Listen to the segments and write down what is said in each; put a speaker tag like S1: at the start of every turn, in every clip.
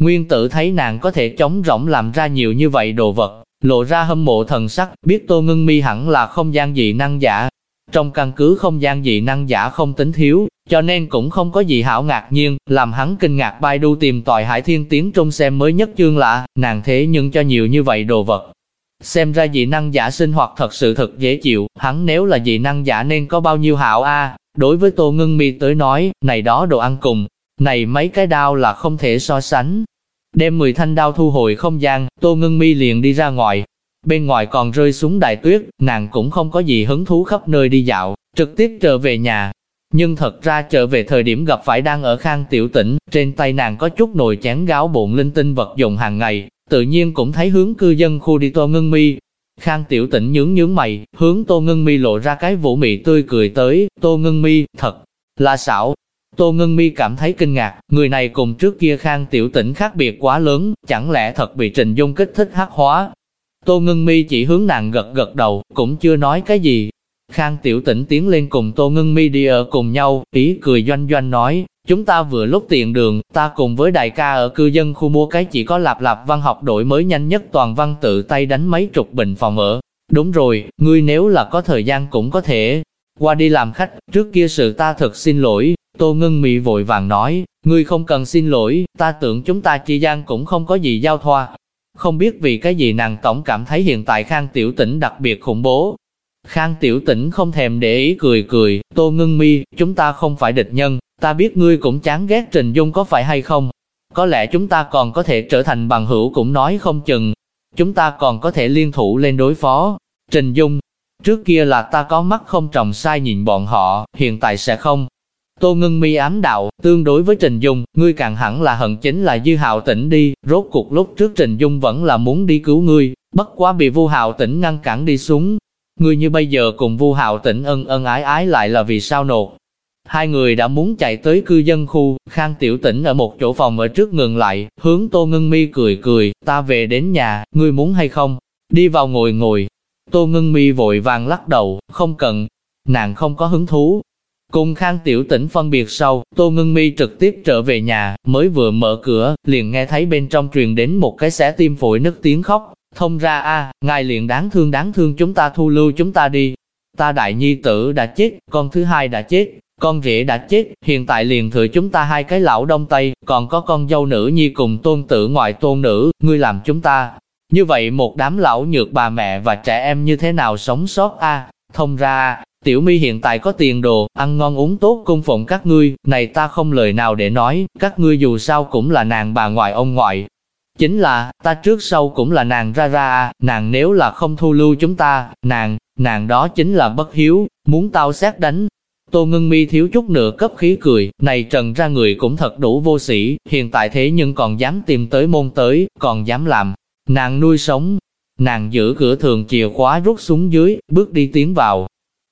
S1: Nguyên tử thấy nàng có thể chống rỗng làm ra nhiều như vậy đồ vật, lộ ra hâm mộ thần sắc, biết Tô Ngân Mi hẳn là không gian dị năng giả. Trong căn cứ không gian dị năng giả không tính thiếu, cho nên cũng không có gì hảo ngạc nhiên, làm hắn kinh ngạc bay đu tìm tòi hải thiên tiến trong xem mới nhất chương lạ, nàng thế nhưng cho nhiều như vậy đồ vật. Xem ra dị năng giả sinh hoạt thật sự thật dễ chịu, hắn nếu là dị năng giả nên có bao nhiêu hảo a đối với Tô Ngân Mi tới nói, này đó đồ ăn cùng, này mấy cái đao là không thể so sánh. Đem 10 thanh đao thu hồi không gian, Tô Ngân Mi liền đi ra ngoài. Bên ngoài còn rơi xuống đại tuyết, nàng cũng không có gì hứng thú khắp nơi đi dạo, trực tiếp trở về nhà. Nhưng thật ra trở về thời điểm gặp phải đang ở khang tiểu tỉnh, trên tay nàng có chút nồi chén gáo bộn linh tinh vật dụng hàng ngày, tự nhiên cũng thấy hướng cư dân khu đi Tô Ngân Mi. Khang tiểu tỉnh nhướng nhướng mày, hướng Tô Ngân Mi lộ ra cái vũ mị tươi cười tới, Tô Ngân Mi, thật là xảo, Tô Ngân Mi cảm thấy kinh ngạc, người này cùng trước kia Khang Tiểu Tĩnh khác biệt quá lớn, chẳng lẽ thật bị Trình Dung kích thích hắc hóa. Tô Ngân Mi chỉ hướng nàng gật gật đầu, cũng chưa nói cái gì. Khang Tiểu Tĩnh tiến lên cùng Tô Ngân Mi đi ở cùng nhau, ý cười doanh doanh nói, chúng ta vừa lúc tiện đường, ta cùng với đại ca ở cư dân khu mua cái chỉ có lạp lạp văn học đổi mới nhanh nhất toàn văn tự tay đánh mấy chục bình phòng ở. Đúng rồi, ngươi nếu là có thời gian cũng có thể qua đi làm khách, trước kia sự ta thật xin lỗi, Tô Ngân Mị vội vàng nói, ngươi không cần xin lỗi, ta tưởng chúng ta chi gian cũng không có gì giao thoa. Không biết vì cái gì nàng tổng cảm thấy hiện tại Khang Tiểu Tĩnh đặc biệt khủng bố. Khang Tiểu Tĩnh không thèm để ý cười cười, Tô Ngân Mi, chúng ta không phải địch nhân, ta biết ngươi cũng chán ghét Trình Dung có phải hay không. Có lẽ chúng ta còn có thể trở thành bằng hữu cũng nói không chừng. Chúng ta còn có thể liên thủ lên đối phó. Trình Dung, trước kia là ta có mắt không trồng sai nhìn bọn họ, hiện tại sẽ không, Tô Ngưng Mi ám đạo, tương đối với Trình Dung, ngươi càng hẳn là hận chính là Dư Hạo Tĩnh đi, rốt cuộc lúc trước Trình Dung vẫn là muốn đi cứu ngươi, bất quá bị Vu Hạo Tĩnh ngăn cản đi xuống. Ngươi như bây giờ cùng Vu Hạo Tĩnh ân ân ái ái lại là vì sao nột? Hai người đã muốn chạy tới cư dân khu, Khang Tiểu Tĩnh ở một chỗ phòng ở trước ngừng lại, hướng Tô Ngân Mi cười cười, ta về đến nhà, ngươi muốn hay không? Đi vào ngồi ngồi. Tô Ngân Mi vội vàng lắc đầu, không cần, nàng không có hứng thú, Cùng Khang Tiểu Tĩnh phân biệt sau, Tô Ngân Mi trực tiếp trở về nhà, mới vừa mở cửa, liền nghe thấy bên trong truyền đến một cái xé tim phổi nức tiếng khóc. Thông ra a, ngài liền đáng thương đáng thương chúng ta thu lưu chúng ta đi. Ta đại nhi tử đã chết, con thứ hai đã chết, con rể đã chết, hiện tại liền thừa chúng ta hai cái lão đông tây, còn có con dâu nữ nhi cùng tôn tử ngoại tôn nữ, ngươi làm chúng ta. Như vậy một đám lão nhược bà mẹ và trẻ em như thế nào sống sót a? Thông ra, Tiểu mi hiện tại có tiền đồ, ăn ngon uống tốt cung phụng các ngươi, này ta không lời nào để nói, các ngươi dù sao cũng là nàng bà ngoại ông ngoại. Chính là, ta trước sau cũng là nàng ra ra, nàng nếu là không thu lưu chúng ta, nàng, nàng đó chính là bất hiếu, muốn tao xét đánh. Tô ngưng mi thiếu chút nữa cấp khí cười, này trần ra người cũng thật đủ vô sĩ, hiện tại thế nhưng còn dám tìm tới môn tới, còn dám làm. Nàng nuôi sống, nàng giữ cửa thường chìa khóa rút xuống dưới, bước đi tiến vào,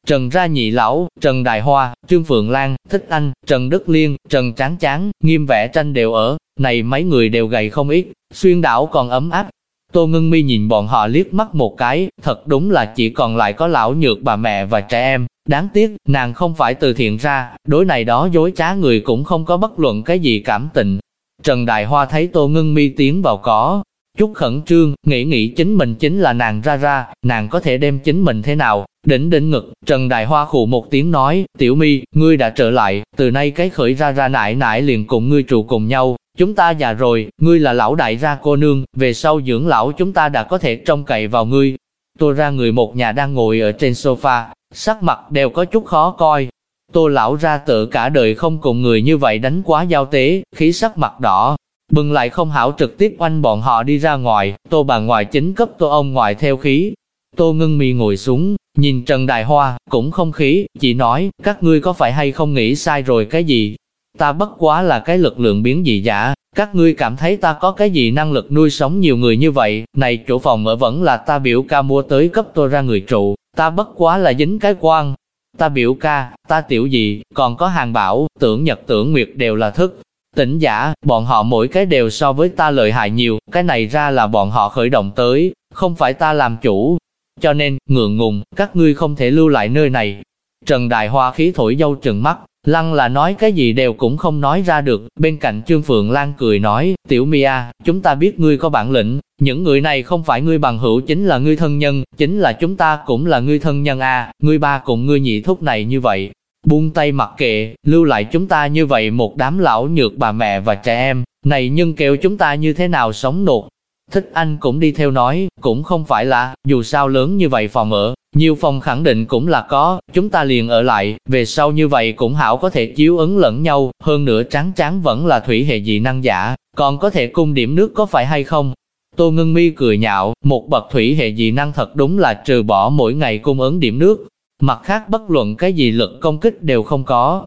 S1: Trần Ra Nhị Lão, Trần Đại Hoa, Trương Phượng Lan, Thích Anh, Trần Đức Liên, Trần Tráng Tráng, Nghiêm Vẽ Tranh đều ở, này mấy người đều gầy không ít, xuyên đảo còn ấm áp. Tô Ngân Mi nhìn bọn họ liếc mắt một cái, thật đúng là chỉ còn lại có lão nhược bà mẹ và trẻ em. Đáng tiếc, nàng không phải từ thiện ra, đối này đó dối trá người cũng không có bất luận cái gì cảm tình. Trần Đại Hoa thấy Tô Ngân Mi tiến vào có, chút khẩn trương, nghĩ nghĩ chính mình chính là nàng ra ra, nàng có thể đem chính mình thế nào, đỉnh đỉnh ngực, Trần Đại Hoa khụ một tiếng nói, tiểu mi, ngươi đã trở lại, từ nay cái khởi ra ra nại nại liền cùng ngươi trụ cùng nhau, chúng ta già rồi, ngươi là lão đại ra cô nương, về sau dưỡng lão chúng ta đã có thể trông cậy vào ngươi. Tôi ra người một nhà đang ngồi ở trên sofa, sắc mặt đều có chút khó coi. Tô lão ra tự cả đời không cùng người như vậy đánh quá giao tế, khí sắc mặt đỏ, Bừng lại không hảo trực tiếp oanh bọn họ đi ra ngoài, tô bà ngoại chính cấp tô ông ngoại theo khí. Tô ngưng mi ngồi xuống, nhìn Trần Đại Hoa, cũng không khí, chỉ nói, các ngươi có phải hay không nghĩ sai rồi cái gì? Ta bất quá là cái lực lượng biến dị giả, các ngươi cảm thấy ta có cái gì năng lực nuôi sống nhiều người như vậy, này chỗ phòng ở vẫn là ta biểu ca mua tới cấp tôi ra người trụ, ta bất quá là dính cái quan. Ta biểu ca, ta tiểu gì, còn có hàng bảo, tưởng nhật tưởng nguyệt đều là thức, Tỉnh giả, bọn họ mỗi cái đều so với ta lợi hại nhiều, cái này ra là bọn họ khởi động tới, không phải ta làm chủ. Cho nên, ngượng ngùng, các ngươi không thể lưu lại nơi này. Trần Đại Hoa khí thổi dâu trừng mắt, Lăng là nói cái gì đều cũng không nói ra được, bên cạnh Trương Phượng Lan cười nói, tiểu Mia, chúng ta biết ngươi có bản lĩnh, những người này không phải ngươi bằng hữu chính là ngươi thân nhân, chính là chúng ta cũng là ngươi thân nhân a, ngươi ba cùng ngươi nhị thúc này như vậy. Buông tay mặc kệ, lưu lại chúng ta như vậy một đám lão nhược bà mẹ và trẻ em, này nhưng kêu chúng ta như thế nào sống nột. Thích anh cũng đi theo nói, cũng không phải là, dù sao lớn như vậy phòng ở, nhiều phòng khẳng định cũng là có, chúng ta liền ở lại, về sau như vậy cũng hảo có thể chiếu ứng lẫn nhau, hơn nữa trắng trắng vẫn là thủy hệ dị năng giả, còn có thể cung điểm nước có phải hay không? Tô Ngân Mi cười nhạo, một bậc thủy hệ dị năng thật đúng là trừ bỏ mỗi ngày cung ứng điểm nước, mặt khác bất luận cái gì lực công kích đều không có.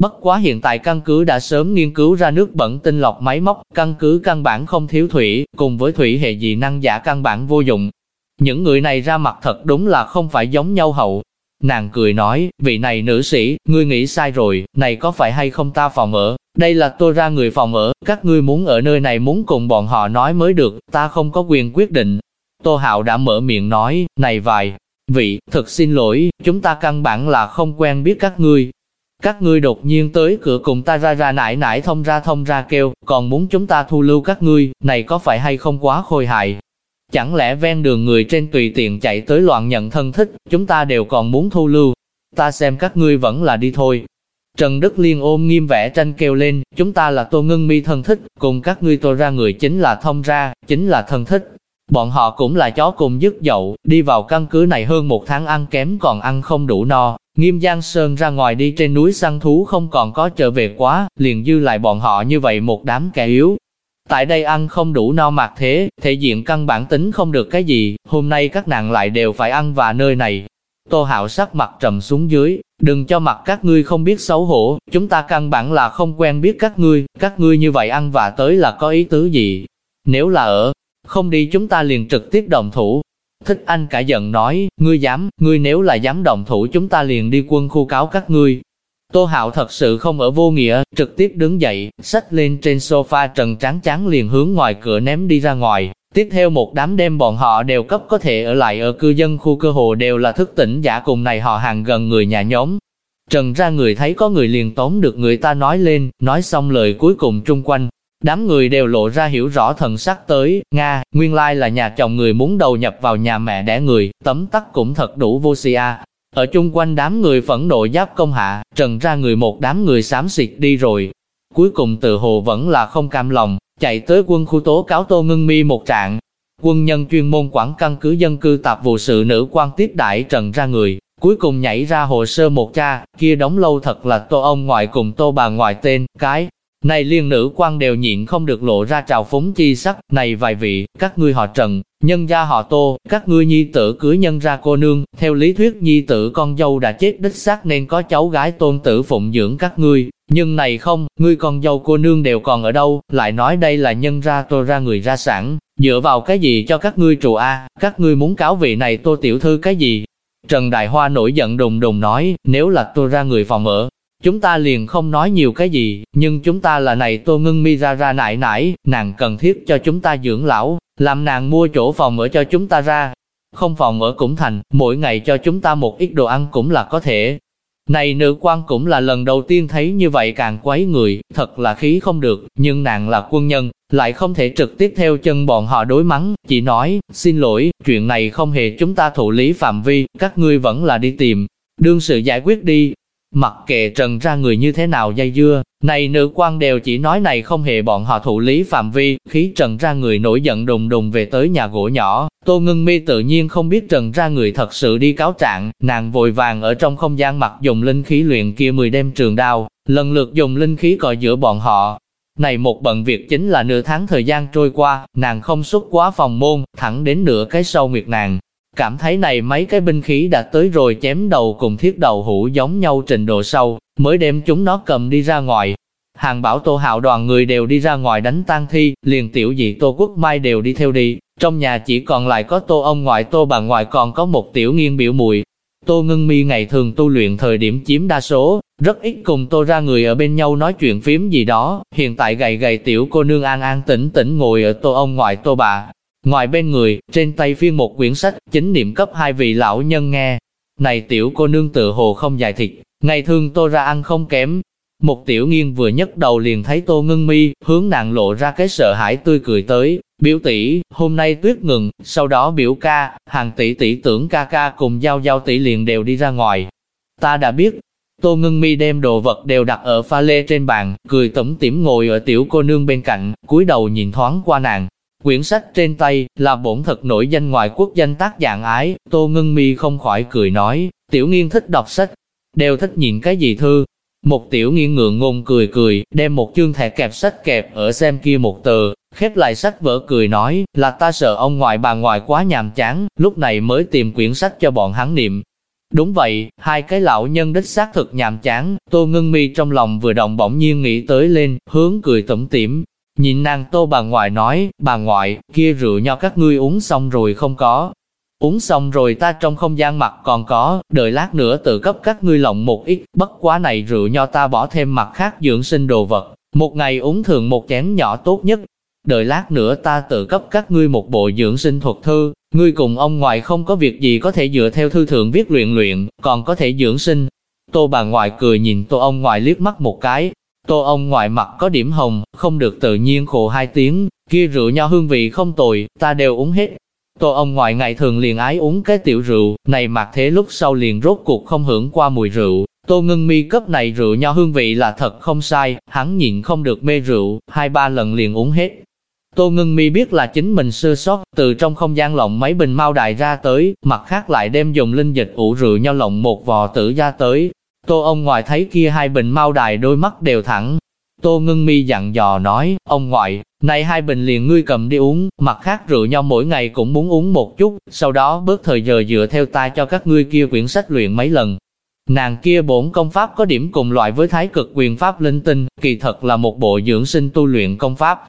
S1: Bất quá hiện tại căn cứ đã sớm nghiên cứu ra nước bẩn tinh lọc máy móc, căn cứ căn bản không thiếu thủy, cùng với thủy hệ dị năng giả căn bản vô dụng, những người này ra mặt thật đúng là không phải giống nhau hậu. Nàng cười nói, vị này nữ sĩ, ngươi nghĩ sai rồi, này có phải hay không ta phòng ở, đây là tôi ra người phòng ở, các ngươi muốn ở nơi này muốn cùng bọn họ nói mới được, ta không có quyền quyết định. Tô Hạo đã mở miệng nói, này vài, vị, thật xin lỗi, chúng ta căn bản là không quen biết các ngươi. Các ngươi đột nhiên tới cửa cùng ta ra ra nải nải thông ra thông ra kêu, còn muốn chúng ta thu lưu các ngươi, này có phải hay không quá khôi hài, Chẳng lẽ ven đường người trên tùy tiện chạy tới loạn nhận thân thích, chúng ta đều còn muốn thu lưu. Ta xem các ngươi vẫn là đi thôi. Trần Đức Liên ôm nghiêm vẻ tranh kêu lên, chúng ta là tô ngưng mi thân thích, cùng các ngươi tô ra người chính là thông ra, chính là thân thích. Bọn họ cũng là chó cùng dứt dậu, đi vào căn cứ này hơn một tháng ăn kém còn ăn không đủ no. Nghiêm Giang Sơn ra ngoài đi trên núi săn thú không còn có trở về quá, liền dư lại bọn họ như vậy một đám kẻ yếu, Tại đây ăn không đủ no mặc thế, thể diện căn bản tính không được cái gì, hôm nay các nàng lại đều phải ăn và nơi này. Tô hạo sắc mặt trầm xuống dưới, đừng cho mặt các ngươi không biết xấu hổ, chúng ta căn bản là không quen biết các ngươi, các ngươi như vậy ăn và tới là có ý tứ gì. Nếu là ở, không đi chúng ta liền trực tiếp đồng thủ. Thích anh cả giận nói, ngươi dám, ngươi nếu là dám đồng thủ chúng ta liền đi quân khu cáo các ngươi, Tô Hạo thật sự không ở vô nghĩa, trực tiếp đứng dậy, xách lên trên sofa trần trắng trắng liền hướng ngoài cửa ném đi ra ngoài. Tiếp theo một đám đêm bọn họ đều cấp có thể ở lại ở cư dân khu cơ hồ đều là thức tỉnh giả cùng này họ hàng gần người nhà nhóm. Trần ra người thấy có người liền tốn được người ta nói lên, nói xong lời cuối cùng trung quanh. Đám người đều lộ ra hiểu rõ thần sắc tới, Nga, nguyên lai là nhà chồng người muốn đầu nhập vào nhà mẹ đẻ người, tấm tắc cũng thật đủ vô si a. Ở chung quanh đám người phẫn nộ giáp công hạ, trần ra người một đám người xám xịt đi rồi. Cuối cùng tự hồ vẫn là không cam lòng, chạy tới quân khu tố cáo Tô ngưng Mi một trạng. Quân nhân chuyên môn quản căn cứ dân cư tạp vụ sự nữ quan tiếp đại trần ra người, cuối cùng nhảy ra hồ sơ một cha, kia đóng lâu thật là tô ông ngoại cùng tô bà ngoại tên, cái. Này liên nữ quan đều nhịn không được lộ ra trào phúng chi sắc, này vài vị, các ngươi họ trần, Nhân gia họ tô, các ngươi nhi tử cưới nhân ra cô nương, theo lý thuyết nhi tử con dâu đã chết đích xác nên có cháu gái tôn tử phụng dưỡng các ngươi, nhưng này không, ngươi con dâu cô nương đều còn ở đâu, lại nói đây là nhân ra tô ra người ra sản, dựa vào cái gì cho các ngươi trụ a? Các ngươi muốn cáo vị này tô tiểu thư cái gì? Trần Đại Hoa nổi giận đùng đùng nói, nếu là tô ra người phòng ở, chúng ta liền không nói nhiều cái gì, nhưng chúng ta là này tô ngưng mi ra ra nại nại nàng cần thiết cho chúng ta dưỡng lão, làm nàng mua chỗ phòng ở cho chúng ta ra. Không phòng ở cũng thành, mỗi ngày cho chúng ta một ít đồ ăn cũng là có thể. Này nữ quan cũng là lần đầu tiên thấy như vậy càng quấy người, thật là khí không được, nhưng nàng là quân nhân, lại không thể trực tiếp theo chân bọn họ đối mắng, chỉ nói, xin lỗi, chuyện này không hề chúng ta thụ lý phạm vi, các ngươi vẫn là đi tìm, đương sự giải quyết đi, Mặc kệ trần ra người như thế nào dây dưa, này nữ quan đều chỉ nói này không hề bọn họ thụ lý phạm vi, khí trần ra người nổi giận đùng đùng về tới nhà gỗ nhỏ. Tô ngưng mi tự nhiên không biết trần ra người thật sự đi cáo trạng, nàng vội vàng ở trong không gian mặt dùng linh khí luyện kia 10 đêm trường đao, lần lượt dùng linh khí cọ giữa bọn họ. Này một bận việc chính là nửa tháng thời gian trôi qua, nàng không xuất quá phòng môn, thẳng đến nửa cái sâu nguyệt nàng, Cảm thấy này mấy cái binh khí đã tới rồi chém đầu cùng thiết đầu hũ giống nhau trình độ sâu, mới đem chúng nó cầm đi ra ngoài. Hàng bảo tô hạo đoàn người đều đi ra ngoài đánh tang thi, liền tiểu dị tô quốc mai đều đi theo đi, trong nhà chỉ còn lại có tô ông ngoại tô bà ngoại còn có một tiểu nghiên biểu mùi. Tô ngưng mi ngày thường tu luyện thời điểm chiếm đa số, rất ít cùng tô ra người ở bên nhau nói chuyện phím gì đó, hiện tại gầy gầy tiểu cô nương an an tĩnh tĩnh ngồi ở tô ông ngoại tô bà, Ngoài bên người, trên tay phiên một quyển sách, chính niệm cấp hai vị lão nhân nghe. Này tiểu cô nương tự hồ không dài thịt, Ngày thường Tô ra ăn không kém. Một tiểu nghiên vừa nhấc đầu liền thấy Tô Ngân Mi, hướng nàng lộ ra cái sợ hãi tươi cười tới, biểu tỷ, hôm nay tuyết ngừng, sau đó biểu ca, hàng tỷ tỷ tưởng ca ca cùng giao giao tỷ liền đều đi ra ngoài. Ta đã biết, Tô Ngân Mi đem đồ vật đều đặt ở pha lê trên bàn, cười tủm tỉm ngồi ở tiểu cô nương bên cạnh, cúi đầu nhìn thoáng qua nàng. Quyển sách trên tay là bổn thật nổi danh ngoại quốc danh tác dạng ái, Tô Ngân Mi không khỏi cười nói, tiểu nghiên thích đọc sách, đều thích nhìn cái gì thư. Một tiểu nghiên ngượng ngùng cười cười, đem một chương thẻ kẹp sách kẹp ở xem kia một tờ, khép lại sách vở cười nói, là ta sợ ông ngoại bà ngoại quá nhàm chán, lúc này mới tìm quyển sách cho bọn hắn niệm. Đúng vậy, hai cái lão nhân đích xác thực nhàm chán, Tô Ngân Mi trong lòng vừa động bỗng nhiên nghĩ tới lên, hướng cười tủm tỉm. Nhìn nàng Tô bà ngoại nói, bà ngoại, kia rượu nho các ngươi uống xong rồi không có. Uống xong rồi ta trong không gian mặt còn có, đợi lát nữa tự cấp các ngươi lộng một ít, bất quá này rượu nho ta bỏ thêm mặt khác dưỡng sinh đồ vật. Một ngày uống thường một chén nhỏ tốt nhất, đợi lát nữa ta tự cấp các ngươi một bộ dưỡng sinh thuật thư, ngươi cùng ông ngoại không có việc gì có thể dựa theo thư thượng viết luyện luyện, còn có thể dưỡng sinh. Tô bà ngoại cười nhìn tô ông ngoại liếc mắt một cái, tô ông ngoại mặt có điểm hồng, không được tự nhiên khổ hai tiếng, kia rượu nho hương vị không tồi, ta đều uống hết. Tô ông ngoại ngày thường liền ái uống cái tiểu rượu, này mặc thế lúc sau liền rốt cuộc không hưởng qua mùi rượu, Tô ngưng mi cấp này rượu nho hương vị là thật không sai, hắn nhịn không được mê rượu, hai ba lần liền uống hết. Tô Ngưng Mi biết là chính mình sơ sót, từ trong không gian lộng mấy bình mau đài ra tới, mặt khác lại đem dùng linh dịch ủ rượu nho lộng một vò tử ra tới. Tô ông ngoại thấy kia hai bình mau đài đôi mắt đều thẳng. Tô Ngân Mi dặn dò nói, ông ngoại, này hai bình liền ngươi cầm đi uống, mặt khác rượu nhau mỗi ngày cũng muốn uống một chút, sau đó bớt thời giờ dựa theo ta cho các ngươi kia quyển sách luyện mấy lần. Nàng kia bổn công pháp có điểm cùng loại với thái cực quyền pháp linh tinh, kỳ thật là một bộ dưỡng sinh tu luyện công pháp,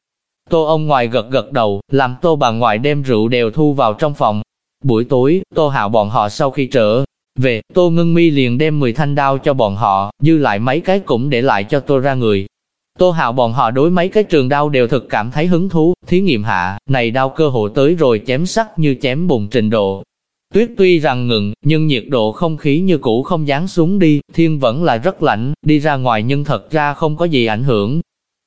S1: Tô ông ngoại gật gật đầu, làm tô bà ngoại đem rượu đều thu vào trong phòng. Buổi tối, tô hạo bọn họ sau khi trở về, tô ngân mi liền đem 10 thanh đao cho bọn họ, dư lại mấy cái cũng để lại cho tô ra người. Tô hạo bọn họ đối mấy cái trường đao đều thực cảm thấy hứng thú, thí nghiệm hạ, này đao cơ hội tới rồi chém sắc như chém bùn trình độ. Tuyết tuy rằng ngừng, nhưng nhiệt độ không khí như cũ không dán xuống đi, thiên vẫn là rất lạnh, đi ra ngoài nhưng thật ra không có gì ảnh hưởng,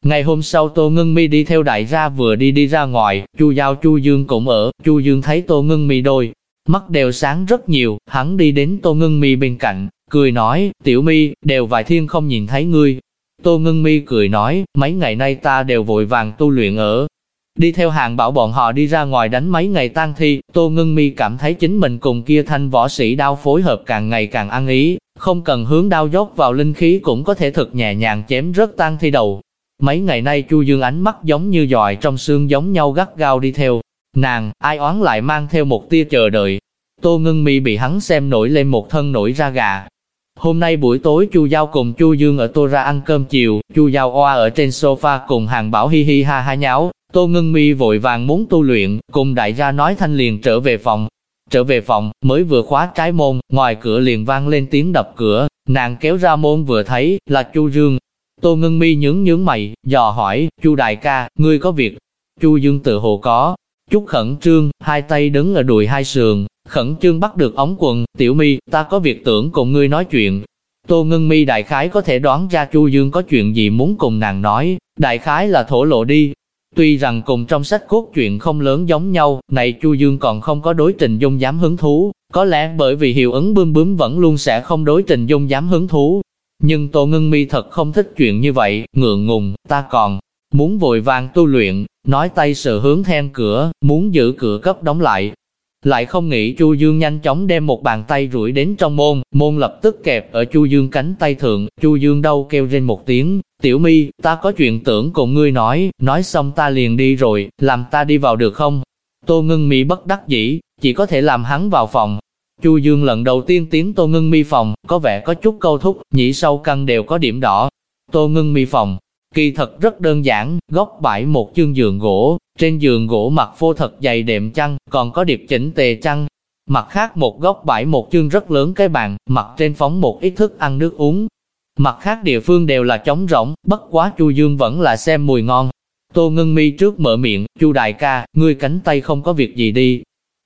S1: Ngày hôm sau Tô Ngân Mi đi theo đại gia vừa đi đi ra ngoài, Chu Giao Chu Dương cũng ở, Chu Dương thấy Tô Ngân Mi đôi, mắt đều sáng rất nhiều, hắn đi đến Tô Ngân Mi bên cạnh, cười nói, tiểu mi, đều vài thiên không nhìn thấy ngươi. Tô Ngân Mi cười nói, mấy ngày nay ta đều vội vàng tu luyện ở. Đi theo hàng bảo bọn họ đi ra ngoài đánh mấy ngày tang thi, Tô Ngân Mi cảm thấy chính mình cùng kia thanh võ sĩ đao phối hợp càng ngày càng ăn ý, không cần hướng đao dốc vào linh khí cũng có thể thực nhẹ nhàng chém rất tang thi đầu, Mấy ngày nay Chu Dương ánh mắt giống như dòi trong xương giống nhau gắt gao đi theo. Nàng, ai oán lại mang theo một tia chờ đợi. Tô Ngân Mi bị hắn xem nổi lên một thân nổi ra gà. Hôm nay buổi tối Chu Giao cùng Chu Dương ở Tô ra ăn cơm chiều, Chu Giao oa ở trên sofa cùng hàng bảo hi hi ha ha nháo. Tô Ngân Mi vội vàng muốn tu luyện, cùng đại gia nói thanh liền trở về phòng. Trở về phòng, mới vừa khóa trái môn, ngoài cửa liền vang lên tiếng đập cửa, nàng kéo ra môn vừa thấy, là Chu Dương, Tô Ngân Mi nhướng nhướng mày, dò hỏi, Chu đại ca, ngươi có việc? Chu Dương tự hồ có, chút khẩn trương, hai tay đứng ở đùi hai sườn, khẩn trương bắt được ống quần, tiểu mi, ta có việc tưởng cùng ngươi nói chuyện. Tô Ngân Mi đại khái có thể đoán ra Chu Dương có chuyện gì muốn cùng nàng nói, đại khái là thổ lộ đi. Tuy rằng cùng trong sách cốt chuyện không lớn giống nhau, này Chu Dương còn không có đối trình dung dám hứng thú, có lẽ bởi vì hiệu ứng bướm bướm vẫn luôn sẽ không đối trình dung dám hứng thú, nhưng Tô Ngân Mi thật không thích chuyện như vậy, ngượng ngùng, ta còn muốn vội vàng tu luyện, nói tay sờ hướng then cửa, muốn giữ cửa cấp đóng lại. Lại không nghĩ Chu Dương nhanh chóng đem một bàn tay rủi đến trong môn, môn lập tức kẹp ở Chu Dương cánh tay thượng, Chu Dương đâu kêu lên một tiếng, "Tiểu Mi, ta có chuyện tưởng cùng ngươi nói." Nói xong ta liền đi rồi, làm ta đi vào được không? Tô Ngân Mi bất đắc dĩ, chỉ có thể làm hắn vào phòng, Chu Dương lần đầu tiên tiến Tô Ngân Mi phòng, có vẻ có chút câu thúc, nhĩ sâu căng đều có điểm đỏ. Tô Ngân Mi phòng, kỳ thật rất đơn giản, góc bãi một chương giường gỗ, trên giường gỗ mặt phô thật dày đệm chăn, còn có điệp chỉnh tề chăn. Mặt khác một góc bãi một chương rất lớn cái bàn, mặt trên phóng một ít thức ăn nước uống. Mặt khác địa phương đều là trống rỗng, bất quá Chu Dương vẫn là xem mùi ngon. Tô Ngân Mi trước mở miệng, Chu đại ca, ngươi cánh tay không có việc gì đi,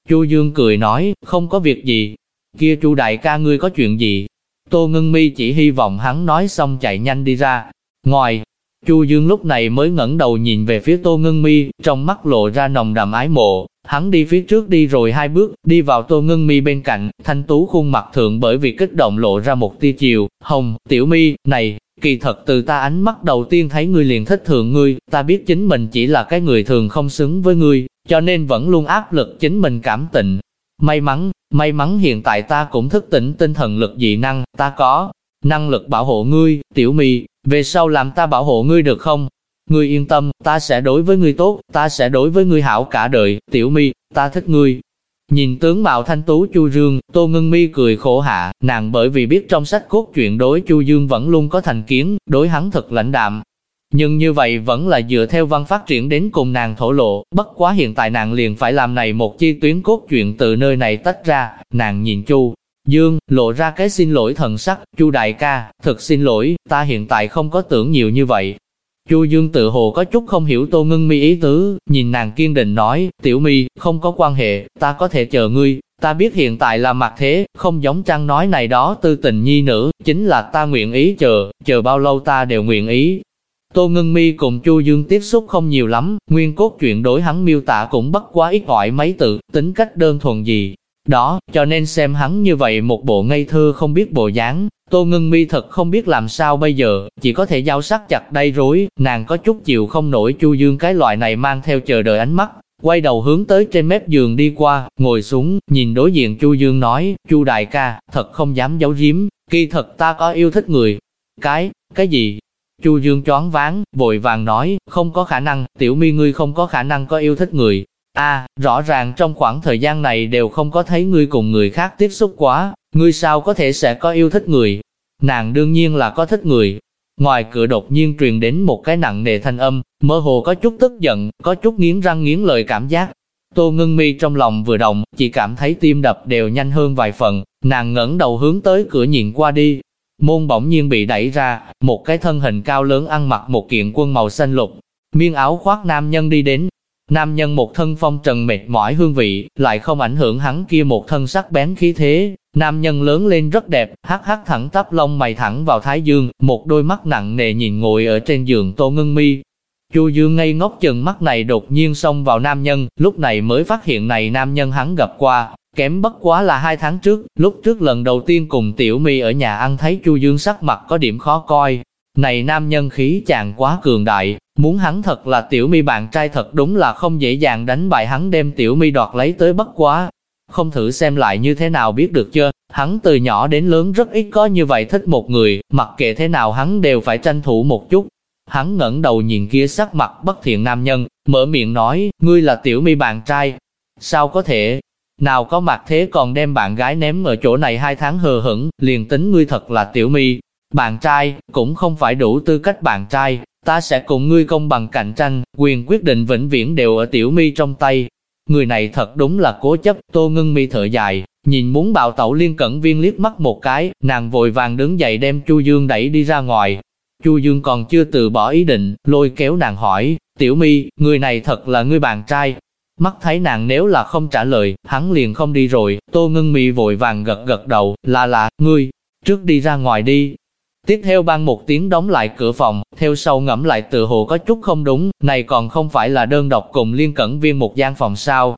S1: Chu Dương cười nói, không có việc gì. Kia Chu đại ca ngươi có chuyện gì? Tô Ngân Mi chỉ hy vọng hắn nói xong chạy nhanh đi ra. Ngoài, Chu Dương lúc này mới ngẩng đầu nhìn về phía Tô Ngân Mi, trong mắt lộ ra nồng đậm ái mộ. Hắn đi phía trước đi rồi hai bước, đi vào Tô Ngân Mi bên cạnh, thanh tú khuôn mặt thượng bởi vì kích động lộ ra một tia chiều. Hồng, Tiểu Mi, này, kỳ thật từ ta ánh mắt đầu tiên thấy ngươi liền thích thượng ngươi, ta biết chính mình chỉ là cái người thường không xứng với ngươi, cho nên vẫn luôn áp lực chính mình cảm tịnh. May mắn, may mắn hiện tại ta cũng thức tỉnh tinh thần lực dị năng, ta có năng lực bảo hộ ngươi, Tiểu Mi, về sau làm ta bảo hộ ngươi được không? Ngươi yên tâm, ta sẽ đối với ngươi tốt, ta sẽ đối với ngươi hảo cả đời, tiểu mi, ta thích ngươi. Nhìn tướng mạo thanh tú Chu Dương, Tô Ngân Mi cười khổ hạ, nàng bởi vì biết trong sách cốt truyện đối Chu Dương vẫn luôn có thành kiến, đối hắn thật lãnh đạm. Nhưng như vậy vẫn là dựa theo văn phát triển đến cùng nàng thổ lộ, bất quá hiện tại nàng liền phải làm này một chi tuyến cốt truyện từ nơi này tách ra, nàng nhìn Chu Dương, lộ ra cái xin lỗi thần sắc, Chu đại ca, thật xin lỗi, ta hiện tại không có tưởng nhiều như vậy. Chu Dương tự hồ có chút không hiểu Tô Ngân Mi ý tứ, nhìn nàng kiên định nói, tiểu mi, không có quan hệ, ta có thể chờ ngươi, ta biết hiện tại là mặt thế, không giống trang nói này đó tư tình nhi nữ, chính là ta nguyện ý chờ, chờ bao lâu ta đều nguyện ý. Tô Ngân Mi cùng Chu Dương tiếp xúc không nhiều lắm, nguyên cốt chuyện đối hắn miêu tả cũng bất quá ít ỏi mấy từ, tính cách đơn thuần gì, đó, cho nên xem hắn như vậy một bộ ngây thơ không biết bộ dáng, Tô Ngân Mi thật không biết làm sao bây giờ, chỉ có thể giao sắc chặt đây rối, nàng có chút chịu không nổi Chu Dương cái loại này mang theo chờ đợi ánh mắt, quay đầu hướng tới trên mép giường đi qua, ngồi xuống, nhìn đối diện Chu Dương nói, Chu đại ca, thật không dám giấu giếm, kỳ thật ta có yêu thích người. Cái, cái gì? Chu Dương choáng váng, vội vàng nói, không có khả năng, tiểu mi ngươi không có khả năng có yêu thích người, a rõ ràng trong khoảng thời gian này đều không có thấy ngươi cùng người khác tiếp xúc quá, ngươi sao có thể sẽ có yêu thích người? Nàng đương nhiên là có thích người. Ngoài cửa đột nhiên truyền đến một cái nặng nề thanh âm, mơ hồ có chút tức giận, có chút nghiến răng nghiến lời cảm giác. Tô ngưng mi trong lòng vừa động, chỉ cảm thấy tim đập đều nhanh hơn vài phần, nàng ngẩng đầu hướng tới cửa nhìn qua đi. Môn bỗng nhiên bị đẩy ra, một cái thân hình cao lớn ăn mặc một kiện quân màu xanh lục, miên áo khoác nam nhân đi đến, Nam nhân một thân phong trần mệt mỏi hương vị, lại không ảnh hưởng hắn kia một thân sắc bén khí thế. Nam nhân lớn lên rất đẹp, hắc hắc thẳng tắp lông mày thẳng vào thái dương, một đôi mắt nặng nề nhìn ngồi ở trên giường tô ngưng mi. Chu Dương ngây ngốc chừng mắt này đột nhiên xông vào nam nhân, lúc này mới phát hiện này nam nhân hắn gặp qua, kém bất quá là hai tháng trước, lúc trước lần đầu tiên cùng Tiểu Mi ở nhà ăn thấy Chu Dương sắc mặt có điểm khó coi, này nam nhân khí chàng quá cường đại, muốn hắn thật là tiểu mi bạn trai thật đúng là không dễ dàng đánh bại hắn đem tiểu mi đoạt lấy tới bất quá. Không thử xem lại như thế nào biết được chưa, hắn từ nhỏ đến lớn rất ít có như vậy thích một người, mặc kệ thế nào hắn đều phải tranh thủ một chút. Hắn ngẩng đầu nhìn kia sắc mặt bất thiện nam nhân, mở miệng nói, ngươi là tiểu mi bạn trai. Sao có thể? Nào có mặt thế còn đem bạn gái ném ở chỗ này hai tháng hờ hững, liền tính ngươi thật là tiểu mi, bạn trai, cũng không phải đủ tư cách bạn trai, ta sẽ cùng ngươi công bằng cạnh tranh, quyền quyết định vĩnh viễn đều ở tiểu mi trong tay. Người này thật đúng là cố chấp, tô ngưng mi thở dài, nhìn muốn bạo tẩu liên cẩn viên liếc mắt một cái, nàng vội vàng đứng dậy đem Chu Dương đẩy đi ra ngoài. Chu Dương còn chưa từ bỏ ý định, lôi kéo nàng hỏi, tiểu mi, người này thật là ngươi bạn trai. Mắt thấy nàng nếu là không trả lời, hắn liền không đi rồi, tô ngưng mi vội vàng gật gật đầu, là là, ngươi, trước đi ra ngoài đi, Tiếp theo ban một tiếng đóng lại cửa phòng, theo sau ngẫm lại tự hồ có chút không đúng, này còn không phải là đơn độc cùng liên cẩn viên một gian phòng sao.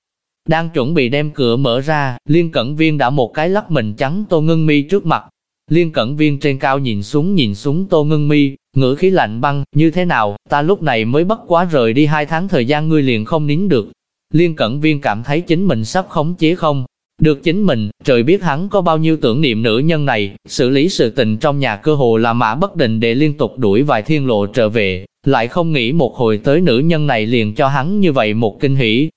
S1: Đang chuẩn bị đem cửa mở ra, liên cẩn viên đã một cái lắc mình trắng tô ngưng mi trước mặt. Liên cẩn viên trên cao nhìn xuống nhìn xuống tô ngưng mi, ngữ khí lạnh băng, như thế nào, ta lúc này mới bất quá rời đi hai tháng thời gian ngươi liền không nín được. Liên cẩn viên cảm thấy chính mình sắp khống chế không, được chính mình, trời biết hắn có bao nhiêu tưởng niệm nữ nhân này, xử lý sự tình trong nhà cơ hồ là mã bất định để liên tục đuổi vài thiên lộ trở về, lại không nghĩ một hồi tới nữ nhân này liền cho hắn như vậy một kinh hỉ.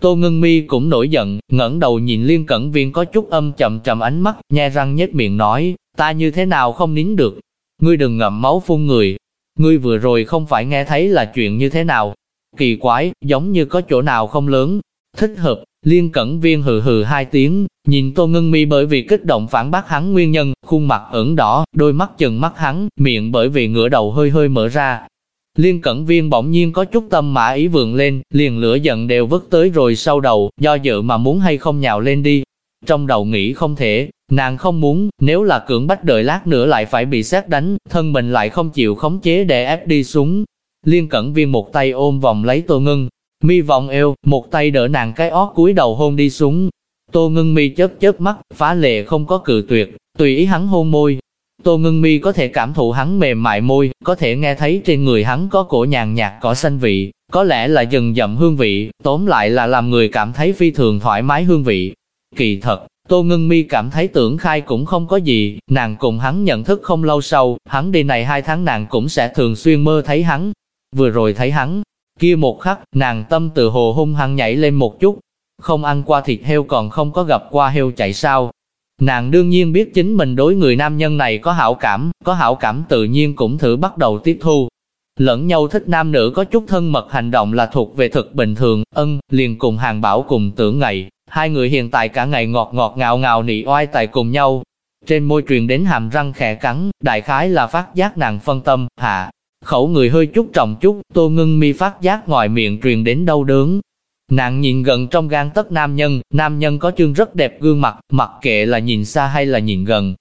S1: Tô Ngân Mi cũng nổi giận, ngẩng đầu nhìn Liên Cẩn Viên có chút âm chậm chậm ánh mắt, nhe răng nhếch miệng nói, ta như thế nào không nín được, ngươi đừng ngậm máu phun người, ngươi vừa rồi không phải nghe thấy là chuyện như thế nào, kỳ quái, giống như có chỗ nào không lớn, thích hợp, Liên cẩn viên hừ hừ hai tiếng, nhìn Tô Ngân Mi bởi vì kích động phản bác hắn nguyên nhân, khuôn mặt ửng đỏ, đôi mắt chừng mắt hắn, miệng bởi vì ngửa đầu hơi hơi mở ra. Liên cẩn viên bỗng nhiên có chút tâm mã ý vượng lên, liền lửa giận đều vứt tới rồi sau đầu, do dự mà muốn hay không nhào lên đi. Trong đầu nghĩ không thể, nàng không muốn, nếu là cưỡng bách đợi lát nữa lại phải bị xét đánh, thân mình lại không chịu khống chế để ép đi xuống. Liên cẩn viên một tay ôm vòng lấy tô ngưng, mi vòng eo, một tay đỡ nàng cái ót cúi đầu hôn đi xuống. Tô ngưng mi chớp chớp mắt, phá lệ không có cự tuyệt, tùy ý hắn hôn môi. Tô ngưng mi có thể cảm thụ hắn mềm mại môi, có thể nghe thấy trên người hắn có cổ nhàn nhạt cỏ xanh vị, có lẽ là dần dậm hương vị, tóm lại là làm người cảm thấy phi thường thoải mái hương vị. Kỳ thật, Tô Ngân Mi cảm thấy tưởng khai cũng không có gì, nàng cùng hắn nhận thức không lâu sau, hắn đi này hai tháng nàng cũng sẽ thường xuyên mơ thấy hắn. Vừa rồi thấy hắn, kia một khắc, nàng tâm từ hồ hung hăng nhảy lên một chút, không ăn qua thịt heo còn không có gặp qua heo chạy sao. Nàng đương nhiên biết chính mình đối người nam nhân này có hảo cảm, có hảo cảm tự nhiên cũng thử bắt đầu tiếp thu, lẫn nhau thích nam nữ có chút thân mật hành động là thuộc về thực bình thường, ân, liền cùng hàng bảo cùng tưởng ngày, hai người hiện tại cả ngày ngọt ngọt ngào ngào nị oai tại cùng nhau. Trên môi truyền đến hàm răng khẽ cắn, đại khái là phát giác nàng phân tâm, hạ, khẩu người hơi chút trọng chút, tô ngưng mi phát giác ngoài miệng truyền đến đau đớn. Nàng nhìn gần trong gan tất nam nhân, nam nhân có chương rất đẹp gương mặt, mặc kệ là nhìn xa hay là nhìn gần,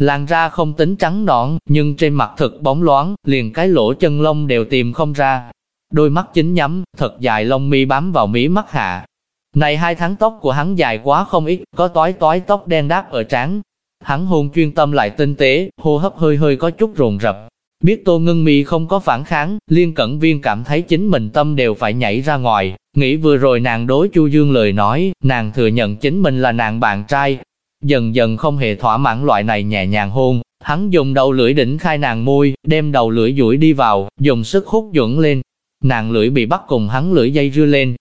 S1: Làn da không tính trắng nõn, nhưng trên mặt thực bóng loáng, liền cái lỗ chân lông đều tìm không ra. Đôi mắt chính nhắm, thật dài lông mi bám vào mí mắt hạ. Này hai tháng tóc của hắn dài quá không ít, có tói tói tóc đen đáp ở trán. Hắn hôn chuyên tâm lại tinh tế, hô hấp hơi hơi có chút rồn rập. Biết Tô Ngân Mi không có phản kháng, Liên Cẩn Viên cảm thấy chính mình tâm đều phải nhảy ra ngoài, nghĩ vừa rồi nàng đối Chu Dương lời nói, nàng thừa nhận chính mình là nàng bạn trai, dần dần không hề thỏa mãn loại này nhẹ nhàng hôn. Hắn dùng đầu lưỡi đỉnh khai nàng môi, đem đầu lưỡi duỗi đi vào, dùng sức hút dẫn lên. Nàng lưỡi bị bắt cùng hắn lưỡi dây rưa lên.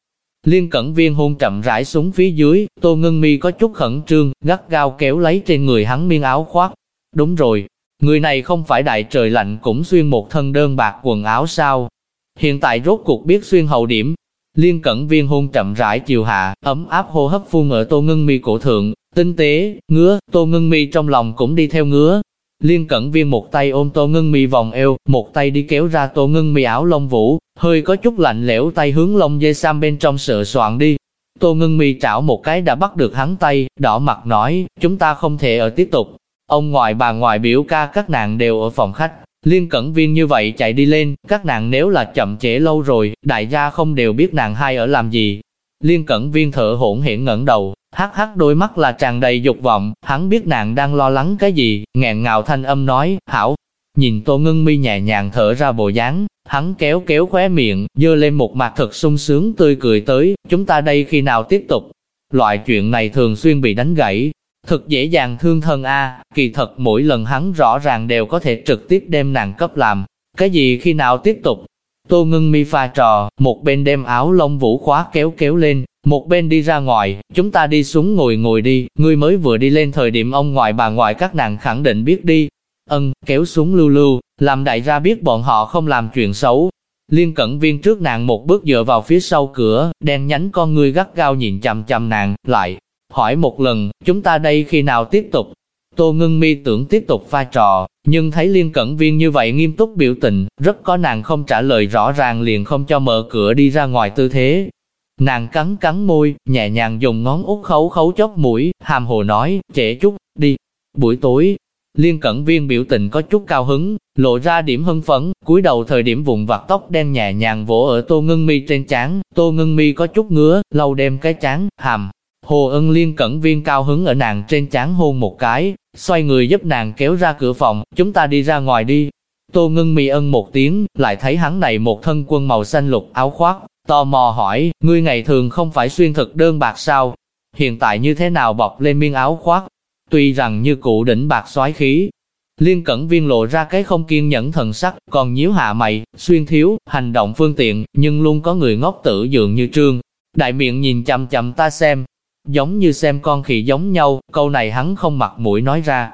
S1: Liên cẩn viên hôn chậm rãi xuống phía dưới, tô Ngân mi có chút khẩn trương, gắt gao kéo lấy trên người hắn miên áo khoác. Đúng rồi, người này không phải đại trời lạnh cũng xuyên một thân đơn bạc quần áo sao. Hiện tại rốt cuộc biết xuyên hậu điểm, Liên cẩn viên hôn chậm rãi chiều hạ, ấm áp hô hấp phun ở tô ngưng mi cổ thượng, tinh tế, ngứa, tô ngưng mi trong lòng cũng đi theo ngứa. Liên cẩn viên một tay ôm tô ngưng mi vòng eo, một tay đi kéo ra tô ngưng mi áo lông vũ, hơi có chút lạnh lẽo tay hướng lông dây sam bên trong sợ soạn đi. Tô ngưng mi trảo một cái đã bắt được hắn tay, đỏ mặt nói, chúng ta không thể ở tiếp tục. Ông ngoại bà ngoại biểu ca các nàng đều ở phòng khách, Liên cẩn viên như vậy chạy đi lên, các nàng nếu là chậm trễ lâu rồi, đại gia không đều biết nàng hai ở làm gì. Liên cẩn viên thở hỗn hển ngẩng đầu, hắc hắc đôi mắt là tràn đầy dục vọng, hắn biết nàng đang lo lắng cái gì, nghẹn ngào thanh âm nói, hảo. Nhìn tô ngưng mi nhẹ nhàng thở ra bộ dáng, hắn kéo kéo khóe miệng, dơ lên một mặt thật sung sướng tươi cười tới, chúng ta đây khi nào tiếp tục. Loại chuyện này thường xuyên bị đánh gãy, Thực dễ dàng thương thân A, kỳ thật mỗi lần hắn rõ ràng đều có thể trực tiếp đem nàng cấp làm. Cái gì khi nào tiếp tục? Tô ngưng mi pha trò, một bên đem áo lông vũ khóa kéo kéo lên, một bên đi ra ngoài, chúng ta đi xuống ngồi ngồi đi, ngươi mới vừa đi lên thời điểm ông ngoại bà ngoại các nàng khẳng định biết đi. Ân, kéo xuống lưu lưu, làm đại gia biết bọn họ không làm chuyện xấu. Liên cẩn viên trước nàng một bước dựa vào phía sau cửa, đen nhánh con ngươi gắt gao nhìn chằm chằm nàng, lại, hỏi một lần, chúng ta đây khi nào tiếp tục? Tô ngưng mi tưởng tiếp tục pha trò, nhưng thấy liên cẩn viên như vậy nghiêm túc biểu tình, rất có nàng không trả lời rõ ràng liền không cho mở cửa đi ra ngoài tư thế. Nàng cắn cắn môi, nhẹ nhàng dùng ngón út khấu khấu chóp mũi, hàm hồ nói, trễ chút, đi. Buổi tối, liên cẩn viên biểu tình có chút cao hứng, lộ ra điểm hưng phấn, cúi đầu thời điểm vùng vặt tóc đen nhẹ nhàng vỗ ở tô ngưng mi trên trán, tô ngưng mi có chút ngứa, lâu đem cái trán, hàm, Hồ ân liên cẩn viên cao hứng ở nàng trên chán hôn một cái, xoay người giúp nàng kéo ra cửa phòng, chúng ta đi ra ngoài đi. Tô ngưng mi ân một tiếng, lại thấy hắn này một thân quân màu xanh lục áo khoác, tò mò hỏi, ngươi ngày thường không phải xuyên thực đơn bạc sao? Hiện tại như thế nào bọc lên miên áo khoác? Tuy rằng như cụ đỉnh bạc xoái khí, Liên cẩn viên lộ ra cái không kiên nhẫn thần sắc, còn nhíu hạ mày, xuyên thiếu, hành động phương tiện, nhưng luôn có người ngốc tử dường như trương. Đại miệng nhìn chằm chằm ta xem, giống như xem con khỉ giống nhau, câu này hắn không mặt mũi nói ra.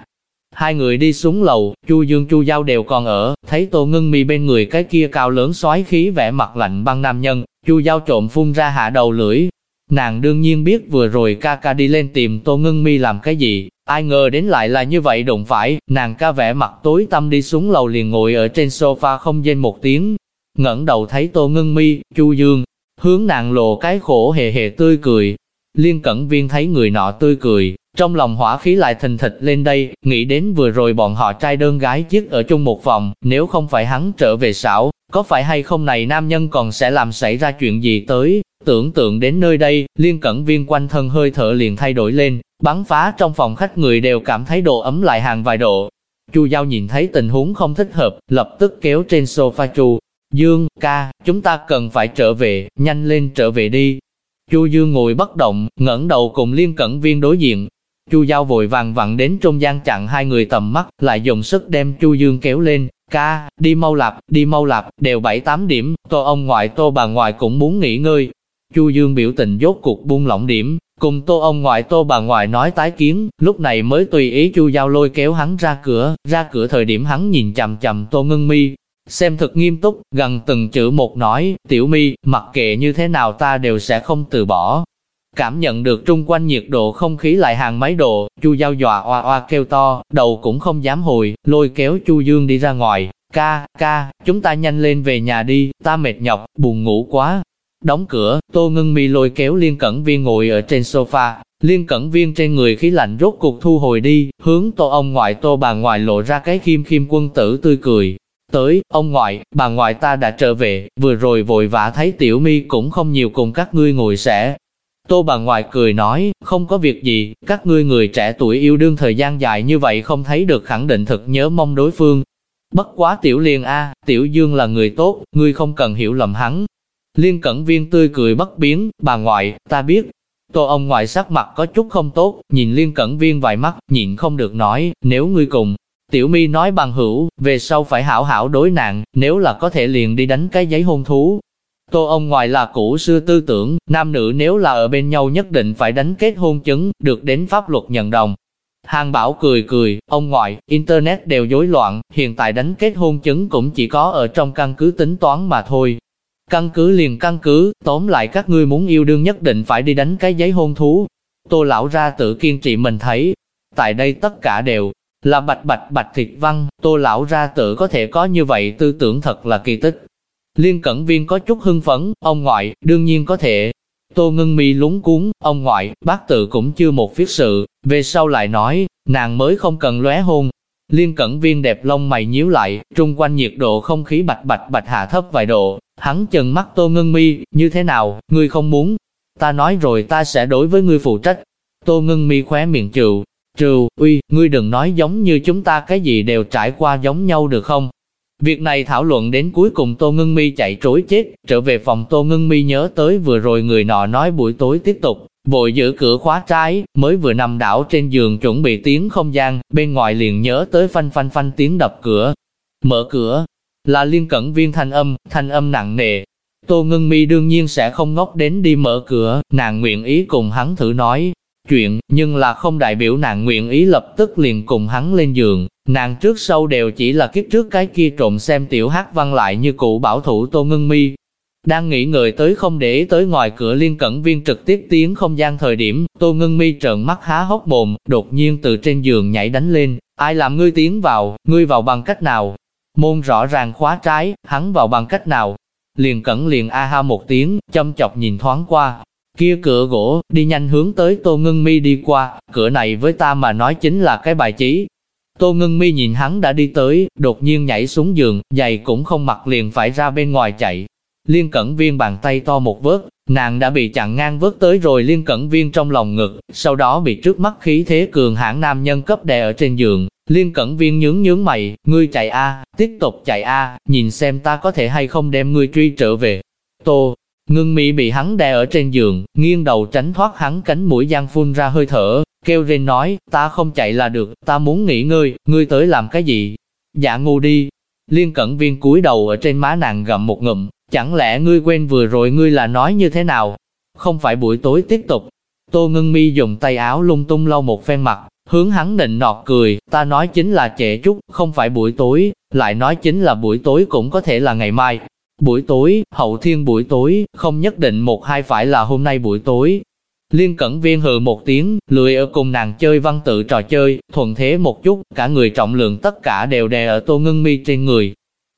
S1: Hai người đi xuống lầu, Chu Dương Chu Giao đều còn ở, thấy Tô Ngân Mi bên người cái kia cao lớn xoáy khí vẻ mặt lạnh băng nam nhân, Chu Giao trộm phun ra hạ đầu lưỡi. Nàng đương nhiên biết vừa rồi ca ca đi lên tìm Tô Ngân Mi làm cái gì, ai ngờ đến lại là như vậy đụng phải, nàng ca vẻ mặt tối tâm đi xuống lầu liền ngồi ở trên sofa không dên một tiếng. ngẩng đầu thấy Tô Ngân Mi, Chu Dương, hướng nàng lộ cái khổ hề hề tươi cười, Liên Cẩn Viên thấy người nọ tươi cười, trong lòng hỏa khí lại thình thịch lên đây, nghĩ đến vừa rồi bọn họ trai đơn gái chiếc ở chung một phòng, nếu không phải hắn trở về xảo, có phải hay không này nam nhân còn sẽ làm xảy ra chuyện gì tới, tưởng tượng đến nơi đây, liên cẩn viên quanh thân hơi thở liền thay đổi lên, bắn phá trong phòng khách người đều cảm thấy độ ấm lại hàng vài độ. Chu Giao nhìn thấy tình huống không thích hợp, lập tức kéo trên sofa Chu. Dương, ca, chúng ta cần phải trở về, nhanh lên trở về đi. Chu Dương ngồi bất động, ngẩng đầu cùng liên cẩn viên đối diện, Chu Giao vội vàng vặn đến trung gian chặn hai người tầm mắt, lại dùng sức đem Chu Dương kéo lên, ca, đi mau lạp, đi mau lạp, đều bảy tám điểm, tô ông ngoại tô bà ngoại cũng muốn nghỉ ngơi. Chu Dương biểu tình dốt cuộc buông lỏng điểm, cùng tô ông ngoại tô bà ngoại nói tái kiến, lúc này mới tùy ý Chu Giao lôi kéo hắn ra cửa, ra cửa thời điểm hắn nhìn chằm chằm tô ngưng mi, xem thật nghiêm túc, gần từng chữ một nói, tiểu mi, mặc kệ như thế nào ta đều sẽ không từ bỏ, Cảm nhận được trung quanh nhiệt độ không khí lại hàng mấy độ, Chu Giao dọa oa oa kêu to, đầu cũng không dám hồi, lôi kéo Chu Dương đi ra ngoài. Ca, ca, chúng ta nhanh lên về nhà đi, ta mệt nhọc, buồn ngủ quá. Đóng cửa, Tô Ngân Mi lôi kéo Liên Cẩn Viên ngồi ở trên sofa, Liên Cẩn Viên trên người khí lạnh rốt cuộc thu hồi đi, hướng Tô ông ngoại Tô bà ngoại lộ ra cái khiêm khiêm quân tử tươi cười. Tới, ông ngoại, bà ngoại ta đã trở về, vừa rồi vội vã thấy Tiểu Mi cũng không nhiều cùng các ngươi ngồi sẽ, Tô bà ngoại cười nói, không có việc gì, các ngươi người trẻ tuổi yêu đương thời gian dài như vậy không thấy được khẳng định thật nhớ mong đối phương. Bất quá tiểu liên a, tiểu dương là người tốt, ngươi không cần hiểu lầm hắn. Liên cẩn viên tươi cười bất biến, bà ngoại, ta biết. Tô ông ngoại sắc mặt có chút không tốt, nhìn liên cẩn viên vài mắt, nhịn không được nói, nếu ngươi cùng. Tiểu mi nói bằng hữu, về sau phải hảo hảo đối nạn, nếu là có thể liền đi đánh cái giấy hôn thú, Tô ông ngoại là cũ xưa tư tưởng, nam nữ nếu là ở bên nhau nhất định phải đánh kết hôn chứng, được đến pháp luật nhận đồng. Hàng Bảo cười cười, ông ngoại, Internet đều rối loạn, hiện tại đánh kết hôn chứng cũng chỉ có ở trong căn cứ tính toán mà thôi. Căn cứ liền căn cứ, tóm lại các ngươi muốn yêu đương nhất định phải đi đánh cái giấy hôn thú. Tô lão ra tự kiên trì mình thấy, tại đây tất cả đều là bạch bạch bạch thịt văn, tô lão ra tự có thể có như vậy tư tưởng thật là kỳ tích. Liên Cẩn Viên có chút hưng phấn, ông ngoại, đương nhiên có thể. Tô Ngân Mi lúng cuốn, ông ngoại, bác tự cũng chưa một viết sự, về sau lại nói, nàng mới không cần lóe hôn. Liên Cẩn Viên đẹp lông mày nhíu lại, trung quanh nhiệt độ không khí bạch bạch bạch hạ thấp vài độ, hắn chừng mắt Tô Ngân Mi, như thế nào, ngươi không muốn? Ta nói rồi ta sẽ đối với ngươi phụ trách. Tô Ngân Mi khóe miệng chịu trừ, uy, ngươi đừng nói giống như chúng ta cái gì đều trải qua giống nhau được không? Việc này thảo luận đến cuối cùng Tô Ngân Mi chạy trối chết, trở về phòng Tô Ngân Mi nhớ tới vừa rồi người nọ nói buổi tối tiếp tục, vội giữ cửa khóa trái, mới vừa nằm đảo trên giường chuẩn bị tiếng không gian, bên ngoài liền nhớ tới phanh phanh phanh tiếng đập cửa. Mở cửa, là liên cẩn viên thanh âm, thanh âm nặng nề. Tô Ngân Mi đương nhiên sẽ không ngốc đến đi mở cửa, nàng nguyện ý cùng hắn thử nói, chuyện, nhưng là không đại biểu nàng nguyện ý lập tức liền cùng hắn lên giường, nàng trước sau đều chỉ là kiếp trước cái kia trộm xem tiểu hát văn lại như cụ bảo thủ tô ngưng mi. Đang nghĩ người tới không để ý tới ngoài cửa liên cẩn viên trực tiếp tiến không gian thời điểm, tô ngưng mi trợn mắt há hốc mồm, đột nhiên từ trên giường nhảy đánh lên, ai làm ngươi tiến vào, ngươi vào bằng cách nào? Môn rõ ràng khóa trái, hắn vào bằng cách nào? Liền cẩn liền a ha một tiếng, châm chọc nhìn thoáng qua, Kia cửa gỗ, đi nhanh hướng tới Tô Ngân Mi đi qua, cửa này với ta mà nói chính là cái bài trí. Tô Ngân Mi nhìn hắn đã đi tới, đột nhiên nhảy xuống giường, giày cũng không mặc liền phải ra bên ngoài chạy. Liên cẩn viên bàn tay to một vớt, nàng đã bị chặn ngang vớt tới rồi liên cẩn viên trong lòng ngực, sau đó bị trước mắt khí thế cường hãn nam nhân cấp đè ở trên giường. Liên cẩn viên nhướng nhướng mày, ngươi chạy a, tiếp tục chạy a, nhìn xem ta có thể hay không đem ngươi truy trở về. Tô, Ngưng mỹ bị hắn đè ở trên giường, nghiêng đầu tránh thoát hắn cánh mũi giang phun ra hơi thở, kêu rên nói, ta không chạy là được, ta muốn nghỉ ngơi, ngươi tới làm cái gì? Dạ ngu đi. Liên cẩn viên cúi đầu ở trên má nàng gầm một ngụm, chẳng lẽ ngươi quên vừa rồi ngươi là nói như thế nào? Không phải buổi tối tiếp tục. Tô ngưng mi dùng tay áo lung tung lau một phen mặt, hướng hắn định nọt cười, ta nói chính là trễ chút, không phải buổi tối, lại nói chính là buổi tối cũng có thể là ngày mai, Buổi tối, hậu thiên buổi tối, không nhất định một hai phải là hôm nay buổi tối. Liên cẩn viên hừ một tiếng, lười ở cùng nàng chơi văn tự trò chơi, thuận thế một chút, cả người trọng lượng tất cả đều đè ở tô ngưng mi trên người.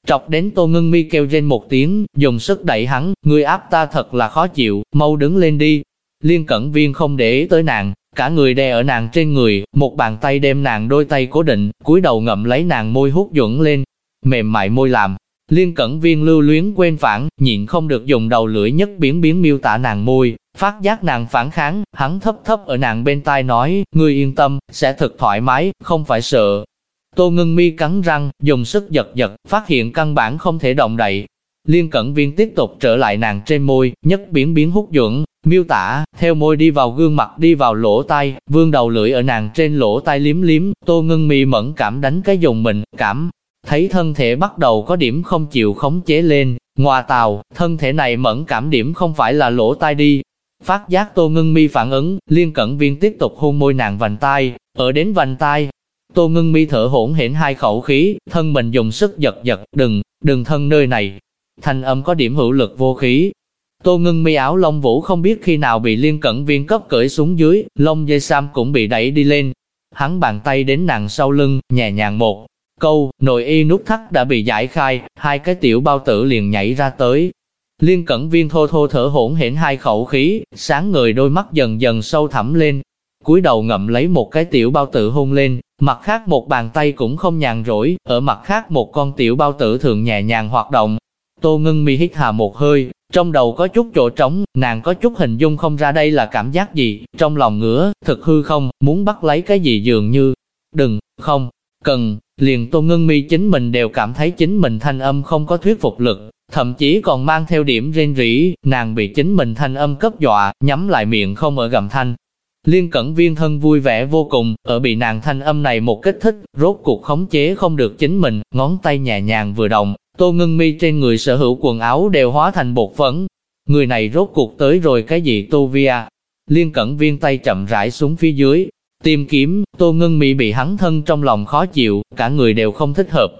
S1: Trọc đến tô ngưng mi kêu rên một tiếng, dùng sức đẩy hắn, người áp ta thật là khó chịu, mau đứng lên đi. Liên cẩn viên không để ý tới nàng, cả người đè ở nàng trên người, một bàn tay đem nàng đôi tay cố định, cúi đầu ngậm lấy nàng môi hút dưỡng lên, mềm mại môi làm. Liên cẩn viên lưu luyến quên phản, nhịn không được dùng đầu lưỡi nhất biến biến miêu tả nàng môi, phát giác nàng phản kháng, hắn thấp thấp ở nàng bên tai nói, ngươi yên tâm, sẽ thật thoải mái, không phải sợ. Tô ngưng mi cắn răng, dùng sức giật giật, phát hiện căn bản không thể động đậy. Liên cẩn viên tiếp tục trở lại nàng trên môi, nhất biến biến hút dưỡng, miêu tả, theo môi đi vào gương mặt đi vào lỗ tai, vương đầu lưỡi ở nàng trên lỗ tai liếm liếm, tô ngưng mi mẫn cảm đánh cái dùng mình, cảm, thấy thân thể bắt đầu có điểm không chịu khống chế lên, ngoà tàu, thân thể này mẫn cảm điểm không phải là lỗ tai đi. Phát giác tô ngưng mi phản ứng, liên cẩn viên tiếp tục hôn môi nàng vành tai, ở đến vành tai. Tô ngưng mi thở hỗn hển hai khẩu khí, thân mình dùng sức giật giật, đừng, đừng thân nơi này. Thanh âm có điểm hữu lực vô khí, Tô ngưng mi áo lông vũ không biết khi nào bị liên cẩn viên cấp cởi xuống dưới, lông dây sam cũng bị đẩy đi lên. Hắn bàn tay đến nàng sau lưng, nhẹ nhàng một câu, nội y nút thắt đã bị giải khai, hai cái tiểu bao tử liền nhảy ra tới. Liên cẩn viên thô thô thở hỗn hển hai khẩu khí, sáng người đôi mắt dần dần sâu thẳm lên. cúi đầu ngậm lấy một cái tiểu bao tử hôn lên, mặt khác một bàn tay cũng không nhàn rỗi, ở mặt khác một con tiểu bao tử thường nhẹ nhàng hoạt động. Tô ngưng mi hít hà một hơi, trong đầu có chút chỗ trống, nàng có chút hình dung không ra đây là cảm giác gì, trong lòng ngứa, thực hư không, muốn bắt lấy cái gì dường như, đừng, không, cần, liền Tô Ngân Mi chính mình đều cảm thấy chính mình thanh âm không có thuyết phục lực, thậm chí còn mang theo điểm rên rỉ, nàng bị chính mình thanh âm cấp dọa, nhắm lại miệng không ở gầm thanh. Liên cẩn viên thân vui vẻ vô cùng, ở bị nàng thanh âm này một kích thích, rốt cuộc khống chế không được chính mình, ngón tay nhẹ nhàng vừa động, Tô ngân mi trên người sở hữu quần áo đều hóa thành bột phấn. Người này rốt cuộc tới rồi cái gì Tô Via? À? Liên cẩn viên tay chậm rãi xuống phía dưới, tìm kiếm, Tô ngưng mi bị hắn thân trong lòng khó chịu, cả người đều không thích hợp.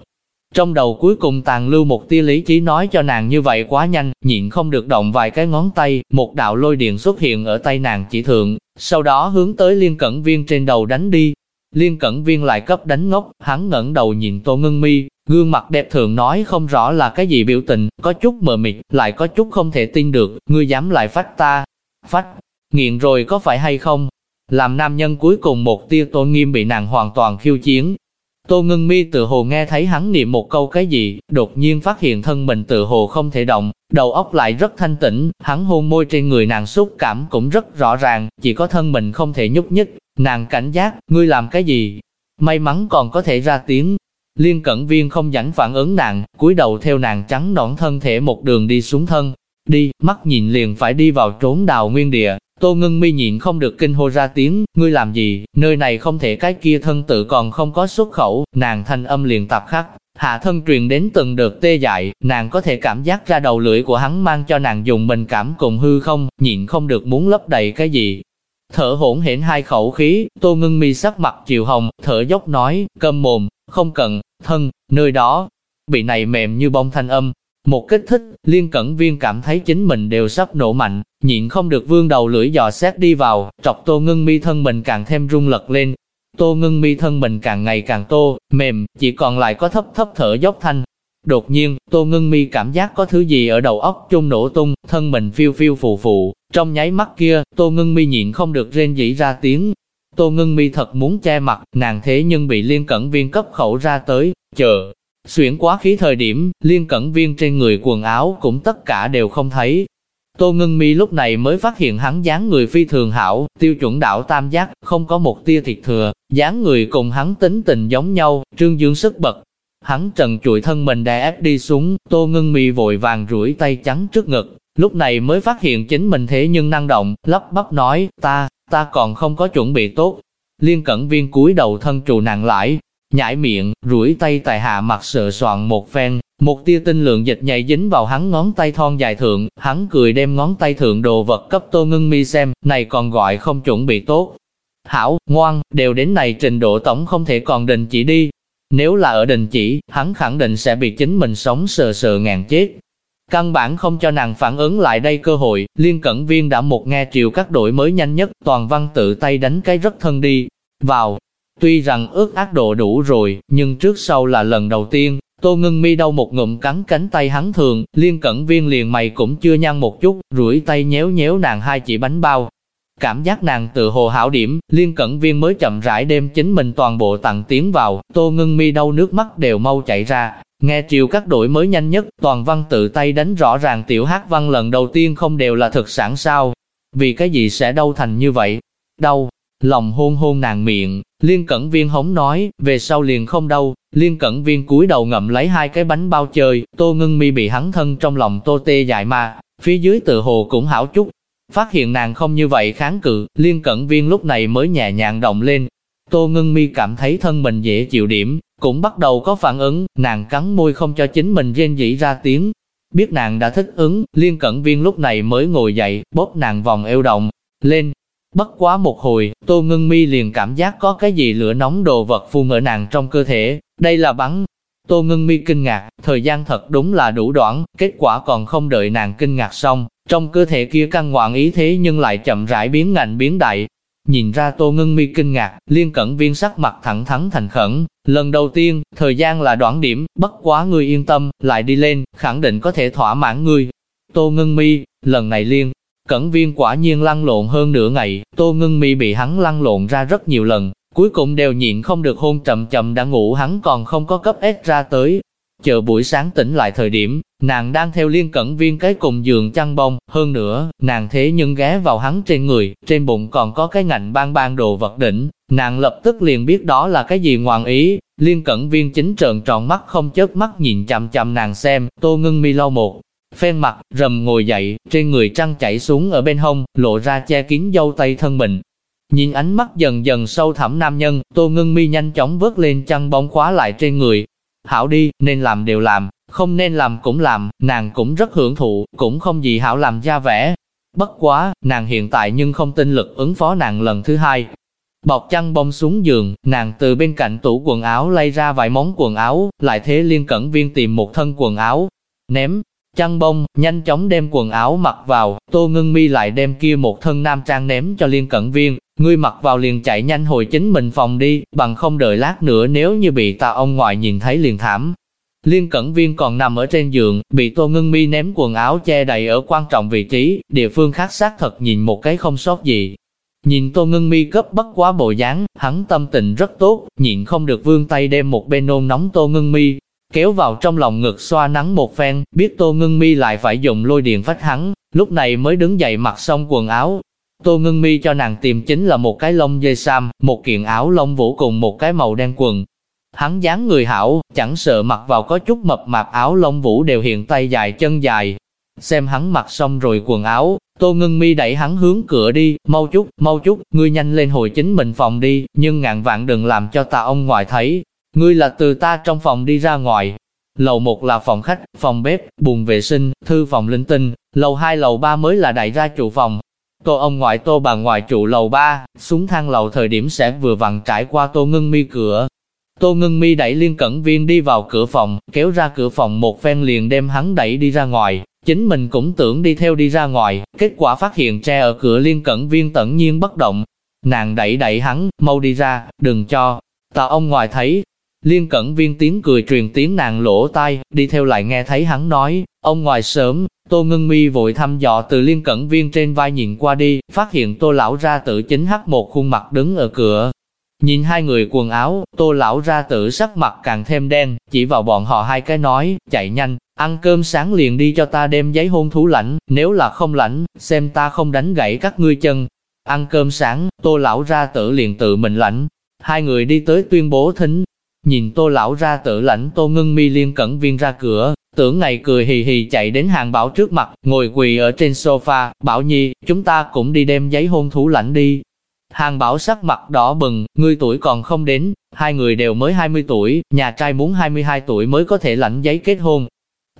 S1: Trong đầu cuối cùng tàn lưu một tia lý trí nói cho nàng như vậy quá nhanh, nhịn không được động vài cái ngón tay, một đạo lôi điện xuất hiện ở tay nàng chỉ thượng, sau đó hướng tới liên cẩn viên trên đầu đánh đi. Liên cẩn viên lại cấp đánh ngốc, hắn ngẩng đầu nhìn tô ngưng mi, Gương mặt đẹp thường nói không rõ là cái gì biểu tình, có chút mờ mịt, lại có chút không thể tin được, ngươi dám lại phách ta. Phách, nghiện rồi có phải hay không? Làm nam nhân cuối cùng một tia tôn nghiêm bị nàng hoàn toàn khiêu chiến. Tô ngưng mi tự hồ nghe thấy hắn niệm một câu cái gì, đột nhiên phát hiện thân mình tự hồ không thể động, đầu óc lại rất thanh tĩnh, hắn hôn môi trên người nàng xúc cảm cũng rất rõ ràng, chỉ có thân mình không thể nhúc nhích, nàng cảnh giác, ngươi làm cái gì? May mắn còn có thể ra tiếng, Liên cẩn viên không dãnh phản ứng nàng, cúi đầu theo nàng trắng nõn thân thể một đường đi xuống thân. Đi, mắt nhìn liền phải đi vào trốn đào nguyên địa. Tô ngưng mi nhịn không được kinh hô ra tiếng, ngươi làm gì, nơi này không thể cái kia thân tự còn không có xuất khẩu, nàng thanh âm liền tạp khắc. Hạ thân truyền đến từng đợt tê dại, nàng có thể cảm giác ra đầu lưỡi của hắn mang cho nàng dùng mình cảm cùng hư không, nhịn không được muốn lấp đầy cái gì. Thở hỗn hển hai khẩu khí, tô ngưng mi sắc mặt chiều hồng, thở dốc nói, câm mồm, không cần, thân, nơi đó, bị này mềm như bông thanh âm. Một kích thích, liên cẩn viên cảm thấy chính mình đều sắp nổ mạnh, nhịn không được vương đầu lưỡi dò xét đi vào, trọc tô ngưng mi thân mình càng thêm rung lật lên. Tô ngưng mi thân mình càng ngày càng tô, mềm, chỉ còn lại có thấp thấp thở dốc thanh. Đột nhiên, tô ngưng mi cảm giác có thứ gì ở đầu óc chung nổ tung, thân mình phiêu phiêu phù phù, trong nháy mắt kia, tô ngưng mi nhịn không được rên dĩ ra tiếng, Tô ngưng mi thật muốn che mặt, nàng thế nhưng bị liên cẩn viên cấp khẩu ra tới, chờ. Xuyển quá khí thời điểm, liên cẩn viên trên người quần áo cũng tất cả đều không thấy. Tô ngưng mi lúc này mới phát hiện hắn dáng người phi thường hảo, tiêu chuẩn đạo tam giác, không có một tia thịt thừa, dáng người cùng hắn tính tình giống nhau, trương dương sức bật. Hắn trần trụi thân mình đè ép đi xuống, tô ngưng mi vội vàng rủi tay trắng trước ngực, lúc này mới phát hiện chính mình thế nhưng năng động, lắp bắp nói, ta, ta còn không có chuẩn bị tốt. Liên cẩn viên cúi đầu thân trụ nàng lại, nhảy miệng, rủi tay tại hạ mặt sợ soạn một phen, một tia tinh lượng dịch nhảy dính vào hắn ngón tay thon dài thượng, hắn cười đem ngón tay thượng đồ vật cấp tô ngưng mi xem, này còn gọi không chuẩn bị tốt. Hảo, ngoan, đều đến này trình độ tổng không thể còn đình chỉ đi. Nếu là ở đình chỉ, hắn khẳng định sẽ bị chính mình sống sờ sờ ngàn chết. Căn bản không cho nàng phản ứng lại đây cơ hội, liên cẩn viên đã một nghe triều các đội mới nhanh nhất, toàn văn tự tay đánh cái rất thân đi, vào. Tuy rằng ước ác độ đủ rồi, nhưng trước sau là lần đầu tiên, tô ngưng mi đau một ngụm cắn cánh tay hắn thường, liên cẩn viên liền mày cũng chưa nhăn một chút, rủi tay nhéo nhéo nàng hai chỉ bánh bao. Cảm giác nàng tự hồ hảo điểm, liên cẩn viên mới chậm rãi đem chính mình toàn bộ tặng tiến vào, tô ngưng mi đau nước mắt đều mau chảy ra. Nghe triều các đội mới nhanh nhất, toàn văn tự tay đánh rõ ràng tiểu hát văn lần đầu tiên không đều là thực sản sao. Vì cái gì sẽ đau thành như vậy? Đau, lòng hôn hôn nàng miệng, liên cẩn viên hống nói, về sau liền không đau, liên cẩn viên cúi đầu ngậm lấy hai cái bánh bao chơi, tô ngưng mi bị hắn thân trong lòng tô tê dại mà, phía dưới tự hồ cũng hảo chút, Phát hiện nàng không như vậy kháng cự, liên cẩn viên lúc này mới nhẹ nhàng động lên. Tô ngưng mi cảm thấy thân mình dễ chịu điểm, cũng bắt đầu có phản ứng, nàng cắn môi không cho chính mình rên dĩ ra tiếng. Biết nàng đã thích ứng, liên cẩn viên lúc này mới ngồi dậy, bóp nàng vòng eo động, lên. Bất quá một hồi, tô ngân mi liền cảm giác có cái gì lửa nóng đồ vật phun ở nàng trong cơ thể, đây là bắn. Tô ngân mi kinh ngạc, thời gian thật đúng là đủ đoạn, kết quả còn không đợi nàng kinh ngạc xong, trong cơ thể kia căn ngoạn ý thế nhưng lại chậm rãi biến ngành biến đại. Nhìn ra Tô Ngân Mi kinh ngạc, liên cẩn viên sắc mặt thẳng thắn thành khẩn. Lần đầu tiên, thời gian là đoạn điểm, bất quá ngươi yên tâm, lại đi lên, khẳng định có thể thỏa mãn ngươi. Tô Ngân Mi, lần này liên, cẩn viên quả nhiên lăn lộn hơn nửa ngày, Tô Ngân Mi bị hắn lăn lộn ra rất nhiều lần, cuối cùng đều nhịn không được hôn chậm chậm đã ngủ hắn còn không có cấp ép ra tới, Chờ buổi sáng tỉnh lại thời điểm, nàng đang theo liên cẩn viên cái cùng giường chăn bông, hơn nữa, nàng thế nhưng ghé vào hắn trên người, trên bụng còn có cái ngạnh ban ban đồ vật đỉnh, nàng lập tức liền biết đó là cái gì ngoạn ý, liên cẩn viên chính trợn tròn mắt không chớp mắt nhìn chằm chằm nàng xem, tô ngưng mi lau một, phen mặt, rầm ngồi dậy, trên người trăng chảy xuống ở bên hông, lộ ra che kín dâu tay thân mình. Nhìn ánh mắt dần dần sâu thẳm nam nhân, tô ngưng mi nhanh chóng vớt lên chăn bông khóa lại trên người, Hảo đi, nên làm đều làm, không nên làm cũng làm, nàng cũng rất hưởng thụ, cũng không gì hảo làm ra vẻ. Bất quá, nàng hiện tại nhưng không tin lực ứng phó nàng lần thứ hai. Bọc chăn bông xuống giường, nàng từ bên cạnh tủ quần áo lay ra vài món quần áo, lại thế liên cẩn viên tìm một thân quần áo, ném, chăn bông, nhanh chóng đem quần áo mặc vào, tô ngưng mi lại đem kia một thân nam trang ném cho liên cận viên, ngươi mặc vào liền chạy nhanh hồi chính mình phòng đi, bằng không đợi lát nữa nếu như bị ta ông ngoại nhìn thấy liền thảm. Liên cẩn viên còn nằm ở trên giường, bị tô ngưng mi ném quần áo che đầy ở quan trọng vị trí, địa phương khác xác thật nhìn một cái không sót gì. Nhìn tô ngưng mi cấp bất quá bộ dáng, hắn tâm tình rất tốt, nhịn không được vương tay đem một bên nôn nóng tô ngưng mi, kéo vào trong lòng ngực xoa nắng một phen, biết tô ngưng mi lại phải dùng lôi điện phách hắn, lúc này mới đứng dậy mặc xong quần áo, Tô Ngân Mi cho nàng tìm chính là một cái lông dây sam, một kiện áo lông vũ cùng một cái màu đen quần. Hắn dáng người hảo, chẳng sợ mặc vào có chút mập mạp áo lông vũ đều hiện tay dài chân dài. Xem hắn mặc xong rồi quần áo, Tô Ngân Mi đẩy hắn hướng cửa đi, mau chút, mau chút, ngươi nhanh lên hồi chính mình phòng đi, nhưng ngàn vạn đừng làm cho ta ông ngoại thấy. Ngươi là từ ta trong phòng đi ra ngoài. Lầu một là phòng khách, phòng bếp, buồng vệ sinh, thư phòng linh tinh, lầu hai lầu ba mới là đại gia trụ phòng, Tô ông ngoại tô bà ngoại trụ lầu ba, xuống thang lầu thời điểm sẽ vừa vặn trải qua tô ngưng mi cửa. Tô ngưng mi đẩy liên cẩn viên đi vào cửa phòng, kéo ra cửa phòng một phen liền đem hắn đẩy đi ra ngoài. Chính mình cũng tưởng đi theo đi ra ngoài, kết quả phát hiện tre ở cửa liên cẩn viên tẩn nhiên bất động. Nàng đẩy đẩy hắn, mau đi ra, đừng cho. Tà ông ngoại thấy, Liên cẩn viên tiếng cười truyền tiếng nàng lỗ tai, đi theo lại nghe thấy hắn nói, ông ngoài sớm, Tô Ngân Mi vội thăm dò từ liên cẩn viên trên vai nhìn qua đi, phát hiện Tô Lão ra tự chính hắc một khuôn mặt đứng ở cửa. Nhìn hai người quần áo, Tô Lão ra tử sắc mặt càng thêm đen, chỉ vào bọn họ hai cái nói, chạy nhanh, ăn cơm sáng liền đi cho ta đem giấy hôn thú lãnh, nếu là không lãnh, xem ta không đánh gãy các ngươi chân. Ăn cơm sáng, Tô Lão ra tử liền tự mình lãnh. Hai người đi tới tuyên bố thính, Nhìn tô lão ra tự lãnh tô ngưng mi liên cẩn viên ra cửa, tưởng ngày cười hì hì chạy đến hàng bảo trước mặt, ngồi quỳ ở trên sofa, bảo nhi, chúng ta cũng đi đem giấy hôn thú lãnh đi. Hàng bảo sắc mặt đỏ bừng, ngươi tuổi còn không đến, hai người đều mới 20 tuổi, nhà trai muốn 22 tuổi mới có thể lãnh giấy kết hôn.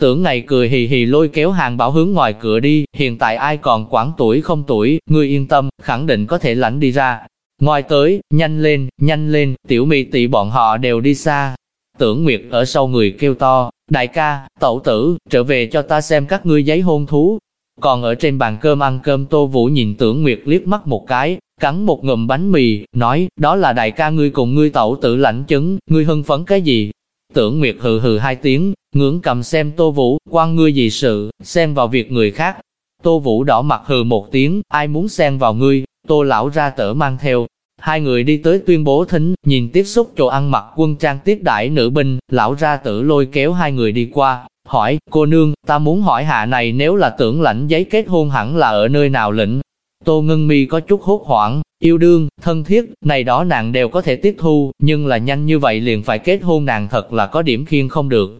S1: Tưởng ngày cười hì hì lôi kéo hàng bảo hướng ngoài cửa đi, hiện tại ai còn quản tuổi không tuổi, ngươi yên tâm, khẳng định có thể lãnh đi ra. Ngoài tới, nhanh lên, nhanh lên, tiểu mị tỷ bọn họ đều đi xa. Tưởng Nguyệt ở sau người kêu to, đại ca, tẩu tử, trở về cho ta xem các ngươi giấy hôn thú. Còn ở trên bàn cơm ăn cơm Tô Vũ nhìn tưởng Nguyệt liếc mắt một cái, cắn một ngụm bánh mì, nói, đó là đại ca ngươi cùng ngươi tẩu tử lãnh chứng, ngươi hưng phấn cái gì? Tưởng Nguyệt hừ hừ hai tiếng, ngưỡng cầm xem Tô Vũ, quan ngươi gì sự, xem vào việc người khác. Tô Vũ đỏ mặt hừ một tiếng, ai muốn xen vào ngươi, tô lão ra tở mang theo. Hai người đi tới tuyên bố thính, nhìn tiếp xúc chỗ ăn mặc quân trang tiếp đãi nữ binh, lão ra tử lôi kéo hai người đi qua, hỏi, cô nương, ta muốn hỏi hạ này nếu là tưởng lãnh giấy kết hôn hẳn là ở nơi nào lĩnh. Tô Ngân Mi có chút hốt hoảng, yêu đương, thân thiết, này đó nàng đều có thể tiếp thu, nhưng là nhanh như vậy liền phải kết hôn nàng thật là có điểm khiên không được.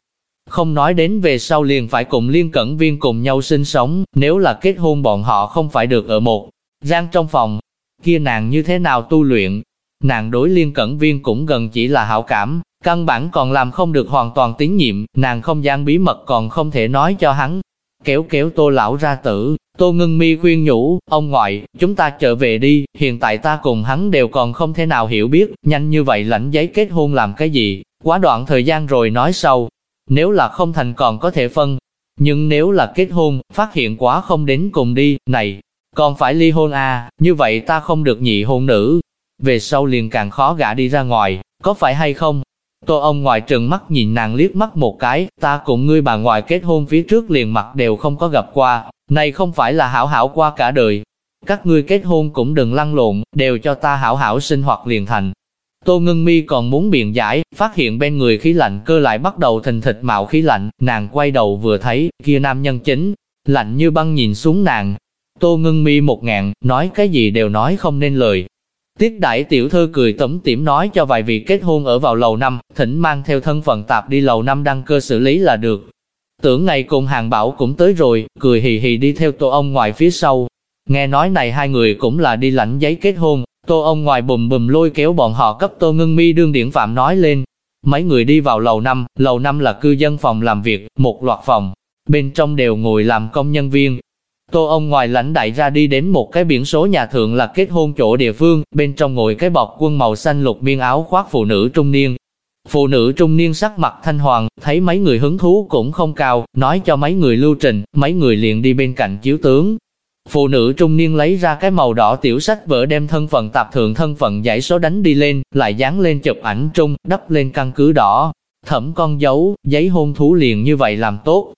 S1: Không nói đến về sau liền phải cùng liên cẩn viên cùng nhau sinh sống, nếu là kết hôn bọn họ không phải được ở một gian trong phòng, kia nàng như thế nào tu luyện. Nàng đối liên cẩn viên cũng gần chỉ là hảo cảm, căn bản còn làm không được hoàn toàn tín nhiệm, nàng không gian bí mật còn không thể nói cho hắn. Kéo kéo tô lão ra tử, tô ngưng mi khuyên nhủ, ông ngoại, chúng ta trở về đi, hiện tại ta cùng hắn đều còn không thể nào hiểu biết, nhanh như vậy lãnh giấy kết hôn làm cái gì, quá đoạn thời gian rồi nói sau. Nếu là không thành còn có thể phân, nhưng nếu là kết hôn, phát hiện quá không đến cùng đi, này, còn phải ly hôn à, như vậy ta không được nhị hôn nữ. Về sau liền càng khó gả đi ra ngoài, có phải hay không? Tô ông ngoại trừng mắt nhìn nàng liếc mắt một cái, ta cùng ngươi bà ngoại kết hôn phía trước liền mặt đều không có gặp qua, này không phải là hảo hảo qua cả đời. Các ngươi kết hôn cũng đừng lăn lộn, đều cho ta hảo hảo sinh hoạt liền thành. Tô ngưng Mi còn muốn biện giải, phát hiện bên người khí lạnh cơ lại bắt đầu thình thịch mạo khí lạnh, nàng quay đầu vừa thấy, kia nam nhân chính, lạnh như băng nhìn xuống nàng. Tô Ngưng Mi một ngàn nói cái gì đều nói không nên lời. Tiết đại tiểu thư cười tẩm tiểm nói cho vài vị kết hôn ở vào lầu năm, thỉnh mang theo thân phận tạp đi lầu năm đăng cơ xử lý là được. Tưởng ngày cùng hàng bảo cũng tới rồi, cười hì hì đi theo tô ông ngoài phía sau. Nghe nói này hai người cũng là đi lãnh giấy kết hôn, Tô ông ngoài bùm bùm lôi kéo bọn họ cấp Tô Ngưng Mi đương điển phạm nói lên. Mấy người đi vào lầu năm, lầu năm là cư dân phòng làm việc, một loạt phòng, bên trong đều ngồi làm công nhân viên. Tô ông ngoài lãnh đại ra đi đến một cái biển số nhà thượng là kết hôn chỗ địa phương, bên trong ngồi cái bọc quân màu xanh lục biên áo khoác phụ nữ trung niên. Phụ nữ trung niên sắc mặt thanh hoàng, thấy mấy người hứng thú cũng không cao, nói cho mấy người lưu trình, mấy người liền đi bên cạnh chiếu tướng, Phụ nữ trung niên lấy ra cái màu đỏ tiểu sách vở đem thân phận tạp thượng thân phận giải số đánh đi lên, lại dán lên chụp ảnh trung, đắp lên căn cứ đỏ. Thẩm con dấu, giấy hôn thú liền như vậy làm tốt.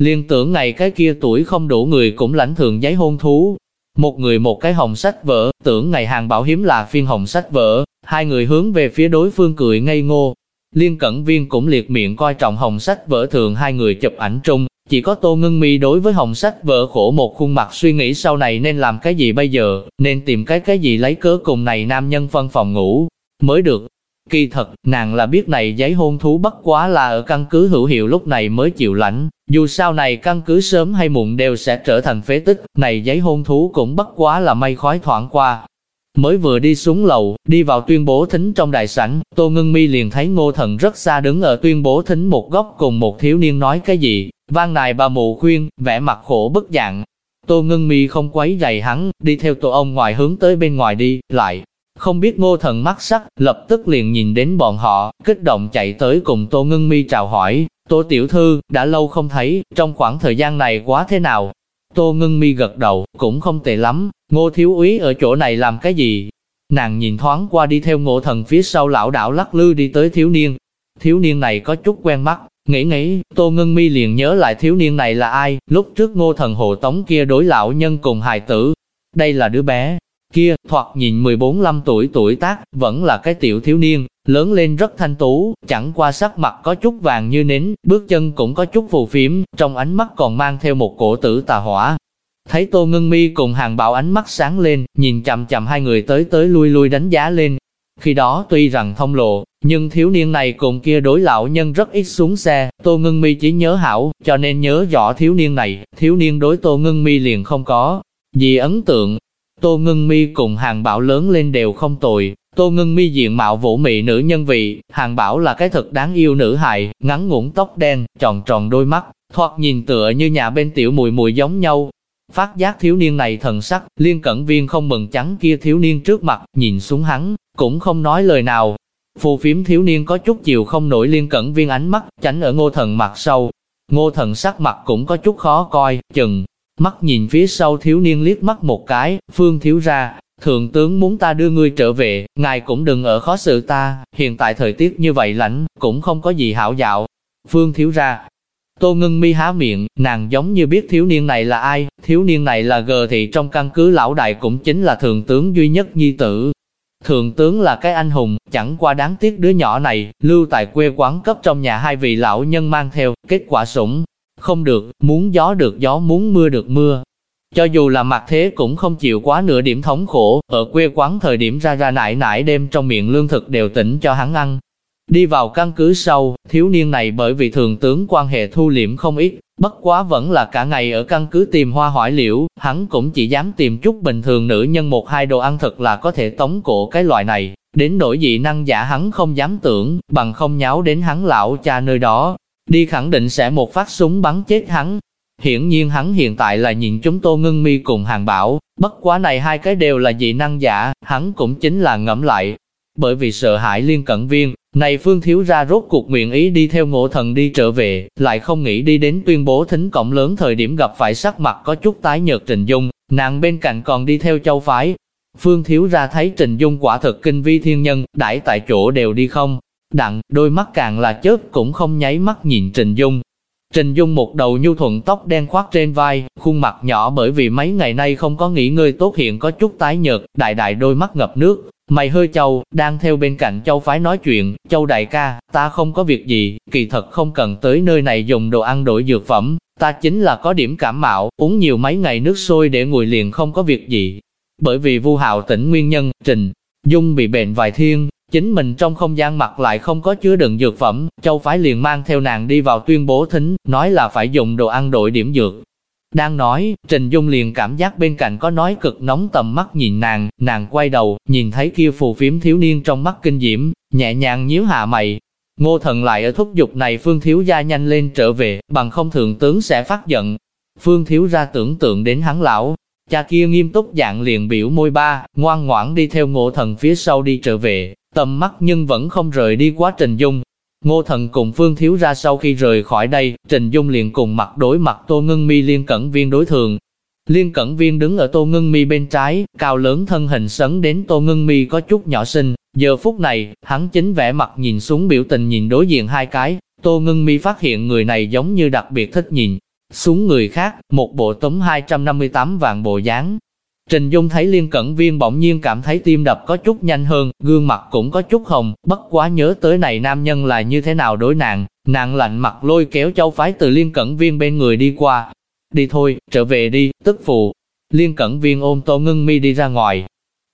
S1: Liên tưởng ngày cái kia tuổi không đủ người cũng lãnh thường giấy hôn thú. Một người một cái hồng sách vở, tưởng ngày hàng bảo hiếm là phiên hồng sách vở, hai người hướng về phía đối phương cười ngây ngô. Liên cẩn viên cũng liệt miệng coi trọng hồng sách vở thường hai người chụp ảnh chung chỉ có Tô ngưng Mi đối với hồng sách vỡ khổ một khuôn mặt suy nghĩ sau này nên làm cái gì bây giờ, nên tìm cái cái gì lấy cớ cùng này nam nhân phân phòng ngủ, mới được. Kỳ thật, nàng là biết này giấy hôn thú bất quá là ở căn cứ hữu hiệu lúc này mới chịu lãnh, dù sau này căn cứ sớm hay muộn đều sẽ trở thành phế tích, này giấy hôn thú cũng bất quá là mây khói thoảng qua, Mới vừa đi xuống lầu, đi vào tuyên bố thính trong đại sảnh, Tô Ngân Mi liền thấy ngô thần rất xa đứng ở tuyên bố thính một góc cùng một thiếu niên nói cái gì, vang nài bà mụ khuyên, vẻ mặt khổ bức dạng. Tô Ngân Mi không quấy giày hắn, đi theo tổ ông ngoài hướng tới bên ngoài đi, lại. Không biết ngô thần mắt sắc, lập tức liền nhìn đến bọn họ, kích động chạy tới cùng Tô Ngưng Mi chào hỏi, Tô Tiểu Thư, đã lâu không thấy, trong khoảng thời gian này quá thế nào? Tô Ngưng Mi gật đầu, cũng không tệ lắm, ngô thiếu úy ở chỗ này làm cái gì? Nàng nhìn thoáng qua đi theo ngộ thần phía sau lão đảo lắc lư đi tới thiếu niên. Thiếu niên này có chút quen mắt, nghĩ nghĩ, Tô Ngân Mi liền nhớ lại thiếu niên này là ai, lúc trước ngô thần hộ tống kia đối lão nhân cùng hài tử. Đây là đứa bé, kia, thoạt nhìn 14-15 tuổi tuổi tác, vẫn là cái tiểu thiếu niên, lớn lên rất thanh tú, chẳng qua sắc mặt có chút vàng như nến, bước chân cũng có chút phù phiếm, trong ánh mắt còn mang theo một cổ tử tà hỏa. Thấy Tô Ngân Mi cùng hàng bảo ánh mắt sáng lên, nhìn chậm chậm hai người tới tới lui lui đánh giá lên. Khi đó tuy rằng thông lộ, nhưng thiếu niên này cùng kia đối lão nhân rất ít xuống xe, Tô Ngân Mi chỉ nhớ hảo, cho nên nhớ rõ thiếu niên này, thiếu niên đối Tô Ngân Mi liền không có vì ấn tượng. Tô Ngân Mi cùng hàng bảo lớn lên đều không tồi, Tô Ngân Mi diện mạo vũ mị nữ nhân vị, hàng bảo là cái thật đáng yêu nữ hài, ngắn ngủn tóc đen, tròn tròn đôi mắt, thoạt nhìn tựa như nhà bên tiểu mùi mùi giống nhau. Phát giác thiếu niên này thần sắc, liên cẩn viên không mừng trắng kia thiếu niên trước mặt, nhìn xuống hắn, cũng không nói lời nào. Phù phiếm thiếu niên có chút chiều không nổi liên cẩn viên ánh mắt, tránh ở ngô thần mặt sau. Ngô thần sắc mặt cũng có chút khó coi, chừng, mắt nhìn phía sau thiếu niên liếc mắt một cái, phương thiếu ra, Thượng tướng muốn ta đưa ngươi trở về, ngài cũng đừng ở khó xử ta, hiện tại thời tiết như vậy lạnh, cũng không có gì hảo dạo. Phương thiếu ra, Tô ngưng mi há miệng, nàng giống như biết thiếu niên này là ai, thiếu niên này là gờ thị trong căn cứ lão đại cũng chính là thượng tướng duy nhất nhi tử. Thượng tướng là cái anh hùng, chẳng qua đáng tiếc đứa nhỏ này, lưu tại quê quán cấp trong nhà hai vị lão nhân mang theo, kết quả sủng. Không được, muốn gió được gió muốn mưa được mưa. Cho dù là mặt thế cũng không chịu quá nửa điểm thống khổ, ở quê quán thời điểm ra ra nải nải đêm trong miệng lương thực đều tỉnh cho hắn ăn, Đi vào căn cứ sau, thiếu niên này bởi vì thường tướng quan hệ thu liễm không ít, bất quá vẫn là cả ngày ở căn cứ tìm hoa hỏi liễu, hắn cũng chỉ dám tìm chút bình thường nữ nhân một hai đồ ăn thật là có thể tống cổ cái loại này. Đến nỗi dị năng giả hắn không dám tưởng, bằng không nháo đến hắn lão cha nơi đó, đi khẳng định sẽ một phát súng bắn chết hắn. Hiển nhiên hắn hiện tại là nhìn chúng Tô Ngân Mi cùng hàng bảo, bất quá này hai cái đều là dị năng giả, hắn cũng chính là ngẫm lại. Bởi vì sợ hãi liên cận viên, này Phương Thiếu ra rốt cuộc nguyện ý đi theo ngộ thần đi trở về, lại không nghĩ đi đến tuyên bố thính cộng lớn thời điểm gặp phải sắc mặt có chút tái nhợt Trình Dung, nàng bên cạnh còn đi theo châu phái. Phương Thiếu ra thấy Trình Dung quả thực kinh vi thiên nhân, đãi tại chỗ đều đi không. Đặng, đôi mắt càng là chớp cũng không nháy mắt nhìn Trình Dung. Trình Dung một đầu nhu thuận tóc đen khoác trên vai, khuôn mặt nhỏ bởi vì mấy ngày nay không có nghỉ ngơi tốt hiện có chút tái nhợt, đại đại đôi mắt ngập nước, Mày hơi châu, đang theo bên cạnh châu phái nói chuyện, châu đại ca, ta không có việc gì, kỳ thật không cần tới nơi này dùng đồ ăn đổi dược phẩm, ta chính là có điểm cảm mạo, uống nhiều mấy ngày nước sôi để nguội liền không có việc gì. Bởi vì vu hạo tỉnh nguyên nhân, Trình Dung bị bệnh vài thiên, chính mình trong không gian mặt lại không có chứa đựng dược phẩm, châu phái liền mang theo nàng đi vào tuyên bố thính, nói là phải dùng đồ ăn đổi điểm dược, đang nói, Trình Dung liền cảm giác bên cạnh có nói cực nóng tầm mắt nhìn nàng, nàng quay đầu, nhìn thấy kia phù phiếm thiếu niên trong mắt kinh diễm, nhẹ nhàng nhíu hạ mày. Ngô thần lại ở thúc giục này Phương Thiếu Gia nhanh lên trở về, bằng không thượng tướng sẽ phát giận. Phương Thiếu Gia tưởng tượng đến hắn lão, cha kia nghiêm túc dạng liền biểu môi ba, ngoan ngoãn đi theo ngộ thần phía sau đi trở về, tầm mắt nhưng vẫn không rời đi quá Trình Dung, Ngô Thần cùng Phương Thiếu ra sau khi rời khỏi đây, Trình Dung liền cùng mặt đối mặt Tô Ngân Mi liên cẩn viên đối thường. Liên cẩn viên đứng ở Tô Ngân Mi bên trái, cao lớn thân hình sấn đến Tô Ngân Mi có chút nhỏ xinh. Giờ phút này, hắn chính vẻ mặt nhìn xuống biểu tình nhìn đối diện hai cái, Tô Ngân Mi phát hiện người này giống như đặc biệt thích nhìn. Xuống người khác, một bộ tấm 258 vàng bộ dáng, Trình Dung thấy Liên Cẩn Viên bỗng nhiên cảm thấy tim đập có chút nhanh hơn, gương mặt cũng có chút hồng, bất quá nhớ tới này nam nhân là như thế nào đối nàng, nàng lạnh mặt lôi kéo châu phái từ Liên Cẩn Viên bên người đi qua. Đi thôi, trở về đi, tức phụ. Liên Cẩn Viên ôm Tô Ngân Mi đi ra ngoài.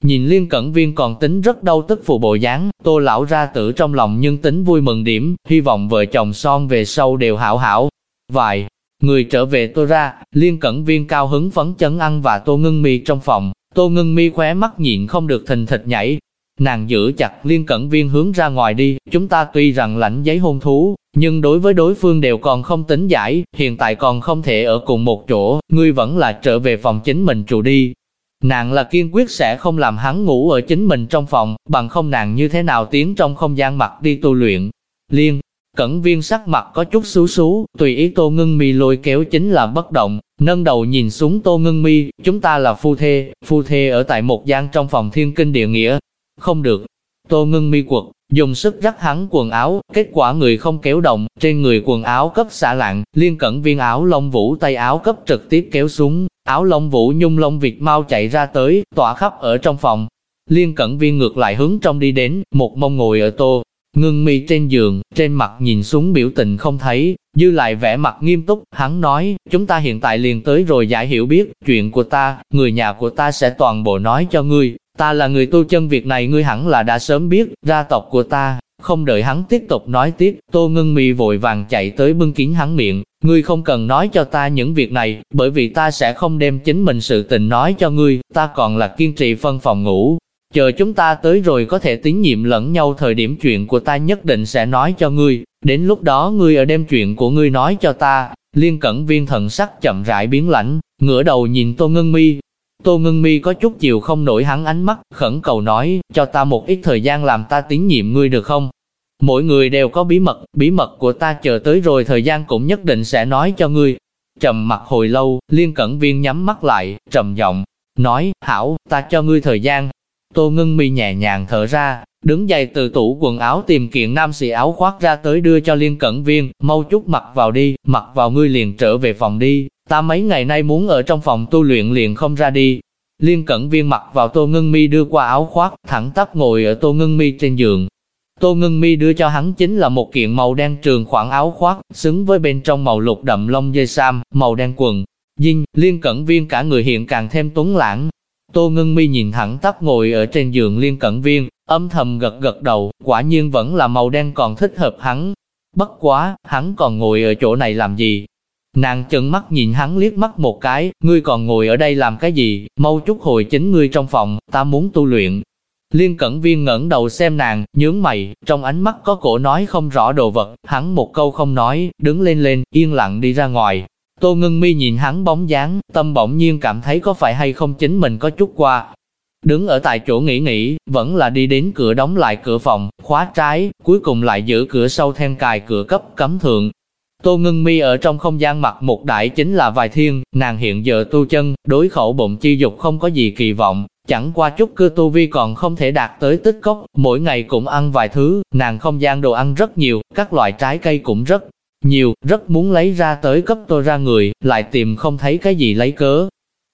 S1: Nhìn Liên Cẩn Viên còn tính rất đau tức phụ bộ dáng, Tô lão ra tử trong lòng nhưng tính vui mừng điểm, hy vọng vợ chồng son về sau đều hảo hảo. Vài Người trở về tôi ra, liên cẩn viên cao hứng phấn chấn ăn và tô ngưng mi trong phòng, tô ngưng mi khóe mắt nhịn không được thình thịch nhảy. Nàng giữ chặt liên cẩn viên hướng ra ngoài đi, chúng ta tuy rằng lãnh giấy hôn thú, nhưng đối với đối phương đều còn không tính giải, hiện tại còn không thể ở cùng một chỗ, ngươi vẫn là trở về phòng chính mình trụ đi. Nàng là kiên quyết sẽ không làm hắn ngủ ở chính mình trong phòng, bằng không nàng như thế nào tiến trong không gian mặt đi tu luyện. Liên, Cẩn viên sắc mặt có chút xú xú, tùy ý tô ngưng mi lôi kéo chính là bất động, nâng đầu nhìn xuống tô ngưng mi, chúng ta là phu thê, phu thê ở tại một gian trong phòng thiên kinh địa nghĩa. Không được. Tô ngưng mi quật, dùng sức rắc hắn quần áo, kết quả người không kéo động, trên người quần áo cấp xả lạng, liên cẩn viên áo lông vũ tay áo cấp trực tiếp kéo xuống, áo lông vũ nhung lông việt mau chạy ra tới, tỏa khắp ở trong phòng. Liên cẩn viên ngược lại hướng trong đi đến, một mông ngồi ở tô, Ngưng mi trên giường, trên mặt nhìn xuống biểu tình không thấy, dư lại vẻ mặt nghiêm túc, hắn nói, chúng ta hiện tại liền tới rồi giải hiểu biết, chuyện của ta, người nhà của ta sẽ toàn bộ nói cho ngươi, ta là người tu chân việc này ngươi hẳn là đã sớm biết, ra tộc của ta, không đợi hắn tiếp tục nói tiếp, tô ngưng mi vội vàng chạy tới bưng kín hắn miệng, ngươi không cần nói cho ta những việc này, bởi vì ta sẽ không đem chính mình sự tình nói cho ngươi, ta còn là kiên trì phân phòng ngủ, chờ chúng ta tới rồi có thể tín nhiệm lẫn nhau thời điểm chuyện của ta nhất định sẽ nói cho ngươi, đến lúc đó ngươi ở đem chuyện của ngươi nói cho ta. Liên cẩn viên thần sắc chậm rãi biến lãnh, ngửa đầu nhìn Tô Ngân Mi. Tô Ngân Mi có chút chiều không nổi hắn ánh mắt, khẩn cầu nói, cho ta một ít thời gian làm ta tín nhiệm ngươi được không? Mỗi người đều có bí mật, bí mật của ta chờ tới rồi thời gian cũng nhất định sẽ nói cho ngươi. Trầm mặt hồi lâu, liên cẩn viên nhắm mắt lại, trầm giọng, nói, hảo, ta cho ngươi thời gian, Tô ngưng mi nhẹ nhàng thở ra, đứng dậy từ tủ quần áo tìm kiện nam sĩ áo khoác ra tới đưa cho Liên Cẩn Viên, mau chút mặc vào đi, mặc vào ngươi liền trở về phòng đi, ta mấy ngày nay muốn ở trong phòng tu luyện liền không ra đi. Liên Cẩn Viên mặc vào Tô Ngưng Mi đưa qua áo khoác, thẳng tắp ngồi ở Tô Ngưng Mi trên giường. Tô Ngưng Mi đưa cho hắn chính là một kiện màu đen trường khoảng áo khoác, xứng với bên trong màu lục đậm lông dây sam, màu đen quần. Dinh, Liên Cẩn Viên cả người hiện càng thêm tuấn lãng, Tô Ngưng Mi nhìn thẳng tắp ngồi ở trên giường liên cẩn viên, âm thầm gật gật đầu, quả nhiên vẫn là màu đen còn thích hợp hắn. Bất quá, hắn còn ngồi ở chỗ này làm gì? Nàng chừng mắt nhìn hắn liếc mắt một cái, ngươi còn ngồi ở đây làm cái gì, mau chút hồi chính ngươi trong phòng, ta muốn tu luyện. Liên cẩn viên ngẩng đầu xem nàng, nhướng mày, trong ánh mắt có cổ nói không rõ đồ vật, hắn một câu không nói, đứng lên lên, yên lặng đi ra ngoài, Tô Ngưng Mi nhìn hắn bóng dáng, tâm bỗng nhiên cảm thấy có phải hay không chính mình có chút qua. Đứng ở tại chỗ nghĩ nghĩ, vẫn là đi đến cửa đóng lại cửa phòng, khóa trái, cuối cùng lại giữ cửa sâu then cài cửa cấp cấm thượng. Tô Ngưng Mi ở trong không gian mặt một đại chính là vài thiên, nàng hiện giờ tu chân, đối khẩu bụng chi dục không có gì kỳ vọng, chẳng qua chút cơ tu vi còn không thể đạt tới tích cốc, mỗi ngày cũng ăn vài thứ, nàng không gian đồ ăn rất nhiều, các loại trái cây cũng rất nhiều, rất muốn lấy ra tới cấp tôi ra người, lại tìm không thấy cái gì lấy cớ.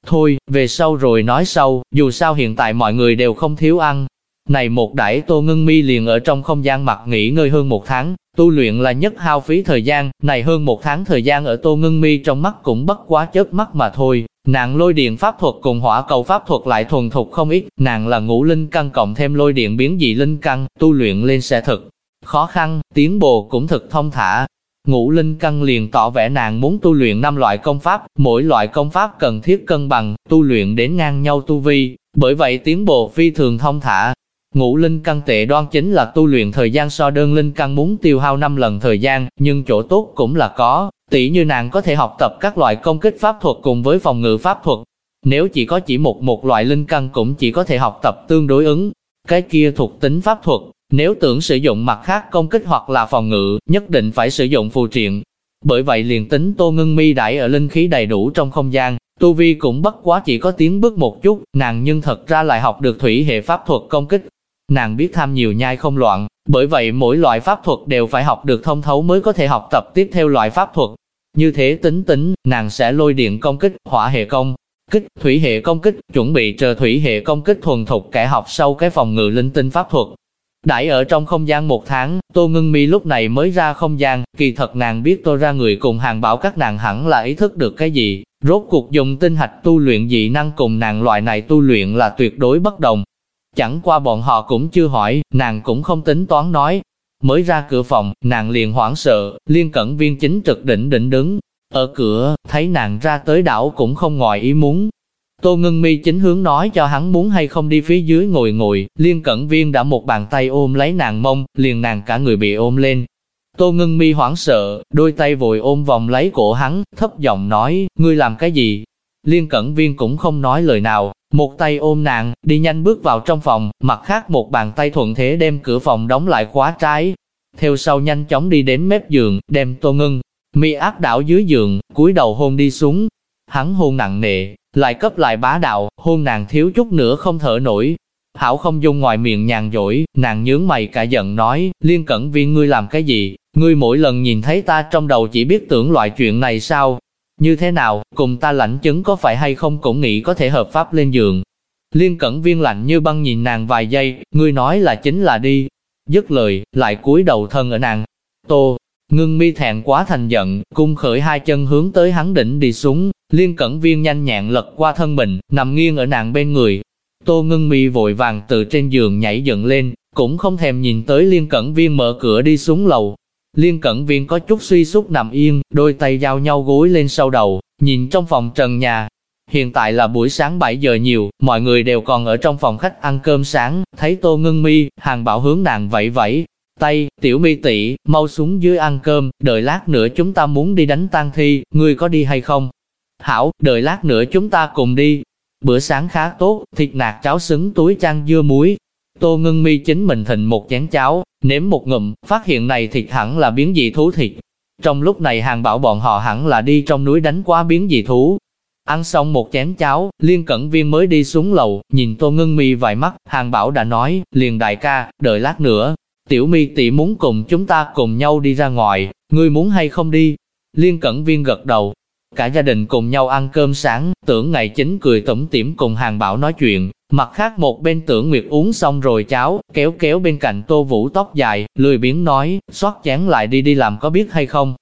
S1: Thôi, về sau rồi nói sau, dù sao hiện tại mọi người đều không thiếu ăn. Này một đải tô ngưng mi liền ở trong không gian mặt nghỉ ngơi hơn một tháng, tu luyện là nhất hao phí thời gian, này hơn một tháng thời gian ở tô ngưng mi trong mắt cũng bất quá chớp mắt mà thôi. Nàng lôi điện pháp thuật cùng hỏa cầu pháp thuật lại thuần thục không ít, nàng là ngũ linh căn cộng thêm lôi điện biến dị linh căn, tu luyện lên sẽ thực khó khăn, tiến bộ cũng thực thông thả, Ngũ Linh Căn liền tỏ vẻ nàng muốn tu luyện năm loại công pháp, mỗi loại công pháp cần thiết cân bằng, tu luyện đến ngang nhau tu vi, bởi vậy tiến bộ phi thường thông thả. Ngũ Linh Căn tệ đoan chính là tu luyện thời gian so đơn Linh Căn muốn tiêu hao 5 lần thời gian, nhưng chỗ tốt cũng là có, tỷ như nàng có thể học tập các loại công kích pháp thuật cùng với phòng ngự pháp thuật. Nếu chỉ có chỉ một một loại Linh Căn cũng chỉ có thể học tập tương đối ứng, cái kia thuộc tính pháp thuật, nếu tưởng sử dụng mặt khác công kích hoặc là phòng ngự, nhất định phải sử dụng phù triện. Bởi vậy liền tính Tô Ngân Mi đại ở linh khí đầy đủ trong không gian, Tu Vi cũng bất quá chỉ có tiến bước một chút, nàng nhưng thật ra lại học được thủy hệ pháp thuật công kích. Nàng biết tham nhiều nhai không loạn, bởi vậy mỗi loại pháp thuật đều phải học được thông thấu mới có thể học tập tiếp theo loại pháp thuật. Như thế tính tính, nàng sẽ lôi điện công kích, hỏa hệ công, kích, thủy hệ công kích, chuẩn bị chờ thủy hệ công kích thuần thục kẻ học sau cái phòng ngự linh tinh pháp thuật. Đãi ở trong không gian một tháng, Tô Ngân Mi lúc này mới ra không gian, kỳ thật nàng biết tôi ra người cùng hàng bảo các nàng hẳn là ý thức được cái gì, rốt cuộc dùng tinh hạch tu luyện dị năng cùng nàng loại này tu luyện là tuyệt đối bất đồng. Chẳng qua bọn họ cũng chưa hỏi, nàng cũng không tính toán nói. Mới ra cửa phòng, nàng liền hoảng sợ, liên cẩn viên chính trực đỉnh đỉnh đứng. Ở cửa, thấy nàng ra tới đảo cũng không ngoài ý muốn, Tô Ngân Mi chính hướng nói cho hắn muốn hay không đi phía dưới ngồi ngồi, Liên Cẩn Viên đã một bàn tay ôm lấy nàng mông, liền nàng cả người bị ôm lên. Tô Ngân Mi hoảng sợ, đôi tay vội ôm vòng lấy cổ hắn, thấp giọng nói, ngươi làm cái gì? Liên Cẩn Viên cũng không nói lời nào, một tay ôm nàng, đi nhanh bước vào trong phòng, mặt khác một bàn tay thuận thế đem cửa phòng đóng lại khóa trái. Theo sau nhanh chóng đi đến mép giường, đem Tô Ngân Mi áp đảo dưới giường, cúi đầu hôn đi xuống. Hắn hôn nặng nề, lại cấp lại bá đạo, hôn nàng thiếu chút nữa không thở nổi. Hảo không dung ngoài miệng nhàn dỗi, nàng nhướng mày cả giận nói, liên cẩn viên ngươi làm cái gì, ngươi mỗi lần nhìn thấy ta trong đầu chỉ biết tưởng loại chuyện này sao, như thế nào, cùng ta lãnh chứng có phải hay không cũng nghĩ có thể hợp pháp lên giường. Liên cẩn viên lạnh như băng nhìn nàng vài giây, ngươi nói là chính là đi. Dứt lời, lại cúi đầu thân ở nàng. Tô, ngưng mi thẹn quá thành giận, cung khởi hai chân hướng tới hắn đỉnh đi xuống, Liên cẩn viên nhanh nhẹn lật qua thân mình, nằm nghiêng ở nàng bên người. Tô ngưng mi vội vàng từ trên giường nhảy dựng lên, cũng không thèm nhìn tới liên cẩn viên mở cửa đi xuống lầu. Liên cẩn viên có chút suy sút nằm yên, đôi tay giao nhau gối lên sau đầu, nhìn trong phòng trần nhà. Hiện tại là buổi sáng 7 giờ nhiều, mọi người đều còn ở trong phòng khách ăn cơm sáng, thấy tô ngưng mi, hàng bảo hướng nàng vẫy vẫy. Tay, tiểu mi tỷ mau xuống dưới ăn cơm, đợi lát nữa chúng ta muốn đi đánh tang thi, ngươi có đi hay không? Hảo, đợi lát nữa chúng ta cùng đi. Bữa sáng khá tốt, thịt nạc cháo xứng túi chăn dưa muối. Tô ngưng mi chính mình thịnh một chén cháo, nếm một ngụm, phát hiện này thịt hẳn là biến dị thú thịt. Trong lúc này hàng bảo bọn họ hẳn là đi trong núi đánh quá biến dị thú. Ăn xong một chén cháo, Liên Cẩn Viên mới đi xuống lầu, nhìn Tô Ngân Mi vài mắt, Hàng Bảo đã nói, liền đại ca, đợi lát nữa, Tiểu Mi tỷ muốn cùng chúng ta cùng nhau đi ra ngoài, ngươi muốn hay không đi? Liên Cẩn Viên gật đầu, cả gia đình cùng nhau ăn cơm sáng, tưởng ngày chính cười tủm tỉm cùng Hàng Bảo nói chuyện, mặt khác một bên tưởng Nguyệt uống xong rồi cháo, kéo kéo bên cạnh Tô Vũ tóc dài, lười biếng nói, xoát chán lại đi đi làm có biết hay không?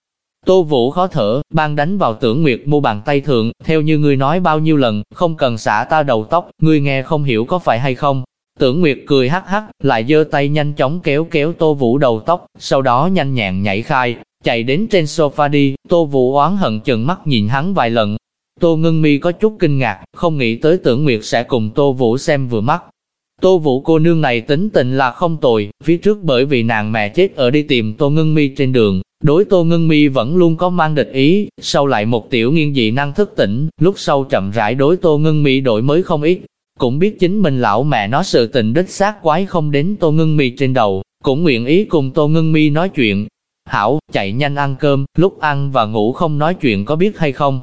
S1: Tô Vũ khó thở, ban đánh vào tưởng Nguyệt mu bàn tay thượng, theo như ngươi nói bao nhiêu lần, không cần xả ta đầu tóc, ngươi nghe không hiểu có phải hay không. Tưởng Nguyệt cười hắc hắc, lại giơ tay nhanh chóng kéo kéo Tô Vũ đầu tóc, sau đó nhanh nhẹn nhảy khai, chạy đến trên sofa đi, Tô Vũ oán hận chừng mắt nhìn hắn vài lần. Tô Ngân Mi có chút kinh ngạc, không nghĩ tới Tưởng Nguyệt sẽ cùng Tô Vũ xem vừa mắt. Tô Vũ cô nương này tính tình là không tồi, phía trước bởi vì nàng mẹ chết ở đi tìm Tô Ngân Mi trên đường, Đối Tô Ngân Mi vẫn luôn có mang địch ý, sau lại một tiểu nghiên dị năng thức tỉnh, lúc sau chậm rãi đối Tô Ngân Mi đổi mới không ít, cũng biết chính mình lão mẹ nó sự tình đích xác quái không đến Tô Ngân Mi trên đầu, cũng nguyện ý cùng Tô Ngân Mi nói chuyện. Hảo, chạy nhanh ăn cơm, lúc ăn và ngủ không nói chuyện có biết hay không?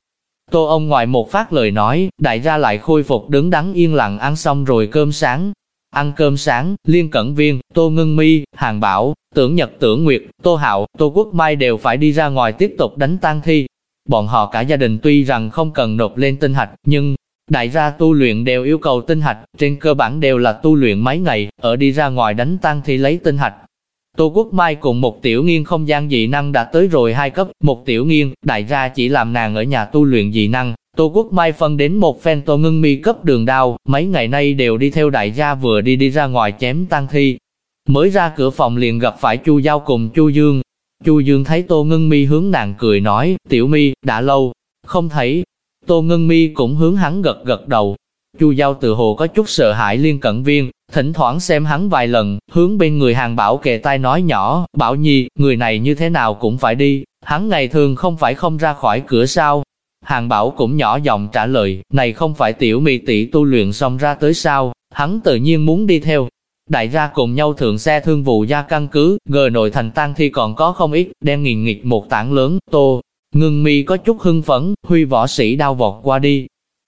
S1: Tô ông ngoài một phát lời nói, đại gia lại khôi phục đứng đắn yên lặng ăn xong rồi cơm sáng, Ăn cơm sáng, Liên Cẩn Viên, Tô Ngân Mi, Hàng Bảo, Tưởng Nhật Tưởng Nguyệt, Tô Hạo, Tô Quốc Mai đều phải đi ra ngoài tiếp tục đánh tang thi. Bọn họ cả gia đình tuy rằng không cần nộp lên tinh hạch, nhưng đại gia tu luyện đều yêu cầu tinh hạch, trên cơ bản đều là tu luyện mấy ngày, ở đi ra ngoài đánh tang thi lấy tinh hạch. Tô Quốc Mai cùng một tiểu nghiên không gian dị năng đã tới rồi hai cấp, một tiểu nghiên, đại gia chỉ làm nàng ở nhà tu luyện dị năng, Tô Quốc Mai phân đến một phen Tô Ngưng Mi cấp đường đao, mấy ngày nay đều đi theo đại gia vừa đi đi ra ngoài chém tăng thi. Mới ra cửa phòng liền gặp phải Chu Giao cùng Chu Dương. Chu Dương thấy Tô Ngân Mi hướng nàng cười nói, tiểu mi, đã lâu, không thấy. Tô Ngân Mi cũng hướng hắn gật gật đầu. Chu Giao tự hồ có chút sợ hãi liên cận viên, thỉnh thoảng xem hắn vài lần, hướng bên người hàng bảo kề tai nói nhỏ, bảo nhi, người này như thế nào cũng phải đi, hắn ngày thường không phải không ra khỏi cửa sao, Hàng Bảo cũng nhỏ giọng trả lời, này không phải tiểu mị tỷ tu luyện xong ra tới sao, hắn tự nhiên muốn đi theo. Đại gia cùng nhau thượng xe thương vụ gia căn cứ, gờ nội thành tăng thi còn có không ít, đen nghìn nghịch một tảng lớn, tô. Ngưng mi có chút hưng phấn, huy võ sĩ đao vọt qua đi.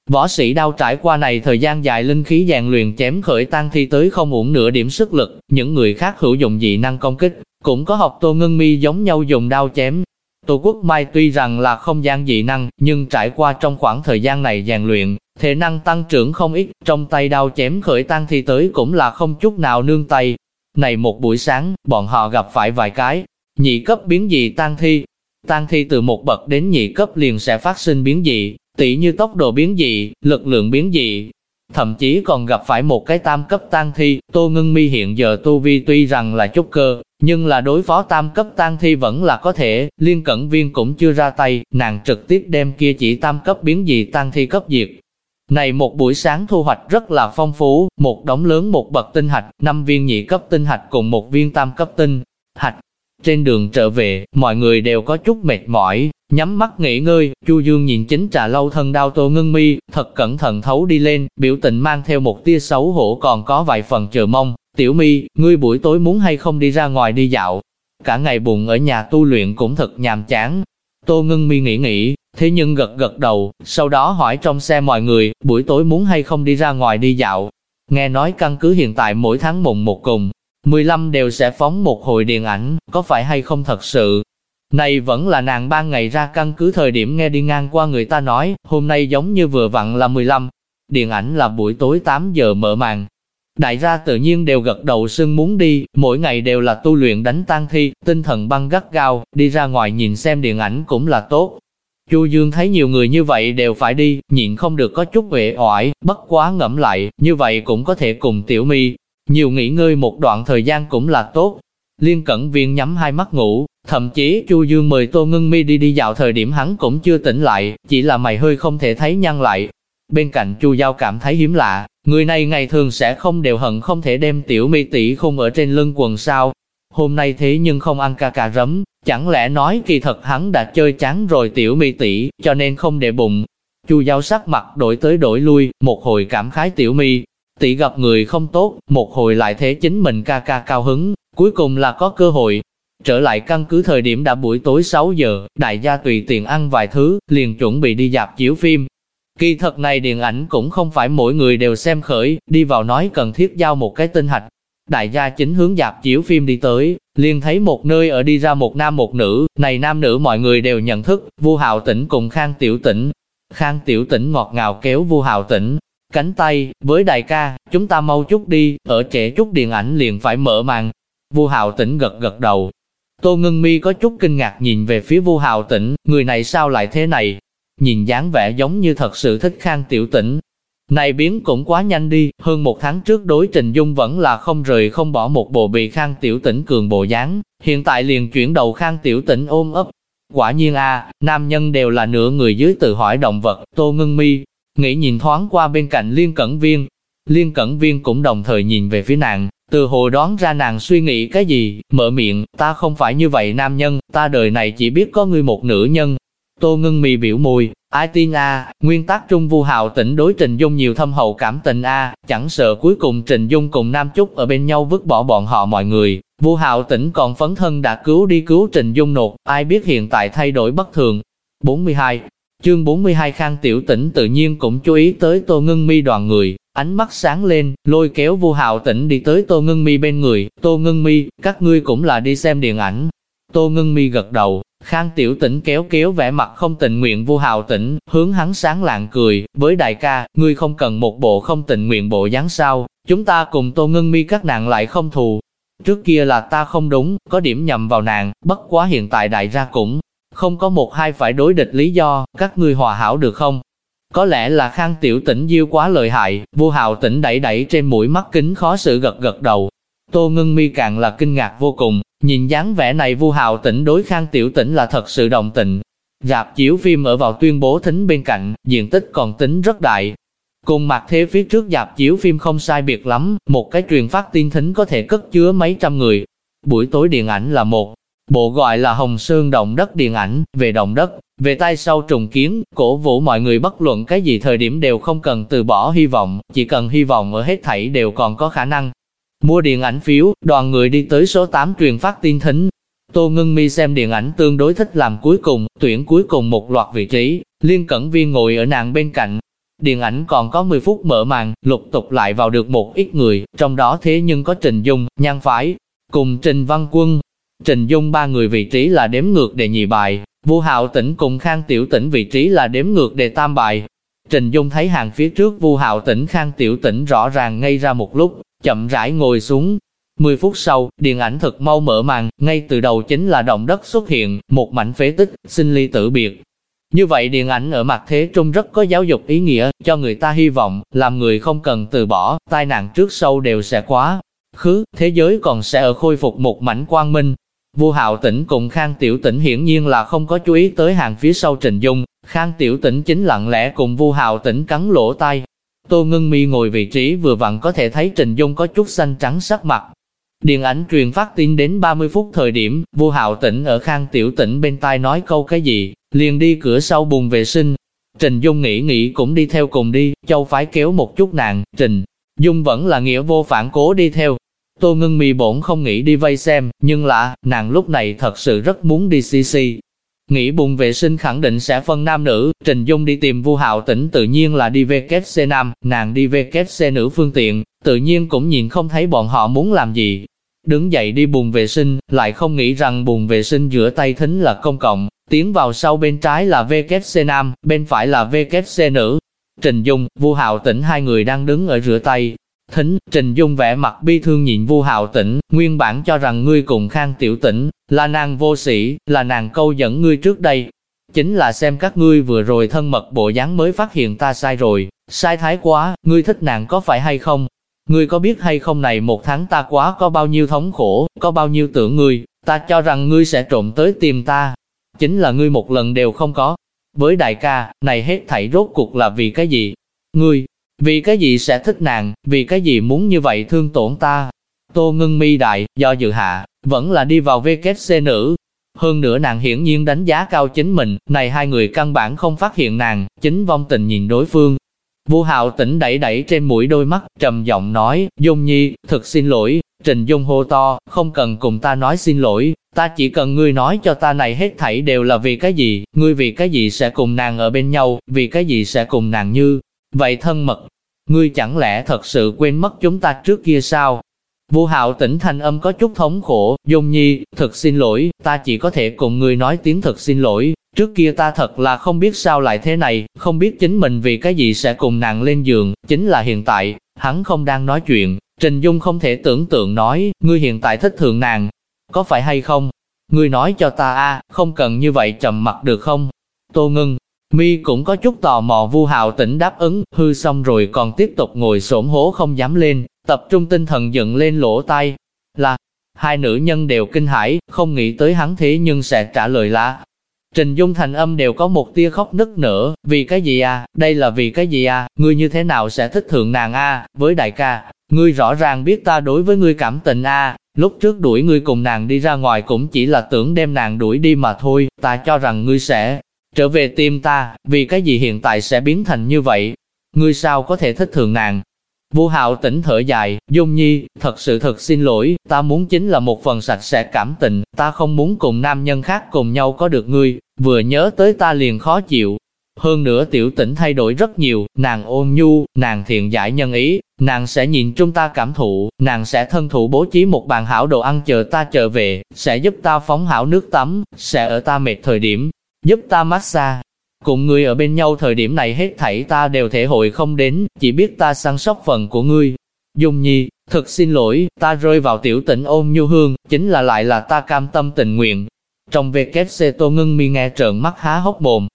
S1: Võ sĩ đau trải qua này thời gian dài linh khí dàn luyện chém khởi tăng thi tới không uổng nửa điểm sức lực, những người khác hữu dụng dị năng công kích, cũng có học tô ngưng mi giống nhau dùng đao chém, Tô Quốc Mai tuy rằng là không gian dị năng, nhưng trải qua trong khoảng thời gian này rèn luyện, thể năng tăng trưởng không ít, trong tay đao chém khởi tăng thi tới cũng là không chút nào nương tay. Này một buổi sáng, bọn họ gặp phải vài cái, nhị cấp biến dị tăng thi. Tăng thi từ một bậc đến nhị cấp liền sẽ phát sinh biến dị, tỷ như tốc độ biến dị, lực lượng biến dị, thậm chí còn gặp phải một cái tam cấp tăng thi, Tô Ngân Mi hiện giờ tu vi tuy rằng là chút cơ, nhưng là đối phó tam cấp tăng thi vẫn là có thể, liên cẩn viên cũng chưa ra tay, nàng trực tiếp đem kia chỉ tam cấp biến dị tăng thi cấp diệt. Này một buổi sáng thu hoạch rất là phong phú, một đống lớn một bậc tinh hạch, năm viên nhị cấp tinh hạch cùng một viên tam cấp tinh hạch. Trên đường trở về, mọi người đều có chút mệt mỏi, nhắm mắt nghỉ ngơi, Chu Dương nhìn chính trà lâu thân đau tô ngưng mi, thật cẩn thận thấu đi lên, biểu tình mang theo một tia xấu hổ còn có vài phần chờ mong, Tiểu mi, ngươi buổi tối muốn hay không đi ra ngoài đi dạo? Cả ngày buồn ở nhà tu luyện cũng thật nhàm chán. Tô ngưng mi nghĩ nghĩ, thế nhưng gật gật đầu, sau đó hỏi trong xe mọi người, buổi tối muốn hay không đi ra ngoài đi dạo. Nghe nói căn cứ hiện tại mỗi tháng mùng một cùng, 15 đều sẽ phóng một hồi điện ảnh, có phải hay không thật sự? Này vẫn là nàng ban ngày ra căn cứ thời điểm nghe đi ngang qua người ta nói, hôm nay giống như vừa vặn là 15. Điện ảnh là buổi tối 8 giờ mở màn, Đại gia tự nhiên đều gật đầu sưng muốn đi, mỗi ngày đều là tu luyện đánh tan thi, tinh thần băng gắt gao, đi ra ngoài nhìn xem điện ảnh cũng là tốt. Chu Dương thấy nhiều người như vậy đều phải đi, nhịn không được có chút uể oải, bất quá ngẫm lại, như vậy cũng có thể cùng tiểu mi. Nhiều nghỉ ngơi một đoạn thời gian cũng là tốt. Liên Cẩn Viên nhắm hai mắt ngủ, thậm chí Chu Dương mời Tô Ngân Mi đi đi dạo thời điểm hắn cũng chưa tỉnh lại, chỉ là mày hơi không thể thấy nhăn lại. Bên cạnh Chu Giao cảm thấy hiếm lạ, Người này ngày thường sẽ không đều hận không thể đem tiểu mi tỷ khung ở trên lưng quần sao. Hôm nay thế nhưng không ăn ca cà rấm, chẳng lẽ nói kỳ thật hắn đã chơi chán rồi tiểu mi tỷ, cho nên không để bụng. Chu giao sắc mặt đổi tới đổi lui, một hồi cảm khái tiểu mi, tỷ gặp người không tốt, một hồi lại thế chính mình ca ca cao hứng, cuối cùng là có cơ hội. Trở lại căn cứ thời điểm đã buổi tối 6 giờ, đại gia tùy tiện ăn vài thứ, liền chuẩn bị đi dạp chiếu phim. Kỳ thật này điện ảnh cũng không phải mỗi người đều xem khởi, đi vào nói cần thiết giao một cái tinh hạch. Đại gia chính hướng dạp chiếu phim đi tới, liền thấy một nơi ở đi ra một nam một nữ, này nam nữ mọi người đều nhận thức, Vu Hạo Tĩnh cùng Khang Tiểu Tĩnh. Khang Tiểu Tĩnh ngọt ngào kéo Vu Hạo Tĩnh, cánh tay, với đại ca, chúng ta mau chút đi, ở trẻ chút điện ảnh liền phải mở màn. Vu Hạo Tĩnh gật gật đầu. Tô Ngân Mi có chút kinh ngạc nhìn về phía Vu Hạo Tĩnh, người này sao lại thế này? Nhìn dáng vẻ giống như thật sự thích Khang Tiểu Tĩnh. Này biến cũng quá nhanh đi, hơn một tháng trước đối Trình Dung vẫn là không rời không bỏ một bộ bị Khang Tiểu Tĩnh cường bộ dáng, hiện tại liền chuyển đầu Khang Tiểu Tĩnh ôm ấp. Quả nhiên a, nam nhân đều là nửa người dưới tự hỏi động vật, Tô Ngân Mi, nghĩ nhìn thoáng qua bên cạnh Liên Cẩn Viên. Liên Cẩn Viên cũng đồng thời nhìn về phía nàng, từ hồ đoán ra nàng suy nghĩ cái gì, mở miệng, ta không phải như vậy nam nhân, ta đời này chỉ biết có ngươi một nữ nhân. Tô ngưng mì biểu môi, ai tin a, nguyên tắc trung vu hào tỉnh đối Trình Dung nhiều thâm hậu cảm tình a, chẳng sợ cuối cùng Trình Dung cùng Nam Trúc ở bên nhau vứt bỏ bọn họ mọi người. Vu hào tỉnh còn phấn thân đã cứu đi cứu Trình Dung nột, ai biết hiện tại thay đổi bất thường. 42. Chương 42 Khang Tiểu Tĩnh tự nhiên cũng chú ý tới Tô Ngân Mi đoàn người, ánh mắt sáng lên, lôi kéo Vu Hạo Tĩnh đi tới Tô Ngân Mi bên người, "Tô Ngân Mi, các ngươi cũng là đi xem điện ảnh?" Tô Ngân Mi gật đầu, Khang Tiểu Tĩnh kéo kéo vẻ mặt không tình nguyện Vu Hạo Tĩnh, hướng hắn sáng lạng cười, "Với đại ca, ngươi không cần một bộ không tình nguyện bộ dáng sao? Chúng ta cùng Tô Ngân Mi các nàng lại không thù." Trước kia là ta không đúng, có điểm nhầm vào nàng, bất quá hiện tại đại gia cũng không có một hai phải đối địch lý do, các ngươi hòa hảo được không? Có lẽ là khang tiểu tỉnh diêu quá lợi hại, vô hào tỉnh đẩy đẩy trên mũi mắt kính khó xử gật gật đầu. Tô ngưng mi càng là kinh ngạc vô cùng, nhìn dáng vẻ này vu hào tỉnh đối khang tiểu tỉnh là thật sự đồng tình. Rạp chiếu phim ở vào tuyên bố thính bên cạnh, diện tích còn tính rất đại. Cùng mặt thế phía trước dạp chiếu phim không sai biệt lắm, một cái truyền phát tin thính có thể cất chứa mấy trăm người. Buổi tối điện ảnh là một Bộ gọi là Hồng Sơn Động Đất Điện ảnh, về động đất, về tay sau trùng kiến, cổ vũ mọi người bất luận cái gì thời điểm đều không cần từ bỏ hy vọng, chỉ cần hy vọng ở hết thảy đều còn có khả năng. Mua điện ảnh phiếu, đoàn người đi tới số 8 truyền phát tin thính. Tô Ngân Mi xem điện ảnh tương đối thích làm cuối cùng, tuyển cuối cùng một loạt vị trí, liên cẩn viên ngồi ở nàng bên cạnh. Điện ảnh còn có 10 phút mở màn, lục tục lại vào được một ít người, trong đó thế nhưng có Trình Dung, Nhan Phái, cùng Trình Văn Quân, Trình Dung ba người vị trí là đếm ngược đề nhị bài, Vu Hạo Tĩnh cùng Khang Tiểu Tĩnh vị trí là đếm ngược đề tam bài. Trình Dung thấy hàng phía trước Vu Hạo Tĩnh Khang Tiểu Tĩnh rõ ràng ngay ra một lúc, chậm rãi ngồi xuống. Mười phút sau, điện ảnh thật mau mở màn, ngay từ đầu chính là động đất xuất hiện, một mảnh phế tích, sinh ly tử biệt. Như vậy điện ảnh ở mặt thế trung rất có giáo dục ý nghĩa, cho người ta hy vọng, làm người không cần từ bỏ, tai nạn trước sau đều sẽ quá. Khứ, thế giới còn sẽ ở khôi phục một mảnh quang minh, Vu Hạo Tĩnh cùng Khang Tiểu Tĩnh hiển nhiên là không có chú ý tới hàng phía sau Trình Dung, Khang Tiểu Tĩnh chính lặng lẽ cùng Vu Hạo Tĩnh cắn lỗ tai. Tô Ngân Mi ngồi vị trí vừa vặn có thể thấy Trình Dung có chút xanh trắng sắc mặt. Điện ảnh truyền phát tin đến 30 phút thời điểm, Vu Hạo Tĩnh ở Khang Tiểu Tĩnh bên tai nói câu cái gì, liền đi cửa sau bùng vệ sinh. Trình Dung nghĩ nghĩ cũng đi theo cùng đi, châu phái kéo một chút nàng, Trình Dung vẫn là nghĩa vô phản cố đi theo, Tô ngưng mì bổn không nghĩ đi vây xem, nhưng lạ, nàng lúc này thật sự rất muốn đi CC. Nghĩ bùng vệ sinh khẳng định sẽ phân nam nữ, Trình Dung đi tìm Vu Hạo Tĩnh tự nhiên là đi VKC nam, nàng đi VKC nữ phương tiện, tự nhiên cũng nhìn không thấy bọn họ muốn làm gì. Đứng dậy đi bùng vệ sinh, lại không nghĩ rằng bùng vệ sinh giữa tay thính là công cộng, tiến vào sau bên trái là VKC nam, bên phải là VKC nữ. Trình Dung, Vu Hạo Tĩnh hai người đang đứng ở rửa tay, Thính, Trình Dung vẻ mặt bi thương nhịn vu hạo tỉnh, nguyên bản cho rằng ngươi cùng khang tiểu tỉnh, là nàng vô sĩ, là nàng câu dẫn ngươi trước đây. Chính là xem các ngươi vừa rồi thân mật bộ dáng mới phát hiện ta sai rồi, sai thái quá, ngươi thích nàng có phải hay không? Ngươi có biết hay không này một tháng ta quá có bao nhiêu thống khổ, có bao nhiêu tưởng ngươi, ta cho rằng ngươi sẽ trộm tới tìm ta. Chính là ngươi một lần đều không có. Với đại ca, này hết thảy rốt cuộc là vì cái gì? Ngươi, vì cái gì sẽ thích nàng, vì cái gì muốn như vậy thương tổn ta? Tô ngưng mi đại, do dự hạ, vẫn là đi vào VKC nữ. Hơn nữa nàng hiển nhiên đánh giá cao chính mình, này hai người căn bản không phát hiện nàng, chính vong tình nhìn đối phương. Vu hạo tỉnh đẩy đẩy trên mũi đôi mắt, trầm giọng nói, Dung Nhi, thật xin lỗi, Trình Dung hô to, không cần cùng ta nói xin lỗi, ta chỉ cần ngươi nói cho ta này hết thảy đều là vì cái gì, ngươi vì cái gì sẽ cùng nàng ở bên nhau, vì cái gì sẽ cùng nàng như, vậy thân mật. Ngươi chẳng lẽ thật sự quên mất chúng ta trước kia sao? vũ hạo tỉnh thanh âm có chút thống khổ, Dung Nhi, thật xin lỗi, ta chỉ có thể cùng ngươi nói tiếng thật xin lỗi, trước kia ta thật là không biết sao lại thế này, không biết chính mình vì cái gì sẽ cùng nàng lên giường, chính là hiện tại, hắn không đang nói chuyện, Trình Dung không thể tưởng tượng nói, ngươi hiện tại thích thượng nàng, có phải hay không? Ngươi nói cho ta a, không cần như vậy trầm mặt được không? Tô ngưng, mi cũng có chút tò mò vu hào tỉnh đáp ứng, hư xong rồi còn tiếp tục ngồi xổm hố không dám lên, tập trung tinh thần dựng lên lỗ tai. Là, hai nữ nhân đều kinh hãi, không nghĩ tới hắn thế nhưng sẽ trả lời là. Trình Dung thành âm đều có một tia khóc nức nở, vì cái gì à, đây là vì cái gì à, ngươi như thế nào sẽ thích thượng nàng a với đại ca, ngươi rõ ràng biết ta đối với ngươi cảm tình a lúc trước đuổi ngươi cùng nàng đi ra ngoài cũng chỉ là tưởng đem nàng đuổi đi mà thôi, ta cho rằng ngươi sẽ trở về tim ta, vì cái gì hiện tại sẽ biến thành như vậy, ngươi sao có thể thích thường nàng. vũ hạo tỉnh thở dài, Dung Nhi, thật sự thật xin lỗi, ta muốn chính là một phần sạch sẽ cảm tình, ta không muốn cùng nam nhân khác cùng nhau có được ngươi, vừa nhớ tới ta liền khó chịu. Hơn nữa tiểu tỉnh thay đổi rất nhiều, nàng ôn nhu, nàng thiện giải nhân ý, nàng sẽ nhìn chúng ta cảm thụ, nàng sẽ thân thủ bố trí một bàn hảo đồ ăn chờ ta trở về, sẽ giúp ta phóng hảo nước tắm, sẽ ở ta mệt thời điểm, giúp ta massage. Cùng ngươi ở bên nhau thời điểm này hết thảy ta đều thể hội không đến, chỉ biết ta săn sóc phần của ngươi. Dung Nhi, thật xin lỗi, ta rơi vào tiểu tỉnh ôn nhu hương, chính là lại là ta cam tâm tình nguyện. Trong VKC Tô ngưng Mi nghe trợn mắt há hốc mồm.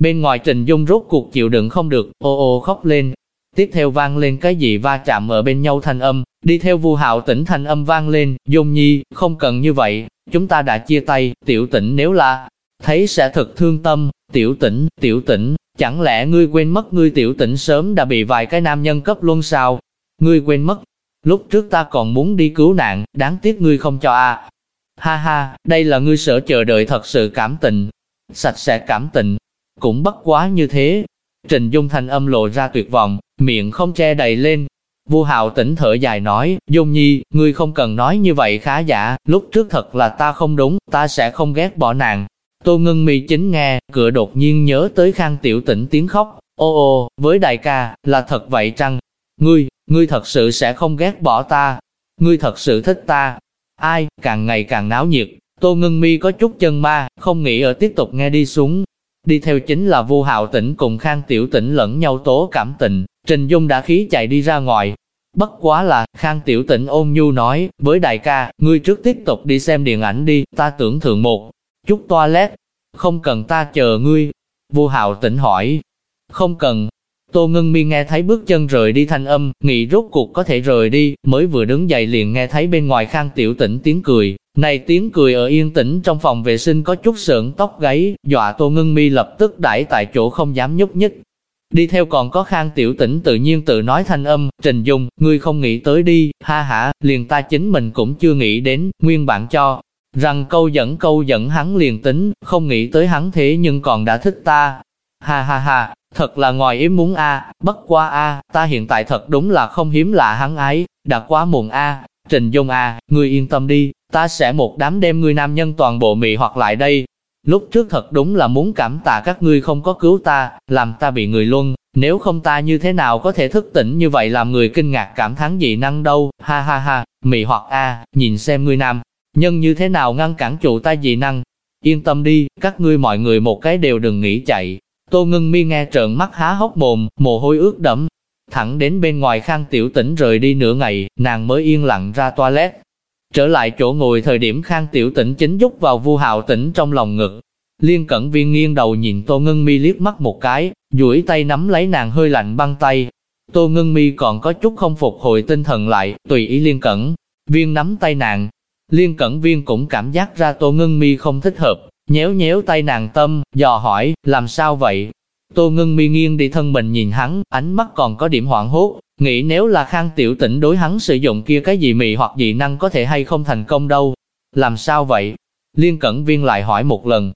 S1: Bên ngoài Trình Dung rốt cuộc chịu đựng không được, ô ô khóc lên. Tiếp theo vang lên cái gì va chạm ở bên nhau thanh âm, đi theo Vu Hạo tỉnh thanh âm vang lên, Dung Nhi, không cần như vậy, chúng ta đã chia tay, tiểu tỉnh nếu là thấy sẽ thật thương tâm, tiểu tỉnh, tiểu tỉnh, chẳng lẽ ngươi quên mất ngươi tiểu tỉnh sớm đã bị vài cái nam nhân cấp luôn sao? Ngươi quên mất, lúc trước ta còn muốn đi cứu nạn, đáng tiếc ngươi không cho a. Ha ha, đây là ngươi sợ chờ đợi thật sự cảm tình, sạch sẽ cảm tình, cũng bất quá như thế. Trình Dung thành âm lộ ra tuyệt vọng, miệng không che đầy lên. Vu Hạo tỉnh thở dài nói, Dung Nhi, ngươi không cần nói như vậy khá giả, lúc trước thật là ta không đúng, ta sẽ không ghét bỏ nàng, Tô Ngân Mi chính nghe, cửa đột nhiên nhớ tới Khang Tiểu Tĩnh tiếng khóc, ô ô, với đại ca, là thật vậy chăng? Ngươi, ngươi thật sự sẽ không ghét bỏ ta, ngươi thật sự thích ta. Ai, càng ngày càng náo nhiệt, Tô Ngân Mi có chút chân ma, không nghĩ ở tiếp tục nghe đi xuống. Đi theo chính là Vu Hạo Tĩnh cùng Khang Tiểu Tĩnh lẫn nhau tố cảm tình, Trình Dung đã khí chạy đi ra ngoài. Bất quá là, Khang Tiểu Tĩnh ôn nhu nói, với đại ca, ngươi trước tiếp tục đi xem điện ảnh đi, ta tưởng thượng một chút toilet, không cần ta chờ ngươi. Vua hạo tỉnh hỏi, không cần. Tô Ngân Mi nghe thấy bước chân rời đi thanh âm, nghĩ rốt cuộc có thể rời đi, mới vừa đứng dậy liền nghe thấy bên ngoài khang tiểu tỉnh tiếng cười. Này tiếng cười ở yên tĩnh trong phòng vệ sinh có chút sợn tóc gáy, dọa Tô Ngân Mi lập tức đãi tại chỗ không dám nhúc nhích. Đi theo còn có khang tiểu tỉnh tự nhiên tự nói thanh âm, Trình Dung, ngươi không nghĩ tới đi, ha ha, liền ta chính mình cũng chưa nghĩ đến, nguyên bản cho, rằng câu dẫn câu dẫn hắn liền tính, không nghĩ tới hắn thế nhưng còn đã thích ta. Ha ha ha, thật là ngoài ý muốn a, bất quá a, ta hiện tại thật đúng là không hiếm lạ hắn ấy, đã quá muộn a. Trình Dung a, ngươi yên tâm đi, ta sẽ một đám đem ngươi nam nhân toàn bộ mị hoặc lại đây. Lúc trước thật đúng là muốn cảm tạ các ngươi không có cứu ta, làm ta bị người luân, nếu không ta như thế nào có thể thức tỉnh như vậy làm người kinh ngạc cảm thán dị năng đâu, ha ha ha, mị hoặc a, nhìn xem ngươi nam nhân như thế nào ngăn cản chủ ta dị năng. Yên tâm đi, các ngươi mọi người một cái đều đừng nghĩ chạy. Tô ngưng mi nghe trợn mắt há hốc mồm, mồ hôi ướt đẫm. Thẳng đến bên ngoài khang tiểu tỉnh rời đi nửa ngày, nàng mới yên lặng ra toilet. Trở lại chỗ ngồi thời điểm khang tiểu tỉnh chính dúc vào vu hào tỉnh trong lòng ngực. Liên cẩn viên nghiêng đầu nhìn tô ngưng mi liếc mắt một cái, duỗi tay nắm lấy nàng hơi lạnh băng tay. Tô ngưng mi còn có chút không phục hồi tinh thần lại, tùy ý liên cẩn. Viên nắm tay nàng, Liên Cẩn Viên cũng cảm giác ra Tô Ngân Mi không thích hợp, nhéo nhéo tay nàng tâm, dò hỏi, làm sao vậy? Tô Ngân Mi nghiêng đi thân mình nhìn hắn, ánh mắt còn có điểm hoảng hốt, nghĩ nếu là khang tiểu tỉnh đối hắn sử dụng kia cái gì mị hoặc dị năng có thể hay không thành công đâu. Làm sao vậy? Liên Cẩn Viên lại hỏi một lần.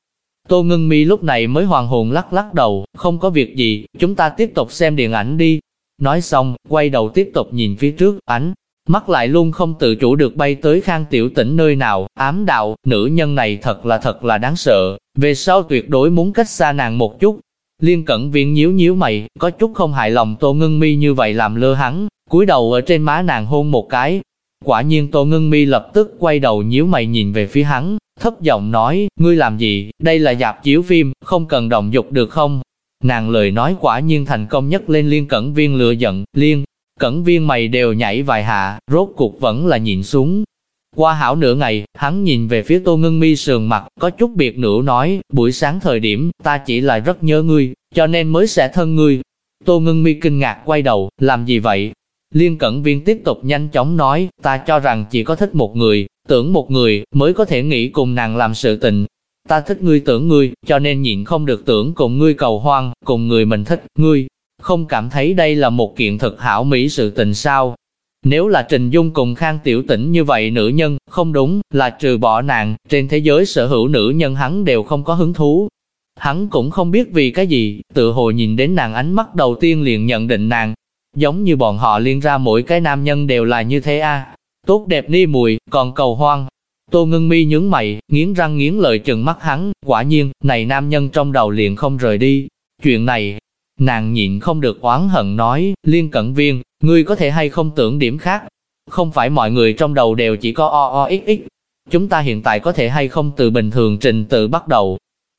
S1: Tô Ngân Mi lúc này mới hoàng hồn lắc lắc đầu, không có việc gì, chúng ta tiếp tục xem điện ảnh đi. Nói xong, quay đầu tiếp tục nhìn phía trước, ánh mắt lại luôn không tự chủ được bay tới khang tiểu tỉnh nơi nào, ám đạo, nữ nhân này thật là thật là đáng sợ, về sau tuyệt đối muốn cách xa nàng một chút. Liên cẩn viên nhíu nhíu mày, có chút không hài lòng tô ngưng mi như vậy làm lơ hắn, cúi đầu ở trên má nàng hôn một cái. Quả nhiên tô ngưng mi lập tức quay đầu nhíu mày nhìn về phía hắn, thấp giọng nói, ngươi làm gì, đây là dạp chiếu phim, không cần động dục được không? Nàng lời nói quả nhiên thành công nhất lên liên cẩn viên lừa giận, liên, cẩn viên mày đều nhảy vài hạ, rốt cuộc vẫn là nhìn xuống. Qua hảo nửa ngày, hắn nhìn về phía tô ngưng mi sườn mặt, có chút biệt nữ nói, buổi sáng thời điểm, ta chỉ là rất nhớ ngươi, cho nên mới sẽ thân ngươi. Tô ngưng mi kinh ngạc quay đầu, làm gì vậy? Liên cẩn viên tiếp tục nhanh chóng nói, ta cho rằng chỉ có thích một người, tưởng một người, mới có thể nghĩ cùng nàng làm sự tình. Ta thích ngươi tưởng ngươi, cho nên nhịn không được tưởng cùng ngươi cầu hoang, cùng người mình thích, ngươi. Không cảm thấy đây là một kiện thực hảo mỹ sự tình sao? Nếu là Trình Dung cùng Khang Tiểu Tĩnh như vậy nữ nhân, không đúng, là trừ bỏ nàng, trên thế giới sở hữu nữ nhân hắn đều không có hứng thú. Hắn cũng không biết vì cái gì, tự hồ nhìn đến nàng ánh mắt đầu tiên liền nhận định nàng. Giống như bọn họ liên ra mỗi cái nam nhân đều là như thế a Tốt đẹp ni mùi, còn cầu hoang. Tô ngưng mi nhướng mày, nghiến răng nghiến lợi chừng mắt hắn, quả nhiên, này nam nhân trong đầu liền không rời đi. Chuyện này, nàng nhịn không được oán hận nói, liên cận viên, ngươi có thể hay không tưởng điểm khác. Không phải mọi người trong đầu đều chỉ có o o x x. Chúng ta hiện tại có thể hay không từ bình thường trình tự bắt đầu.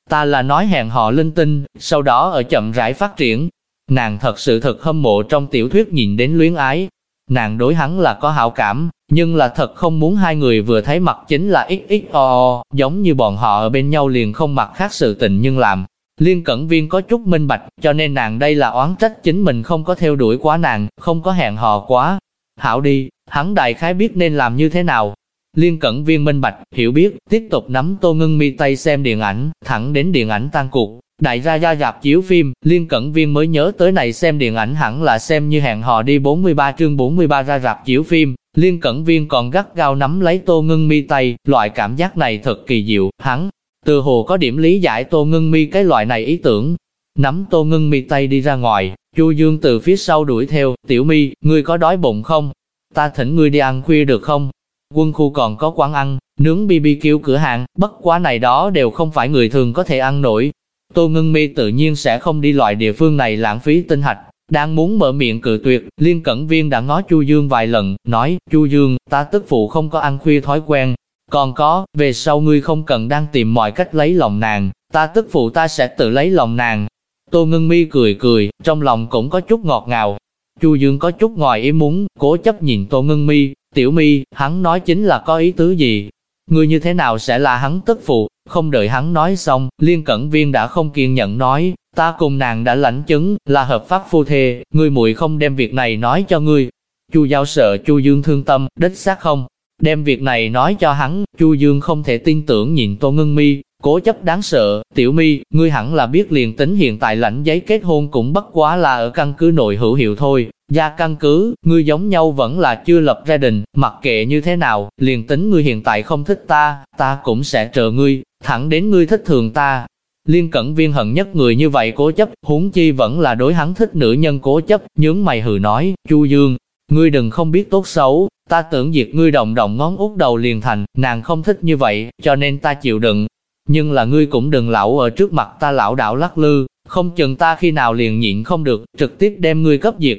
S1: Ta là nói hẹn họ linh tinh, sau đó ở chậm rãi phát triển. Nàng thật sự thật hâm mộ trong tiểu thuyết nhìn đến luyến ái. Nàng đối hắn là có hảo cảm, nhưng là thật không muốn hai người vừa thấy mặt chính là XXO, giống như bọn họ ở bên nhau liền không mặc khác sự tình nhưng làm. Liên cẩn viên có chút minh bạch, cho nên nàng đây là oán trách chính mình không có theo đuổi quá nàng, không có hẹn hò quá. Hảo đi, hắn đại khái biết nên làm như thế nào. Liên cẩn viên minh bạch, hiểu biết, tiếp tục nắm tô ngưng mi tay xem điện ảnh, thẳng đến điện ảnh tan cuộc. Đại ra ra dạp chiếu phim, Liên Cẩn Viên mới nhớ tới này xem điện ảnh hẳn là xem như hẹn hò đi 43 chương 43 ra rạp chiếu phim, Liên Cẩn Viên còn gắt gao nắm lấy Tô Ngân Mi tay, loại cảm giác này thật kỳ diệu, hắn từ hồ có điểm lý giải Tô Ngân Mi cái loại này ý tưởng. Nắm Tô Ngân Mi tay đi ra ngoài, Chu Dương từ phía sau đuổi theo, "Tiểu Mi, ngươi có đói bụng không? Ta thỉnh ngươi đi ăn khuya được không?" Quân khu còn có quán ăn, nướng BBQ cửa hàng, bất quá này đó đều không phải người thường có thể ăn nổi. Tô Ngân Mi tự nhiên sẽ không đi loại địa phương này lãng phí tinh hạch, đang muốn mở miệng cự tuyệt, Liên Cẩn Viên đã ngó Chu Dương vài lần, nói, Chu Dương, ta tức phụ không có ăn khuya thói quen. Còn có, về sau ngươi không cần đang tìm mọi cách lấy lòng nàng, ta tức phụ ta sẽ tự lấy lòng nàng. Tô Ngân Mi cười cười, trong lòng cũng có chút ngọt ngào. Chu Dương có chút ngoài ý muốn, cố chấp nhìn Tô Ngân Mi, tiểu mi, hắn nói chính là có ý tứ gì. Ngươi như thế nào sẽ là hắn tức phụ, không đợi hắn nói xong, Liên Cẩn Viên đã không kiên nhẫn nói, Ta cùng nàng đã lãnh chứng, là hợp pháp phu thê, ngươi muội không đem việc này nói cho ngươi. Chu Giao sợ Chu Dương thương tâm, đích xác không? Đem việc này nói cho hắn, Chu Dương không thể tin tưởng nhìn Tô Ngân Mi, cố chấp đáng sợ, tiểu mi, ngươi hẳn là biết liền tính hiện tại lãnh giấy kết hôn cũng bất quá là ở căn cứ nội hữu hiệu thôi, gia căn cứ, ngươi giống nhau vẫn là chưa lập gia đình, mặc kệ như thế nào, liền tính ngươi hiện tại không thích ta, ta cũng sẽ chờ ngươi, thẳng đến ngươi thích thường ta, Liên cẩn viên hận nhất người như vậy cố chấp, huống chi vẫn là đối hắn thích nữ nhân cố chấp, nhướng mày hừ nói, Chu Dương, ngươi đừng không biết tốt xấu, ta tưởng diệt ngươi động động ngón út đầu liền thành, nàng không thích như vậy, cho nên ta chịu đựng. Nhưng là ngươi cũng đừng lão ở trước mặt ta lão đảo lắc lư, không chừng ta khi nào liền nhịn không được, trực tiếp đem ngươi cấp diệt.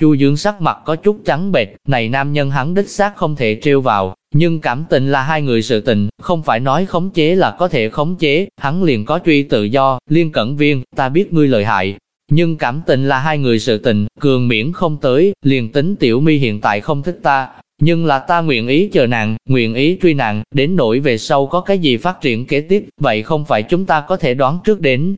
S1: Chu Dương sắc mặt có chút trắng bệch, này nam nhân hắn đích xác không thể trêu vào, nhưng cảm tình là hai người sự tình, không phải nói khống chế là có thể khống chế, hắn liền có truy tự do, liên cẩn viên, ta biết ngươi lợi hại. Nhưng cảm tình là hai người sự tình, cường miễn không tới, liền tính tiểu mi hiện tại không thích ta, nhưng là ta nguyện ý chờ nàng, nguyện ý truy nàng, đến nỗi về sau có cái gì phát triển kế tiếp, vậy không phải chúng ta có thể đoán trước đến.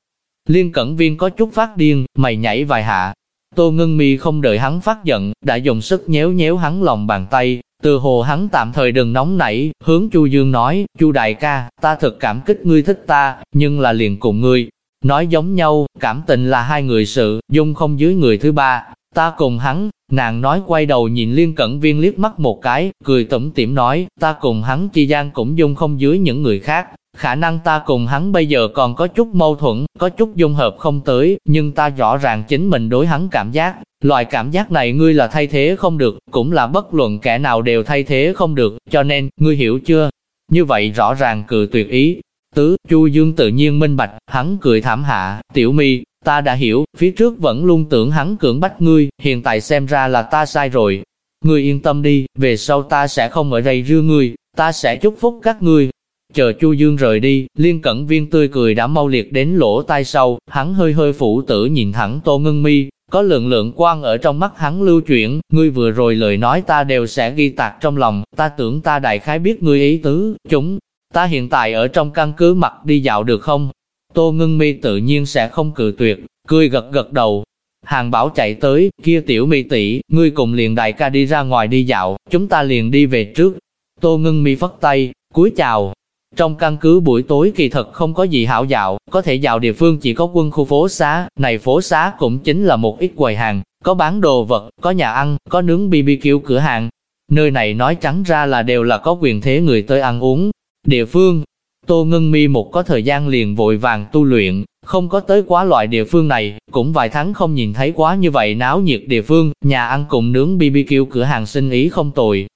S1: Liên cẩn viên có chút phát điên, mày nhảy vài hạ. Tô ngưng mi không đợi hắn phát giận, đã dùng sức nhéo nhéo hắn lòng bàn tay, từ hồ hắn tạm thời đừng nóng nảy, hướng Chu Dương nói, Chu đại ca, ta thật cảm kích ngươi thích ta, nhưng là liền cùng ngươi. Nói giống nhau, cảm tình là hai người sự, dung không dưới người thứ ba. Ta cùng hắn, nàng nói quay đầu nhìn liên cẩn viên liếc mắt một cái, cười tủm tỉm nói, ta cùng hắn chi gian cũng dung không dưới những người khác. khả năng ta cùng hắn bây giờ còn có chút mâu thuẫn, có chút dung hợp không tới, nhưng ta rõ ràng chính mình đối hắn cảm giác, loại cảm giác này ngươi là thay thế không được, cũng là bất luận kẻ nào đều thay thế không được, cho nên, ngươi hiểu chưa? Như vậy rõ ràng cự tuyệt ý. Tứ, Chu Dương tự nhiên minh bạch, hắn cười thảm hạ, tiểu mi, ta đã hiểu, phía trước vẫn luôn tưởng hắn cưỡng bách ngươi, hiện tại xem ra là ta sai rồi. Ngươi yên tâm đi, về sau ta sẽ không ở đây rưa ngươi, ta sẽ chúc phúc các ngươi. Chờ Chu Dương rời đi, liên cẩn viên tươi cười đã mau liệt đến lỗ tai sau, hắn hơi hơi phủ tử nhìn thẳng Tô Ngân Mi, có lượng lượng quang ở trong mắt hắn lưu chuyển, ngươi vừa rồi lời nói ta đều sẽ ghi tạc trong lòng, ta tưởng ta đại khái biết ngươi ý tứ, chúng, ta hiện tại ở trong căn cứ mặt đi dạo được không? Tô ngưng Mi tự nhiên sẽ không cự tuyệt, cười gật gật đầu. Hàng bảo chạy tới, kia tiểu mi tỷ, ngươi cùng liền đại ca đi ra ngoài đi dạo, chúng ta liền đi về trước. Tô ngưng Mi phất tay, cúi chào. Trong căn cứ buổi tối kỳ thật không có gì hảo dạo, có thể dạo địa phương chỉ có quân khu phố xá, này phố xá cũng chính là một ít quầy hàng, có bán đồ vật, có nhà ăn, có nướng BBQ cửa hàng. Nơi này nói trắng ra là đều là có quyền thế người tới ăn uống. Địa phương, Tô Ngân Mi một có thời gian liền vội vàng tu luyện, không có tới quá loại địa phương này, cũng vài tháng không nhìn thấy quá như vậy náo nhiệt địa phương, nhà ăn cùng nướng BBQ cửa hàng sinh ý không tồi.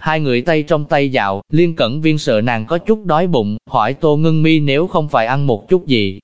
S1: Hai người tay trong tay dạo, liên cẩn viên sợ nàng có chút đói bụng, hỏi Tô Ngân Mi nếu không phải ăn một chút gì.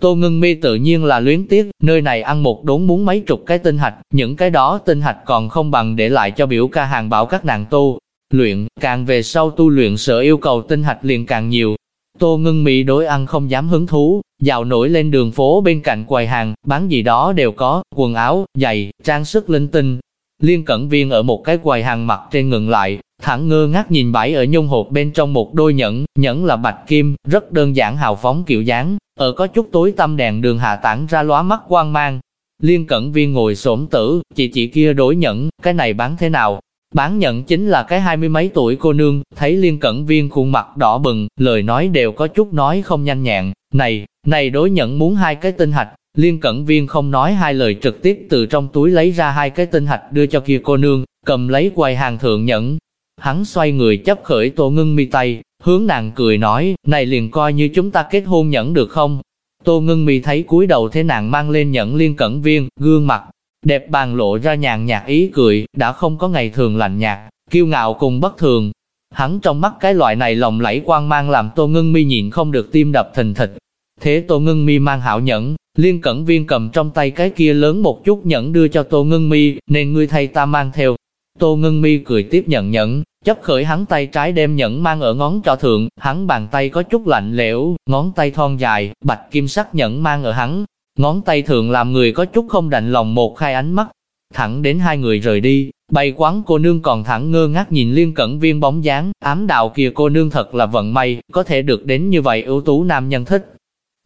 S1: Tô Ngân Mi tự nhiên là luyến tiếc, nơi này ăn một đốn muốn mấy chục cái tinh hạch, những cái đó tinh hạch còn không bằng để lại cho biểu ca hàng bảo các nàng tu Luyện, càng về sau tu luyện sở yêu cầu tinh hạch liền càng nhiều, Tô ngưng mỹ đối ăn không dám hứng thú, dạo nổi lên đường phố bên cạnh quầy hàng, bán gì đó đều có, quần áo, giày, trang sức linh tinh. Liên cẩn viên ở một cái quầy hàng mặt trên ngừng lại, thẳng ngơ ngác nhìn bãi ở nhung hộp bên trong một đôi nhẫn, nhẫn là bạch kim, rất đơn giản hào phóng kiểu dáng, ở có chút tối tâm đèn đường hạ tản ra lóa mắt quang mang. Liên cẩn viên ngồi xổm tử, chị chị kia đối nhẫn, cái này bán thế nào, Bán nhận chính là cái hai mươi mấy tuổi cô nương, thấy liên cẩn viên khuôn mặt đỏ bừng, lời nói đều có chút nói không nhanh nhẹn. Này, này đối nhận muốn hai cái tinh hạch, liên cẩn viên không nói hai lời trực tiếp từ trong túi lấy ra hai cái tinh hạch đưa cho kia cô nương, cầm lấy quầy hàng thượng nhẫn. Hắn xoay người chấp khởi tô ngưng mi tay, hướng nàng cười nói, này liền coi như chúng ta kết hôn nhẫn được không? Tô ngưng mi thấy cúi đầu thế nàng mang lên nhẫn liên cẩn viên, gương mặt, Đẹp bàn lộ ra nhàn nhạt ý cười, đã không có ngày thường lạnh nhạt, kiêu ngạo cùng bất thường. Hắn trong mắt cái loại này lòng lẫy quang mang làm Tô Ngân Mi nhịn không được tim đập thình thịch. Thế Tô Ngân Mi mang hảo nhẫn, liên cẩn viên cầm trong tay cái kia lớn một chút nhẫn đưa cho Tô Ngân Mi, nên ngươi thay ta mang theo. Tô Ngân Mi cười tiếp nhận nhẫn, chấp khởi hắn tay trái đem nhẫn mang ở ngón trỏ thượng, hắn bàn tay có chút lạnh lẽo, ngón tay thon dài, bạch kim sắc nhẫn mang ở hắn Ngón tay thường làm người có chút không đành lòng một khai ánh mắt. Thẳng đến hai người rời đi, bày quán cô nương còn thẳng ngơ ngác nhìn liên cẩn viên bóng dáng, ám đạo kia cô nương thật là vận may, có thể được đến như vậy ưu tú nam nhân thích.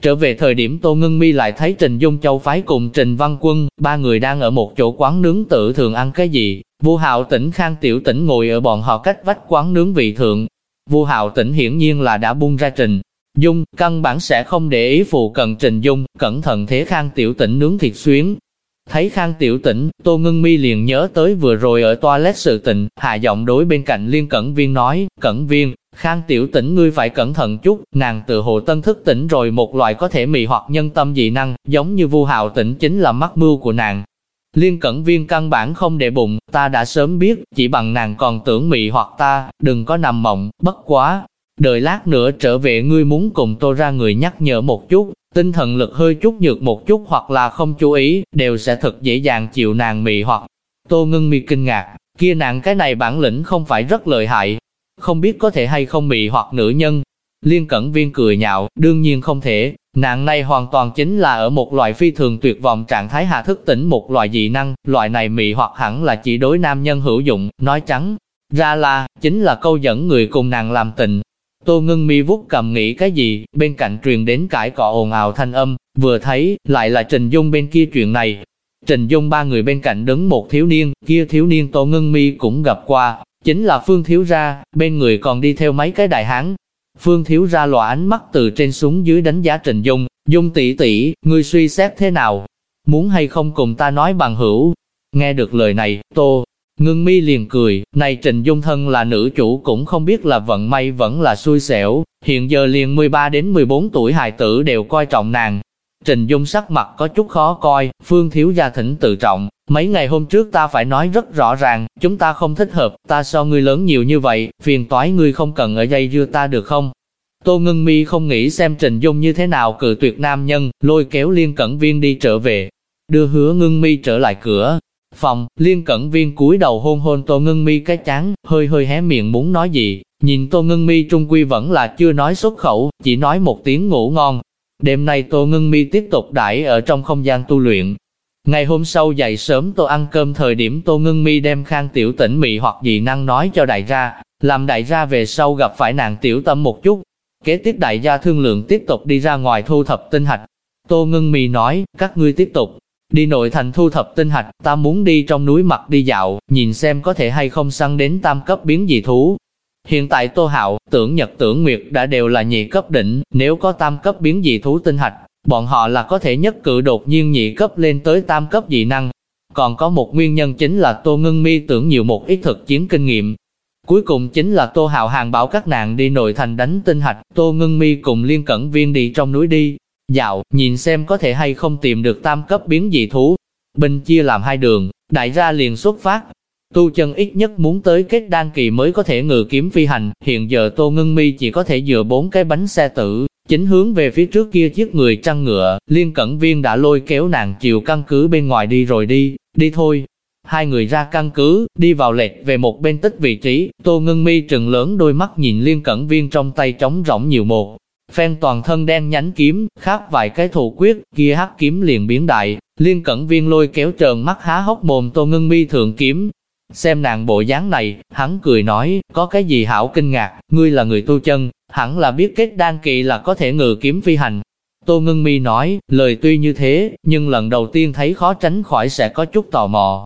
S1: Trở về thời điểm Tô Ngân Mi lại thấy Trình Dung Châu phái cùng Trình Văn Quân, ba người đang ở một chỗ quán nướng tự thường ăn cái gì. Vu Hạo Tỉnh Khang Tiểu Tỉnh ngồi ở bọn họ cách vách quán nướng vị thượng. Vu Hạo Tỉnh hiển nhiên là đã buông ra Trình Dung, căn bản sẽ không để ý phụ cận Trình Dung, cẩn thận thế Khang Tiểu Tĩnh nướng thịt xuyến. Thấy Khang Tiểu Tĩnh, Tô Ngân Mi liền nhớ tới vừa rồi ở toilet sự tình, hạ giọng đối bên cạnh Liên Cẩn Viên nói, Cẩn Viên, Khang Tiểu Tĩnh ngươi phải cẩn thận chút, nàng tự hồ tân thức tỉnh rồi một loại có thể mị hoặc nhân tâm dị năng, giống như Vu Hạo Tĩnh chính là mắc mưu của nàng. Liên Cẩn Viên căn bản không để bụng, ta đã sớm biết, chỉ bằng nàng còn tưởng mị hoặc ta, đừng có nằm mộng, bất quá, Đợi lát nữa trở về ngươi muốn cùng tôi ra người nhắc nhở một chút, tinh thần lực hơi chút nhược một chút hoặc là không chú ý, đều sẽ thật dễ dàng chịu nàng mị hoặc. Tô ngưng mi kinh ngạc, kia nàng cái này bản lĩnh không phải rất lợi hại, không biết có thể hay không mị hoặc nữ nhân. Liên cẩn viên cười nhạo, đương nhiên không thể, nạn này hoàn toàn chính là ở một loại phi thường tuyệt vọng trạng thái hạ thức tỉnh một loại dị năng, loại này mị hoặc hẳn là chỉ đối nam nhân hữu dụng, nói trắng. Ra là, chính là câu dẫn người cùng nàng làm tình, Tô ngưng mi vút cầm nghĩ cái gì, bên cạnh truyền đến cãi cọ ồn ào thanh âm, vừa thấy, lại là Trình Dung bên kia chuyện này. Trình Dung ba người bên cạnh đứng một thiếu niên, kia thiếu niên Tô ngưng mi cũng gặp qua, chính là Phương Thiếu Ra, bên người còn đi theo mấy cái đại hán. Phương Thiếu Ra lòa ánh mắt từ trên xuống dưới đánh giá Trình Dung, Dung tỷ tỷ, ngươi suy xét thế nào? Muốn hay không cùng ta nói bằng hữu? Nghe được lời này, Tô Ngưng mi liền cười, này Trình Dung thân là nữ chủ cũng không biết là vận may vẫn là xui xẻo, hiện giờ liền 13 đến 14 tuổi hài tử đều coi trọng nàng. Trình Dung sắc mặt có chút khó coi, Phương Thiếu Gia thỉnh tự trọng, mấy ngày hôm trước ta phải nói rất rõ ràng, chúng ta không thích hợp, ta so ngươi lớn nhiều như vậy, phiền toái ngươi không cần ở dây dưa ta được không? Tô Ngân Mi không nghĩ xem Trình Dung như thế nào cự tuyệt nam nhân, lôi kéo Liên Cẩn Viên đi trở về, đưa hứa Ngân Mi trở lại cửa, phòng, liên cẩn viên cúi đầu hôn hôn Tô Ngân Mi cái chán, hơi hơi hé miệng muốn nói gì, nhìn Tô Ngân Mi trung quy vẫn là chưa nói xuất khẩu, chỉ nói một tiếng ngủ ngon. Đêm nay Tô Ngân Mi tiếp tục đãi ở trong không gian tu luyện. Ngày hôm sau dậy sớm Tô ăn cơm thời điểm Tô Ngân Mi đem khang tiểu tỉnh mị hoặc dị năng nói cho đại gia, làm đại gia về sau gặp phải nàng tiểu tâm một chút. Kế tiếp đại gia thương lượng tiếp tục đi ra ngoài thu thập tinh hạch. Tô Ngân Mi nói, các ngươi tiếp tục, Đi nội thành thu thập tinh hạch, ta muốn đi trong núi mặt đi dạo, nhìn xem có thể hay không săn đến tam cấp biến dị thú. Hiện tại Tô Hạo, tưởng Nhật tưởng Nguyệt đã đều là nhị cấp đỉnh, nếu có tam cấp biến dị thú tinh hạch, bọn họ là có thể nhất cử đột nhiên nhị cấp lên tới tam cấp dị năng. Còn có một nguyên nhân chính là Tô Ngân Mi tưởng nhiều một ít thực chiến kinh nghiệm. Cuối cùng chính là Tô Hạo hàng bảo các nàng đi nội thành đánh tinh hạch, Tô Ngân Mi cùng Liên Cẩn Viên đi trong núi đi, Dạo, nhìn xem có thể hay không tìm được tam cấp biến dị thú. Binh chia làm hai đường, đại gia liền xuất phát. Tu chân ít nhất muốn tới kết đan kỳ mới có thể ngự kiếm phi hành, hiện giờ Tô Ngân Mi chỉ có thể dựa bốn cái bánh xe tử, chính hướng về phía trước kia chiếc người trăng ngựa, liên cẩn viên đã lôi kéo nàng chiều căn cứ bên ngoài đi rồi đi, đi thôi. Hai người ra căn cứ, đi vào lệch về một bên tích vị trí, Tô Ngân Mi trừng lớn đôi mắt nhìn liên cẩn viên trong tay trống rỗng nhiều một, phen toàn thân đen nhánh kiếm, khác vài cái thủ quyết, kia hắc kiếm liền biến đại, liên cẩn viên lôi kéo trợn mắt há hốc mồm tô ngưng mi thượng kiếm. Xem nàng bộ dáng này, hắn cười nói, có cái gì hảo kinh ngạc, ngươi là người tu chân, hẳn là biết kết đan kỳ là có thể ngự kiếm phi hành. Tô Ngân Mi nói, lời tuy như thế, nhưng lần đầu tiên thấy khó tránh khỏi sẽ có chút tò mò.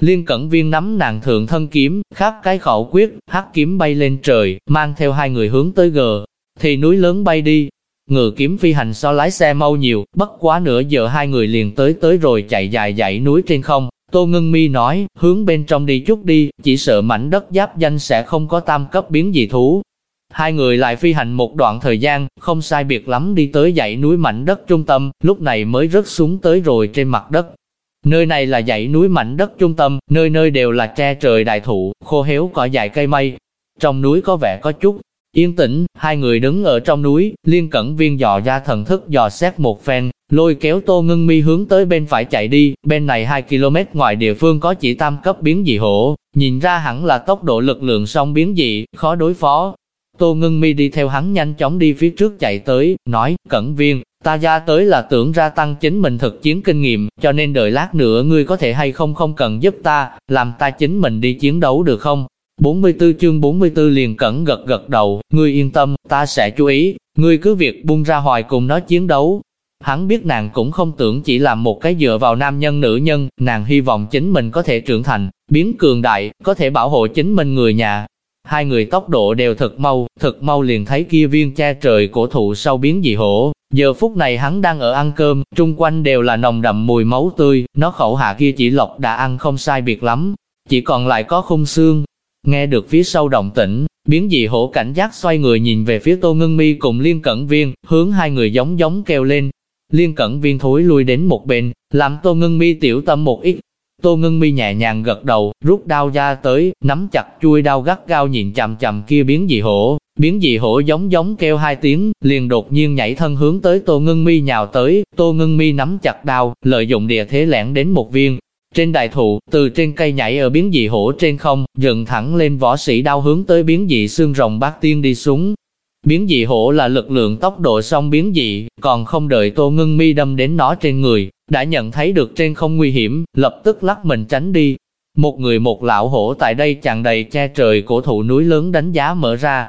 S1: Liên cẩn viên nắm nàng thượng thân kiếm, khắp cái khẩu quyết, hắc kiếm bay lên trời, mang theo hai người hướng tới gờ, thì núi lớn bay đi. ngựa kiếm phi hành so lái xe mau nhiều, bất quá nửa giờ hai người liền tới tới rồi chạy dài dãy núi trên không. Tô Ngân Mi nói, hướng bên trong đi chút đi, chỉ sợ mảnh đất giáp danh sẽ không có tam cấp biến dị thú. Hai người lại phi hành một đoạn thời gian, không sai biệt lắm đi tới dãy núi mảnh đất trung tâm, lúc này mới rớt xuống tới rồi trên mặt đất. Nơi này là dãy núi mảnh đất trung tâm, nơi nơi đều là tre trời đại thụ, khô héo cỏ dại cây mây. Trong núi có vẻ có chút Yên tĩnh, hai người đứng ở trong núi, liên cẩn viên dò ra thần thức dò xét một phen, lôi kéo tô ngưng mi hướng tới bên phải chạy đi, bên này 2 km ngoài địa phương có chỉ tam cấp biến dị hổ, nhìn ra hẳn là tốc độ lực lượng song biến dị, khó đối phó. Tô ngưng mi đi theo hắn nhanh chóng đi phía trước chạy tới, nói, cẩn viên, ta ra tới là tưởng ra tăng chính mình thực chiến kinh nghiệm, cho nên đợi lát nữa ngươi có thể hay không không cần giúp ta, làm ta chính mình đi chiến đấu được không? 44 chương 44 liền cẩn gật gật đầu, ngươi yên tâm, ta sẽ chú ý, ngươi cứ việc buông ra hoài cùng nó chiến đấu. Hắn biết nàng cũng không tưởng chỉ làm một cái dựa vào nam nhân nữ nhân, nàng hy vọng chính mình có thể trưởng thành, biến cường đại, có thể bảo hộ chính mình người nhà. Hai người tốc độ đều thật mau, thật mau liền thấy kia viên che trời cổ thụ sau biến dị hổ. Giờ phút này hắn đang ở ăn cơm, trung quanh đều là nồng đậm mùi máu tươi, nó khẩu hạ kia chỉ lộc đã ăn không sai biệt lắm, chỉ còn lại có khung xương, Nghe được phía sau động tĩnh, biến dị hổ cảnh giác xoay người nhìn về phía Tô Ngân Mi cùng Liên Cẩn Viên, hướng hai người giống giống kêu lên. Liên Cẩn Viên thối lui đến một bên, làm Tô Ngân Mi tiểu tâm một ít. Tô Ngân Mi nhẹ nhàng gật đầu, rút đao ra tới, nắm chặt chui đao gắt gao nhìn chằm chằm kia biến dị hổ. Biến dị hổ giống giống kêu hai tiếng, liền đột nhiên nhảy thân hướng tới Tô Ngân Mi nhào tới, Tô Ngân Mi nắm chặt đao, lợi dụng địa thế lẻn đến một viên, trên đại thụ, từ trên cây nhảy ở biến dị hổ trên không, dựng thẳng lên võ sĩ đao hướng tới biến dị xương rồng bát tiên đi xuống. Biến dị hổ là lực lượng tốc độ song biến dị, còn không đợi tô ngưng mi đâm đến nó trên người, đã nhận thấy được trên không nguy hiểm, lập tức lắc mình tránh đi. Một người một lão hổ tại đây chàng đầy che trời cổ thụ núi lớn đánh giá mở ra.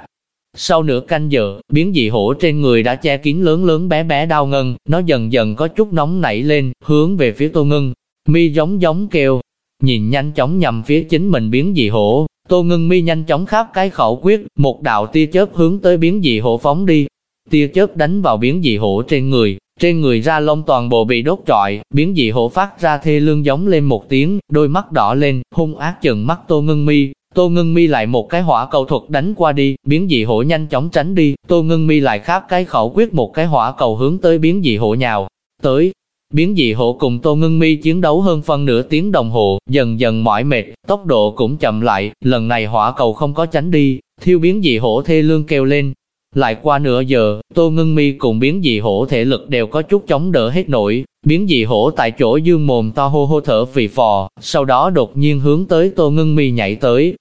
S1: Sau nửa canh giờ, biến dị hổ trên người đã che kín lớn lớn bé bé đau ngân, nó dần dần có chút nóng nảy lên, hướng về phía tô ngưng, mi giống giống kêu, nhìn nhanh chóng nhằm phía chính mình biến dị hổ, tô ngưng mi nhanh chóng khắp cái khẩu quyết, một đạo tia chớp hướng tới biến dị hổ phóng đi, tia chớp đánh vào biến dị hổ trên người, trên người ra lông toàn bộ bị đốt trọi, biến dị hổ phát ra thê lương giống lên một tiếng, đôi mắt đỏ lên, hung ác chừng mắt Tô Ngưng Mi. Tô Ngưng Mi lại một cái hỏa cầu thuật đánh qua đi, biến dị hổ nhanh chóng tránh đi, Tô Ngưng Mi lại khắp cái khẩu quyết một cái hỏa cầu hướng tới biến dị hổ nhào. Tới, biến dị hổ cùng Tô Ngân Mi chiến đấu hơn phân nửa tiếng đồng hồ, dần dần mỏi mệt, tốc độ cũng chậm lại, lần này hỏa cầu không có tránh đi, thiêu biến dị hổ thê lương kêu lên, lại qua nửa giờ, Tô Ngân Mi cùng biến dị hổ thể lực đều có chút chống đỡ hết nổi, biến dị hổ tại chỗ dương mồm to hô hô thở vì phò, sau đó đột nhiên hướng tới Tô Ngân Mi nhảy tới.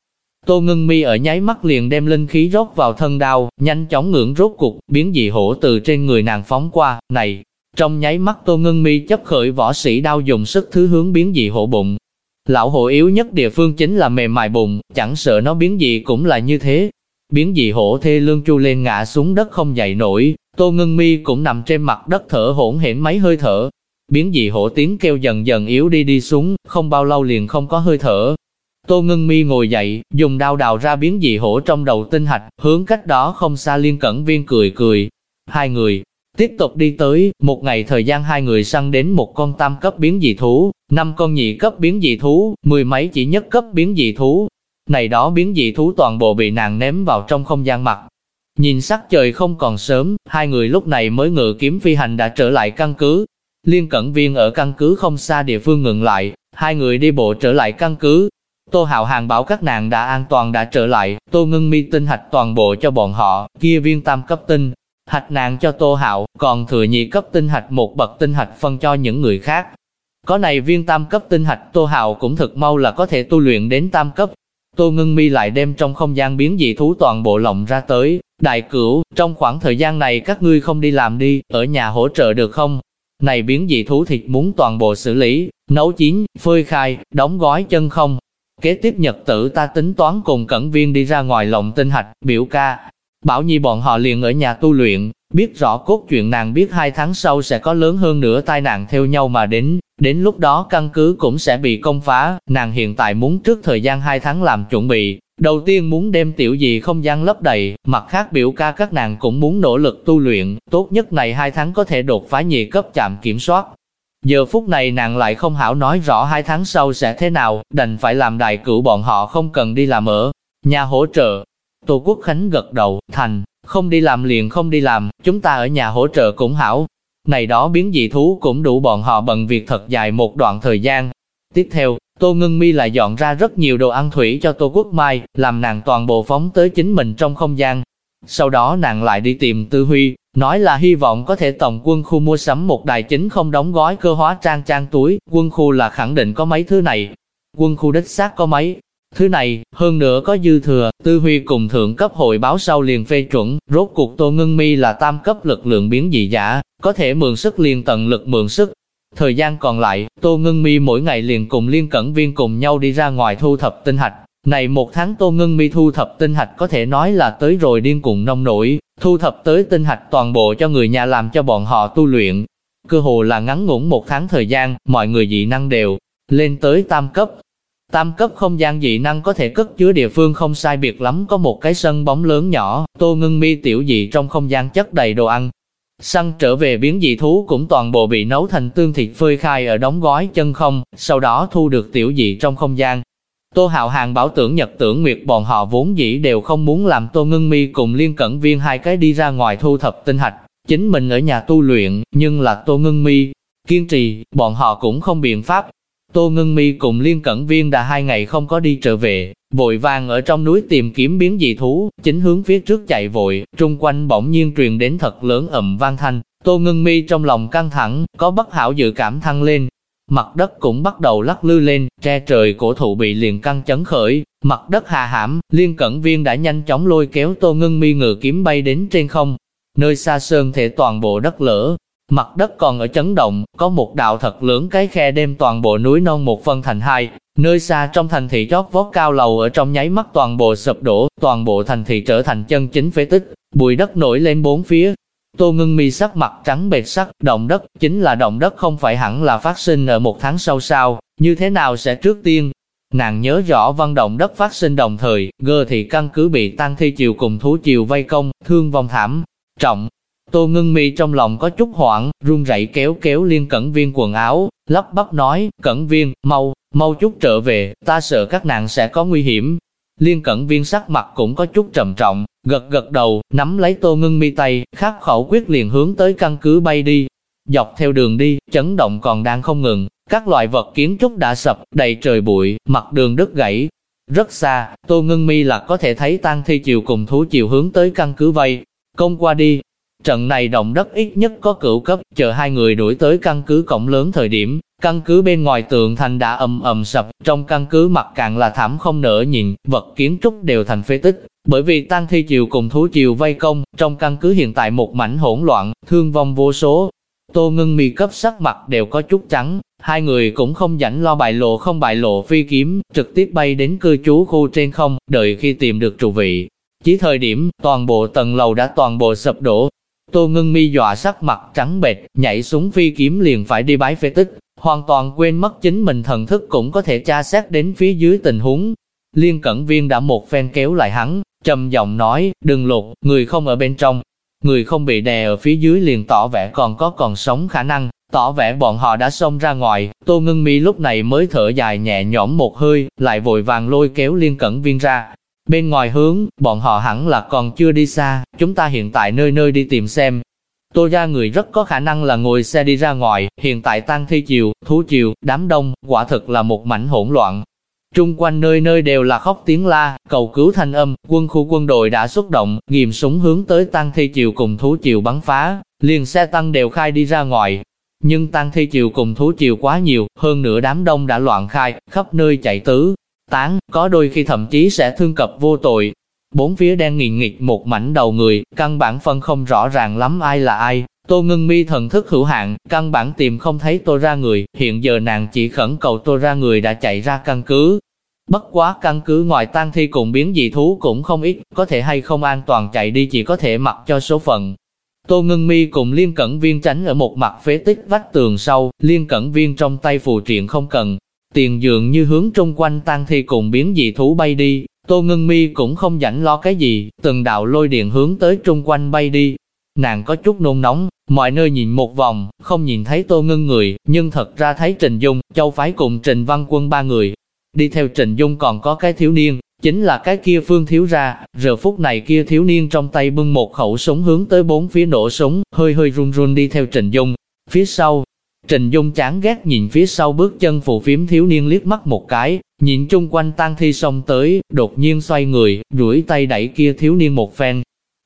S1: Tô Ngân Mi ở nháy mắt liền đem linh khí rót vào thân đao, nhanh chóng ngưỡng rốt cục, biến dị hổ từ trên người nàng phóng qua, này, trong nháy mắt Tô Ngân Mi chấp khởi võ sĩ đao dùng sức thứ hướng biến dị hổ bụng. Lão hổ yếu nhất địa phương chính là mềm mại bụng, chẳng sợ nó biến dị cũng là như thế, biến dị hổ thê lương chu lên ngã xuống đất không dậy nổi, Tô Ngân Mi cũng nằm trên mặt đất thở hỗn hển mấy hơi thở. Biến dị hổ tiếng kêu dần dần yếu đi đi xuống, không bao lâu liền không có hơi thở. Tô Ngân Mi ngồi dậy, dùng đao đào ra biến dị hổ trong đầu tinh hạch, hướng cách đó không xa liên cẩn viên cười cười. Hai người, tiếp tục đi tới, một ngày thời gian hai người săn đến một con tam cấp biến dị thú, năm con nhị cấp biến dị thú, mười mấy chỉ nhất cấp biến dị thú, này đó biến dị thú toàn bộ bị nàng ném vào trong không gian mặt. Nhìn sắc trời không còn sớm, hai người lúc này mới ngự kiếm phi hành đã trở lại căn cứ. Liên cẩn viên ở căn cứ không xa địa phương ngừng lại, hai người đi bộ trở lại căn cứ. Tô Hạo Hàng bảo các nàng đã an toàn đã trở lại, Tô Ngân Mi tinh hạch toàn bộ cho bọn họ, kia viên tam cấp tinh. Hạch nàng cho Tô Hạo, còn thừa nhị cấp tinh hạch một bậc tinh hạch phân cho những người khác. Có này viên tam cấp tinh hạch Tô Hạo cũng thực mau là có thể tu luyện đến tam cấp, Tô Ngân Mi lại đem trong không gian biến dị thú toàn bộ lộng ra tới. Đại cửu, trong khoảng thời gian này các ngươi không đi làm đi, ở nhà hỗ trợ được không? Này biến dị thú thịt muốn toàn bộ xử lý, nấu chín, phơi khai, đóng gói chân không. Kế tiếp nhật tử ta tính toán cùng cẩn viên đi ra ngoài lộng tinh hạch, biểu ca. Bảo Nhi bọn họ liền ở nhà tu luyện, biết rõ cốt chuyện nàng biết hai tháng sau sẽ có lớn hơn nữa tai nạn theo nhau mà đến, Đến lúc đó căn cứ cũng sẽ bị công phá, nàng hiện tại muốn trước thời gian hai tháng làm chuẩn bị, đầu tiên muốn đem tiểu gì không gian lấp đầy, mặt khác biểu ca các nàng cũng muốn nỗ lực tu luyện, tốt nhất này hai tháng có thể đột phá nhị cấp chạm kiểm soát. Giờ phút này nàng lại không hảo nói rõ hai tháng sau sẽ thế nào, đành phải làm đại cửu bọn họ không cần đi làm ở nhà hỗ trợ. Tô Quốc Khánh gật đầu, thành, không đi làm liền không đi làm, chúng ta ở nhà hỗ trợ cũng hảo, này đó biến dị thú cũng đủ bọn họ bận việc thật dài một đoạn thời gian. Tiếp theo, Tô Ngân Mi lại dọn ra rất nhiều đồ ăn thủy cho Tô Quốc Mai, làm nàng toàn bộ phóng tới chính mình trong không gian. Sau đó nàng lại đi tìm Tư Huy, nói là hy vọng có thể tổng quân khu mua sắm một đài chính không đóng gói cơ hóa trang trang túi, quân khu là khẳng định có mấy thứ này. Quân khu đích xác có mấy, Thứ này, hơn nữa có dư thừa, Tư Huy cùng thượng cấp hội báo sau liền phê chuẩn, rốt cuộc Tô Ngân Mi là tam cấp lực lượng biến dị giả, có thể mượn sức liền tận lực mượn sức. Thời gian còn lại, Tô Ngân Mi mỗi ngày liền cùng liên cẩn viên cùng nhau đi ra ngoài thu thập tinh hạch. Này một tháng Tô Ngân Mi thu thập tinh hạch có thể nói là tới rồi điên cuồng nông nổi, thu thập tới tinh hạch toàn bộ cho người nhà làm cho bọn họ tu luyện. Cơ hồ là ngắn ngủn một tháng thời gian, mọi người dị năng đều lên tới tam cấp, Tam cấp không gian dị năng có thể cất chứa địa phương không sai biệt lắm có một cái sân bóng lớn nhỏ, tô ngưng mi tiểu dị trong không gian chất đầy đồ ăn. Săn trở về biến dị thú cũng toàn bộ bị nấu thành tương thịt phơi khai ở đóng gói chân không, sau đó thu được tiểu dị trong không gian. Tô Hạo Hàng bảo tưởng Nhật tưởng Nguyệt bọn họ vốn dĩ đều không muốn làm Tô Ngưng Mi cùng Liên Cẩn Viên hai cái đi ra ngoài thu thập tinh hạch, chính mình ở nhà tu luyện, nhưng là Tô Ngưng Mi kiên trì, bọn họ cũng không biện pháp, Tô Ngân Mi cùng Liên Cẩn Viên đã hai ngày không có đi trở về, vội vàng ở trong núi tìm kiếm biến dị thú, chính hướng phía trước chạy vội, trung quanh bỗng nhiên truyền đến thật lớn ầm vang thanh. Tô Ngân Mi trong lòng căng thẳng, có bất hảo dự cảm thăng lên. Mặt đất cũng bắt đầu lắc lư lên, tre trời cổ thụ bị liền căng chấn khởi, mặt đất hà hãm, Liên Cẩn Viên đã nhanh chóng lôi kéo Tô Ngân Mi ngự kiếm bay đến trên không. Nơi xa sơn thể toàn bộ đất lở, Mặt đất còn ở chấn động, có một đạo thật lớn cái khe đem toàn bộ núi non một phân thành hai, nơi xa trong thành thị chót vót cao lầu ở trong nháy mắt toàn bộ sập đổ, toàn bộ thành thị trở thành chân chính phế tích, bụi đất nổi lên bốn phía. Tô ngưng mi sắc mặt trắng bệt sắc, động đất, chính là động đất không phải hẳn là phát sinh ở một tháng sau sao, như thế nào sẽ trước tiên. Nàng nhớ rõ văn động đất phát sinh đồng thời, gơ thì căn cứ bị tăng thi chiều cùng thú chiều vây công, thương vong thảm, trọng, Tô ngưng mi trong lòng có chút hoảng, run rẩy kéo kéo liên cẩn viên quần áo, lắp bắp nói, cẩn viên, mau, mau chút trở về, ta sợ các nàng sẽ có nguy hiểm. Liên cẩn viên sắc mặt cũng có chút trầm trọng, gật gật đầu, nắm lấy tô ngưng mi tay, khắc khẩu quyết liền hướng tới căn cứ bay đi. Dọc theo đường đi, chấn động còn đang không ngừng, các loại vật kiến trúc đã sập, đầy trời bụi, mặt đường đứt gãy. Rất xa, tô ngưng mi là có thể thấy tang thi chiều cùng thú chiều hướng tới căn cứ vây. Công qua đi, Trận này động đất ít nhất có cửu cấp, chờ hai người đuổi tới căn cứ cổng lớn thời điểm, căn cứ bên ngoài tường thành đã ầm ầm sập, trong căn cứ mặt càng là thảm không nỡ nhìn, vật kiến trúc đều thành phế tích. Bởi vì tăng thi chiều cùng thú chiều vây công, trong căn cứ hiện tại một mảnh hỗn loạn, thương vong vô số. Tô ngưng mi cấp sắc mặt đều có chút trắng, hai người cũng không rảnh lo bại lộ không bại lộ phi kiếm, trực tiếp bay đến cư trú khu trên không, đợi khi tìm được trụ vị. Chỉ thời điểm, toàn bộ tầng lầu đã toàn bộ sập đổ, Tô ngưng mi dọa sắc mặt trắng bệch, nhảy xuống phi kiếm liền phải đi bái phế tích, hoàn toàn quên mất chính mình thần thức cũng có thể tra xét đến phía dưới tình huống. Liên cẩn viên đã một phen kéo lại hắn, trầm giọng nói, đừng lột, người không ở bên trong. Người không bị đè ở phía dưới liền tỏ vẻ còn có còn sống khả năng, tỏ vẻ bọn họ đã xông ra ngoài. Tô ngưng mi lúc này mới thở dài nhẹ nhõm một hơi, lại vội vàng lôi kéo liên cẩn viên ra, Bên ngoài hướng, bọn họ hẳn là còn chưa đi xa, chúng ta hiện tại nơi nơi đi tìm xem. Tô gia người rất có khả năng là ngồi xe đi ra ngoài, hiện tại tăng thi chiều, thú chiều, đám đông, quả thực là một mảnh hỗn loạn. Trung quanh nơi nơi đều là khóc tiếng la, cầu cứu thanh âm, quân khu quân đội đã xuất động, nghiêm súng hướng tới tăng thi chiều cùng thú chiều bắn phá, liền xe tăng đều khai đi ra ngoài. Nhưng tăng thi chiều cùng thú chiều quá nhiều, hơn nữa đám đông đã loạn khai, khắp nơi chạy tứ, tán, có đôi khi thậm chí sẽ thương cập vô tội. Bốn phía đen nghìn nghịch một mảnh đầu người, căn bản phân không rõ ràng lắm ai là ai. Tô ngưng mi thần thức hữu hạn, căn bản tìm không thấy tô ra người, hiện giờ nàng chỉ khẩn cầu tô ra người đã chạy ra căn cứ. Bất quá căn cứ ngoài tang thi cùng biến dị thú cũng không ít, có thể hay không an toàn chạy đi chỉ có thể mặc cho số phận. Tô Ngân Mi cùng Liên Cẩn Viên tránh ở một mặt phế tích vách tường sau, Liên Cẩn Viên trong tay phù triện không cần, Tiền dường như hướng trung quanh tăng thi cùng biến dị thú bay đi, Tô Ngân Mi cũng không rảnh lo cái gì, từng đạo lôi điện hướng tới trung quanh bay đi. Nàng có chút nôn nóng, mọi nơi nhìn một vòng, không nhìn thấy Tô Ngân người, nhưng thật ra thấy Trình Dung, Châu Phái cùng Trình Văn Quân ba người. Đi theo Trình Dung còn có cái thiếu niên, chính là cái kia phương thiếu ra, giờ phút này kia thiếu niên trong tay bưng một khẩu súng hướng tới bốn phía nổ súng, hơi hơi run run đi theo Trình Dung. Phía sau, Trình Dung chán ghét nhìn phía sau bước chân phù phiếm thiếu niên liếc mắt một cái, nhìn chung quanh tang thi xông tới, đột nhiên xoay người, duỗi tay đẩy kia thiếu niên một phen.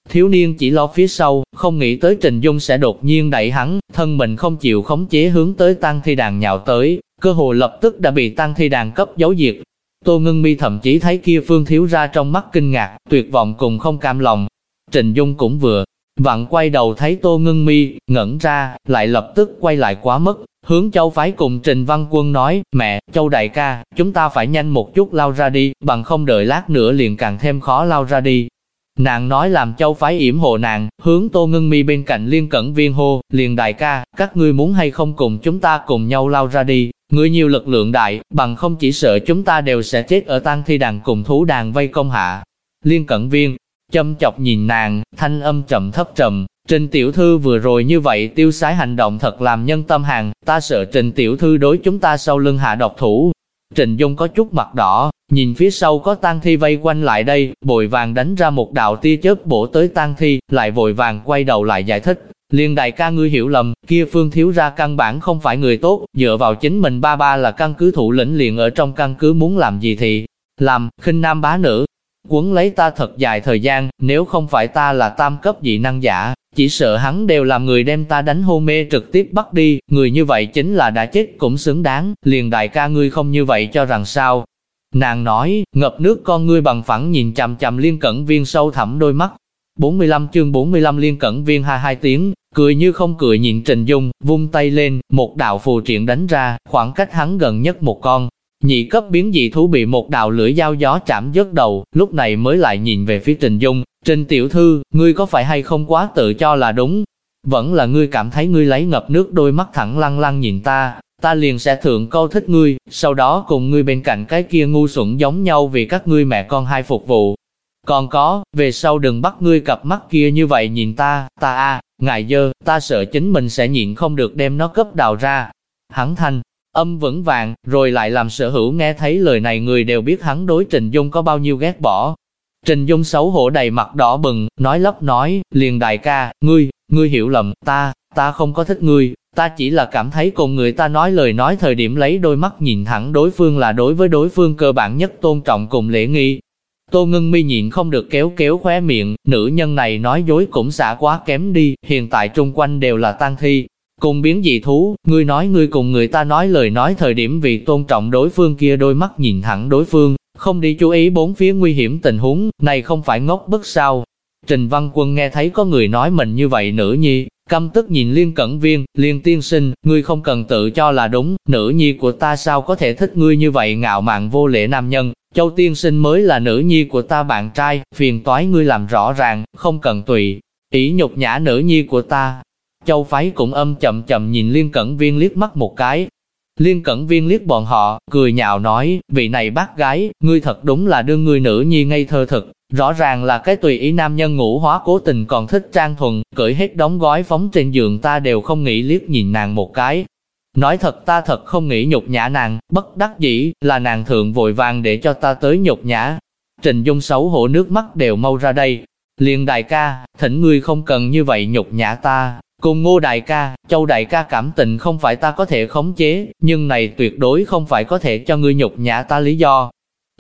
S1: Thiếu niên chỉ lo phía sau, không nghĩ tới Trình Dung sẽ đột nhiên đẩy hắn, thân mình không chịu khống chế hướng tới tang thi đàn nhào tới, cơ hồ lập tức đã bị tang thi đàn cấp giấu diệt. Tô Ngân Mi thậm chí thấy kia phương thiếu ra trong mắt kinh ngạc, tuyệt vọng cùng không cam lòng. Trình Dung cũng vừa Vặn quay đầu thấy Tô Ngân Mi, ngẩn ra, lại lập tức quay lại quá mất, hướng Châu Phái cùng Trình Văn Quân nói, mẹ, Châu Đại ca, chúng ta phải nhanh một chút lao ra đi, bằng không đợi lát nữa liền càng thêm khó lao ra đi. Nàng nói làm Châu Phái yểm hộ nàng, hướng Tô Ngân Mi bên cạnh liên cẩn viên hô, liền đại ca, các ngươi muốn hay không cùng chúng ta cùng nhau lao ra đi, người nhiều lực lượng đại, bằng không chỉ sợ chúng ta đều sẽ chết ở tang thi đàn cùng thú đàn vây công hạ. Liên cận viên, châm chọc nhìn nàng, thanh âm trầm thấp trầm, Trình Tiểu Thư vừa rồi như vậy tiêu sái hành động thật làm nhân tâm hàng, ta sợ Trình Tiểu Thư đối chúng ta sau lưng hạ độc thủ. Trình Dung có chút mặt đỏ, nhìn phía sau có tang thi vây quanh lại đây, vội vàng đánh ra một đạo tia chớp bổ tới tang thi, lại vội vàng quay đầu lại giải thích. Liên đại ca ngươi hiểu lầm, kia phương thiếu ra căn bản không phải người tốt, dựa vào chính mình ba ba là căn cứ thủ lĩnh liền ở trong căn cứ muốn làm gì thì làm, khinh nam bá nữ, Quấn lấy ta thật dài thời gian, nếu không phải ta là tam cấp dị năng giả, chỉ sợ hắn đều làm người đem ta đánh hôn mê trực tiếp bắt đi, người như vậy chính là đã chết cũng xứng đáng, liền đại ca ngươi không như vậy cho rằng sao. Nàng nói, ngập nước con ngươi bằng phẳng nhìn chằm chằm liên cẩn viên sâu thẳm đôi mắt. 45 chương 45 liên cẩn viên hai hai tiếng, cười như không cười nhìn Trình Dung, vung tay lên, một đạo phù triện đánh ra, khoảng cách hắn gần nhất một con, Nhị cấp biến dị thú bị một đạo lưỡi dao gió chạm dứt đầu, lúc này mới lại nhìn về phía Trình Dung, Trình tiểu thư, ngươi có phải hay không quá tự cho là đúng? Vẫn là ngươi cảm thấy ngươi lấy ngập nước đôi mắt thẳng lăng lăng nhìn ta, ta liền sẽ thượng câu thích ngươi, sau đó cùng ngươi bên cạnh cái kia ngu xuẩn giống nhau vì các ngươi mẹ con hai phục vụ. Còn có, về sau đừng bắt ngươi cặp mắt kia như vậy nhìn ta, ta a ngài dơ, ta sợ chính mình sẽ nhịn không được đem nó cấp đào ra. Hắn thanh, âm vững vàng, rồi lại làm sở hữu nghe thấy lời này người đều biết hắn đối Trình Dung có bao nhiêu ghét bỏ. Trình Dung xấu hổ đầy mặt đỏ bừng, nói lắp nói, liền đại ca, ngươi, ngươi hiểu lầm, ta, ta không có thích ngươi, ta chỉ là cảm thấy cùng người ta nói lời nói thời điểm lấy đôi mắt nhìn thẳng đối phương là đối với đối phương cơ bản nhất tôn trọng cùng lễ nghi. Tô ngưng mi nhịn không được kéo kéo khóe miệng, nữ nhân này nói dối cũng xả quá kém đi, hiện tại trung quanh đều là tang thi. Cùng biến dị thú, ngươi nói ngươi cùng người ta nói lời nói thời điểm vì tôn trọng đối phương kia đôi mắt nhìn thẳng đối phương, không đi chú ý bốn phía nguy hiểm tình huống, này không phải ngốc bức sao. Trình Văn Quân nghe thấy có người nói mình như vậy nữ nhi, căm tức nhìn Liên Cẩn Viên, Liên Tiên Sinh, ngươi không cần tự cho là đúng, nữ nhi của ta sao có thể thích ngươi như vậy ngạo mạn vô lễ nam nhân, Châu Tiên Sinh mới là nữ nhi của ta bạn trai, phiền toái ngươi làm rõ ràng, không cần tùy, ý nhục nhã nữ nhi của ta. Châu Phái cũng âm chậm chậm nhìn Liên Cẩn Viên liếc mắt một cái, Liên cẩn viên liếc bọn họ, cười nhạo nói, vị này bác gái, ngươi thật đúng là đương ngươi nữ nhi ngây thơ thật rõ ràng là cái tùy ý nam nhân ngũ hóa cố tình còn thích trang thuần, cởi hết đóng gói phóng trên giường ta đều không nghĩ liếc nhìn nàng một cái. Nói thật ta thật không nghĩ nhục nhã nàng, bất đắc dĩ, là nàng thượng vội vàng để cho ta tới nhục nhã. Trình Dung xấu hổ nước mắt đều mau ra đây. Liên đại ca, thỉnh ngươi không cần như vậy nhục nhã ta, Cùng ngô đại ca, châu đại ca cảm tình không phải ta có thể khống chế, nhưng này tuyệt đối không phải có thể cho ngươi nhục nhã ta lý do.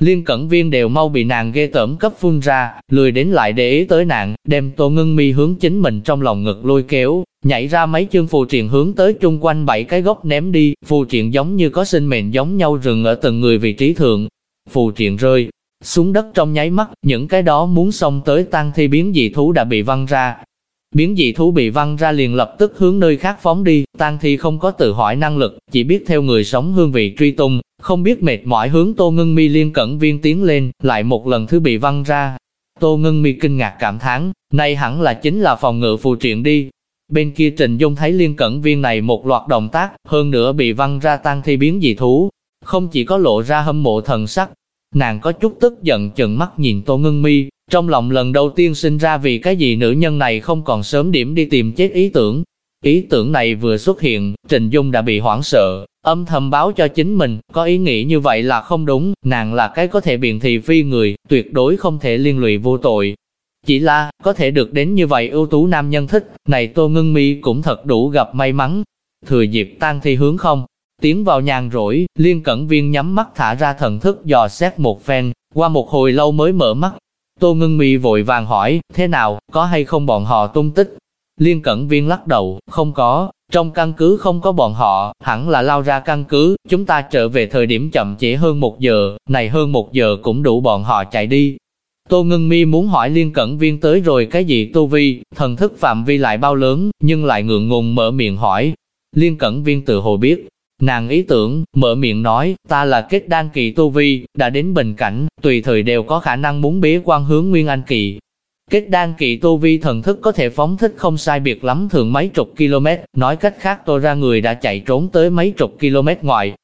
S1: Liên cẩn viên đều mau bị nàng ghê tởm cấp phun ra, lười đến lại để ý tới nàng, đem tô ngưng mi hướng chính mình trong lòng ngực lôi kéo, nhảy ra mấy chương phù triện hướng tới chung quanh bảy cái gốc ném đi, phù triện giống như có sinh mệnh giống nhau rừng ở từng người vị trí thượng. Phù triện rơi, xuống đất trong nháy mắt, những cái đó muốn xông tới tăng thi biến dị thú đã bị văng ra, Biến dị thú bị văng ra liền lập tức hướng nơi khác phóng đi, tang thi không có tự hỏi năng lực, chỉ biết theo người sống hương vị truy tung, không biết mệt mỏi hướng Tô Ngân Mi liên cẩn viên tiến lên, lại một lần thứ bị văng ra. Tô Ngân Mi kinh ngạc cảm thán, này hẳn là chính là phòng ngự phù triện đi. Bên kia Trình Dung thấy liên cẩn viên này một loạt động tác, hơn nữa bị văng ra tang thi biến dị thú, không chỉ có lộ ra hâm mộ thần sắc, nàng có chút tức giận chừng mắt nhìn Tô Ngân Mi, trong lòng lần đầu tiên sinh ra vì cái gì nữ nhân này không còn sớm điểm đi tìm chết ý tưởng. Ý tưởng này vừa xuất hiện, Trình Dung đã bị hoảng sợ, âm thầm báo cho chính mình, có ý nghĩ như vậy là không đúng, nàng là cái có thể biện thị phi người, tuyệt đối không thể liên lụy vô tội. Chỉ là, có thể được đến như vậy ưu tú nam nhân thích, này Tô Ngân Mi cũng thật đủ gặp may mắn. Thừa dịp tan thi hướng không, tiến vào nhàn rỗi, liên cẩn viên nhắm mắt thả ra thần thức dò xét một phen, qua một hồi lâu mới mở mắt, Tô Ngưng Mi vội vàng hỏi, thế nào, có hay không bọn họ tung tích? Liên cẩn viên lắc đầu, không có, trong căn cứ không có bọn họ, hẳn là lao ra căn cứ, chúng ta trở về thời điểm chậm chỉ hơn một giờ, này hơn một giờ cũng đủ bọn họ chạy đi. Tô Ngân Mi muốn hỏi liên cẩn viên tới rồi cái gì tu vi, thần thức phạm vi lại bao lớn, nhưng lại ngượng ngùng mở miệng hỏi. Liên cẩn viên tự hồ biết, Nàng ý tưởng, mở miệng nói, ta là kết đan kỳ tu vi, đã đến bình cảnh, tùy thời đều có khả năng muốn bế quan hướng Nguyên Anh kỳ. Kết đan kỳ tu vi thần thức có thể phóng thích không sai biệt lắm thường mấy chục km, nói cách khác tôi ra người đã chạy trốn tới mấy chục km ngoài.